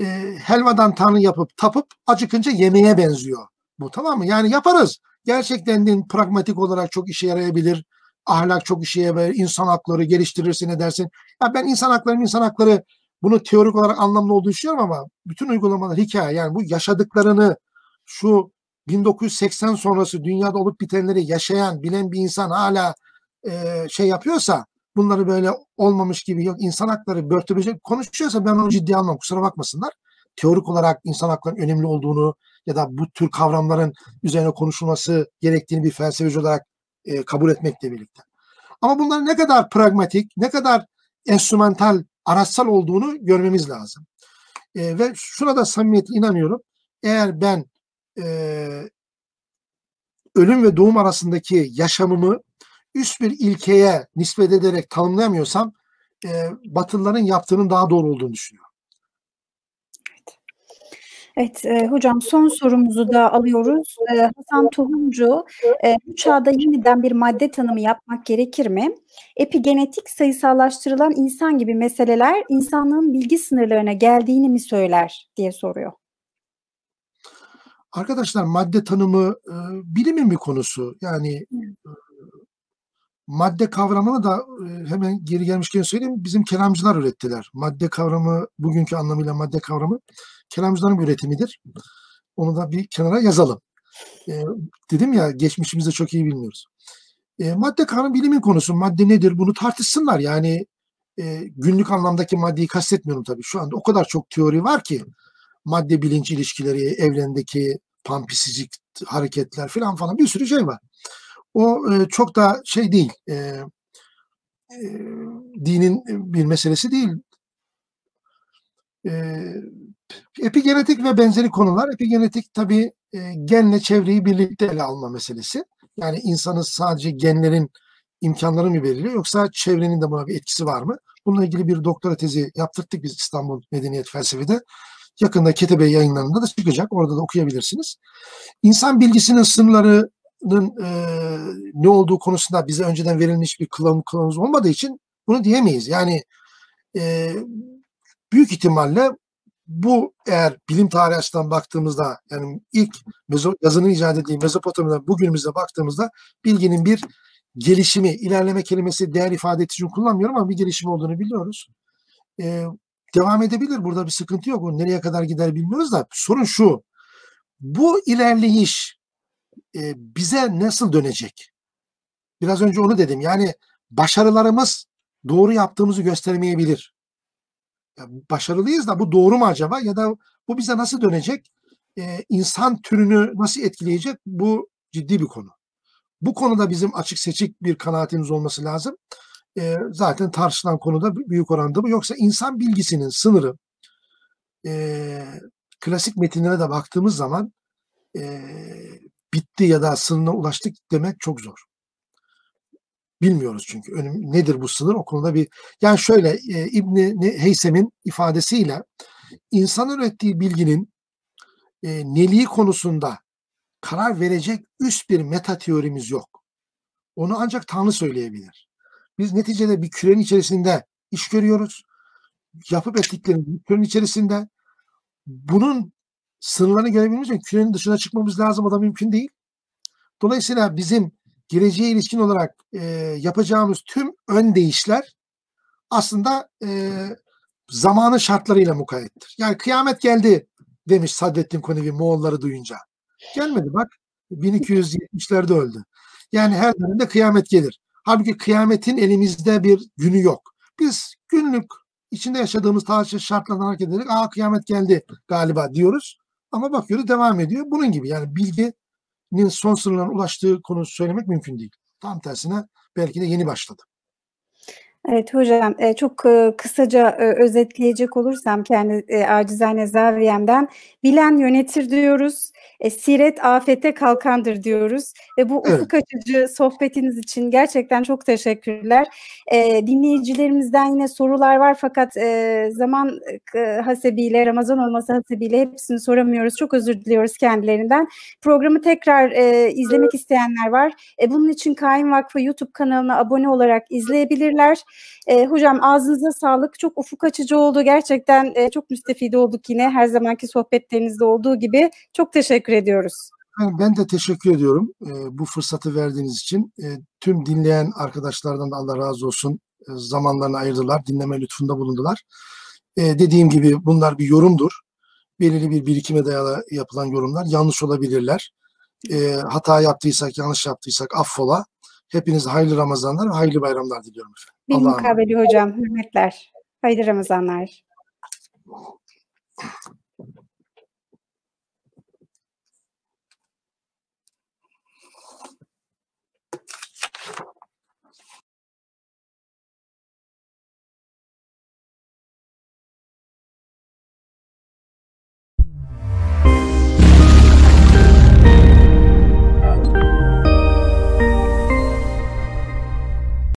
e, helvadan tanrı yapıp tapıp acıkınca yemeğe benziyor. Bu tamam mı? Yani yaparız. Gerçekten din pragmatik olarak çok işe yarayabilir. Ahlak çok işe yarayabilir. İnsan hakları geliştirirsin edersin. Ya ben insan hakları insan hakları bunu teorik olarak anlamlı olduğunu düşünüyorum ama bütün uygulamalar hikaye. Yani bu yaşadıklarını şu 1980 sonrası dünyada olup bitenleri yaşayan, bilen bir insan hala e, şey yapıyorsa bunları böyle olmamış gibi yok insan hakları börtülecek konuşuyorsa ben onu ciddiye almam kusura bakmasınlar. Teorik olarak insan haklarının önemli olduğunu ya da bu tür kavramların üzerine konuşulması gerektiğini bir felsefeci olarak e, kabul etmekle birlikte. Ama bunların ne kadar pragmatik, ne kadar enstrümantal, araçsal olduğunu görmemiz lazım. E, ve şuna da samimiyetle inanıyorum. Eğer ben e, ölüm ve doğum arasındaki yaşamımı üst bir ilkeye nispet ederek tanımlayamıyorsam e, Batılıların yaptığının daha doğru olduğunu düşünüyorum. Evet e, hocam son sorumuzu da alıyoruz. E, Hasan Tohumcu, e, bu çağda yeniden bir madde tanımı yapmak gerekir mi? Epigenetik sayısallaştırılan insan gibi meseleler insanlığın bilgi sınırlarına geldiğini mi söyler diye soruyor. Arkadaşlar madde tanımı e, bilimin bir konusu. Yani e, madde kavramını da e, hemen geri gelmişken söyleyeyim. Bizim kelamcılar ürettiler. Madde kavramı, bugünkü anlamıyla madde kavramı kelamcıların üretimidir. Onu da bir kenara yazalım. E, dedim ya geçmişimizde çok iyi bilmiyoruz. E, madde kavramı bilimin konusu. Madde nedir? Bunu tartışsınlar. Yani e, günlük anlamdaki maddeyi kastetmiyorum tabii. Şu anda o kadar çok teori var ki madde bilinç ilişkileri, evrendeki pampisizlik hareketler falan falan bir sürü şey var. O e, çok da şey değil. E, e, dinin bir meselesi değil. Epigenetik ve benzeri konular. Epigenetik tabii e, genle çevreyi birlikte ele alma meselesi. Yani insanı sadece genlerin imkanları mı belirliyor yoksa çevrenin de buna bir etkisi var mı? Bununla ilgili bir doktora tezi yaptırdık biz İstanbul Medeniyet Felsefe'de. Yakında Ketebe yayınlarında da çıkacak. Orada da okuyabilirsiniz. İnsan bilgisinin sınırlarının e, ne olduğu konusunda bize önceden verilmiş bir kılavuz olmadığı için bunu diyemeyiz. Yani e, büyük ihtimalle bu eğer bilim tarihi açıdan baktığımızda yani ilk Mezo, yazının icat edildiği Mezopotamya'dan bugünümüze baktığımızda bilginin bir gelişimi, ilerleme kelimesi değer ifade için kullanmıyorum ama bir gelişim olduğunu biliyoruz. Ee, devam edebilir. Burada bir sıkıntı yok. O nereye kadar gider bilmiyoruz da sorun şu. Bu ilerleyiş e, bize nasıl dönecek? Biraz önce onu dedim. Yani başarılarımız doğru yaptığımızı göstermeyebilir. Ya başarılıyız da bu doğru mu acaba ya da bu bize nasıl dönecek? Ee, insan türünü nasıl etkileyecek? Bu ciddi bir konu. Bu konuda bizim açık seçik bir kanaatimiz olması lazım e, zaten tartışılan konuda büyük oranda bu. Yoksa insan bilgisinin sınırı e, klasik metinlere de baktığımız zaman e, bitti ya da sınırına ulaştık demek çok zor. Bilmiyoruz çünkü önüm, nedir bu sınır o konuda bir yani şöyle e, İbni Heysem'in ifadesiyle insan ürettiği bilginin e, neliği konusunda karar verecek üst bir meta teorimiz yok. Onu ancak Tanrı söyleyebilir. Biz neticede bir kürenin içerisinde iş görüyoruz. Yapıp ettiklerimiz kürenin içerisinde. Bunun sınırlarını görebilmemiz için kürenin dışına çıkmamız lazım. O da mümkün değil. Dolayısıyla bizim geleceğe ilişkin olarak e, yapacağımız tüm ön değişler aslında e, zamanın şartlarıyla mukayyettir. Yani kıyamet geldi demiş Sadrettin Konevi Moğolları duyunca. Gelmedi bak 1270'lerde öldü. Yani her dönemde kıyamet gelir. Halbuki kıyametin elimizde bir günü yok. Biz günlük içinde yaşadığımız tarihsel şartlardan hareket ederek aa kıyamet geldi galiba diyoruz. Ama bakıyoruz devam ediyor. Bunun gibi yani bilginin son sınırlarına ulaştığı konusu söylemek mümkün değil. Tam tersine belki de yeni başladı. Evet hocam, eee, çok, ııı, kısaca, eee, özetleyecek olursam kendi, acizane zaviyemden, "Bilen yönetir." diyoruz. E, "Siret afete kalkandır." diyoruz ve bu Evet. ufuk açıcı sohbetiniz için gerçekten çok teşekkürler. Dinleyicilerimizden yine sorular var fakat, zaman, kı hasebiyle, Ramazan olması hasebiyle hepsini soramıyoruz. Çok özür diliyoruz kendilerinden. Programı tekrar, izlemek isteyenler var. E, bunun için Kaim Vakfı YouTube kanalına abone olarak izleyebilirler. Eee, hocam ağzınıza sağlık. Çok ufuk açıcı oldu. Gerçekten, eee, çok müstefide olduk yine her zamanki sohbetlerinizde olduğu gibi. Çok teşekkür ediyoruz. Ben de teşekkür ediyorum, eee, bu fırsatı verdiğiniz için. Eee, tüm dinleyen arkadaşlardan da Allah razı olsun. Eee, zamanlarını ayırdılar, dinleme lütfunda bulundular. Eee, dediğim gibi bunlar bir yorumdur. Belirli bir birikime dayalı yapılan yorumlar. Yanlış olabilirler. Eee, hata yaptıysak, yanlış yaptıysak affola. Hepinize hayırlı Ramazanlar ve hayırlı bayramlar diliyorum efendim. Emanet. Bilmukabele hocam, hürmetler. Hayırlı Ramazanlar.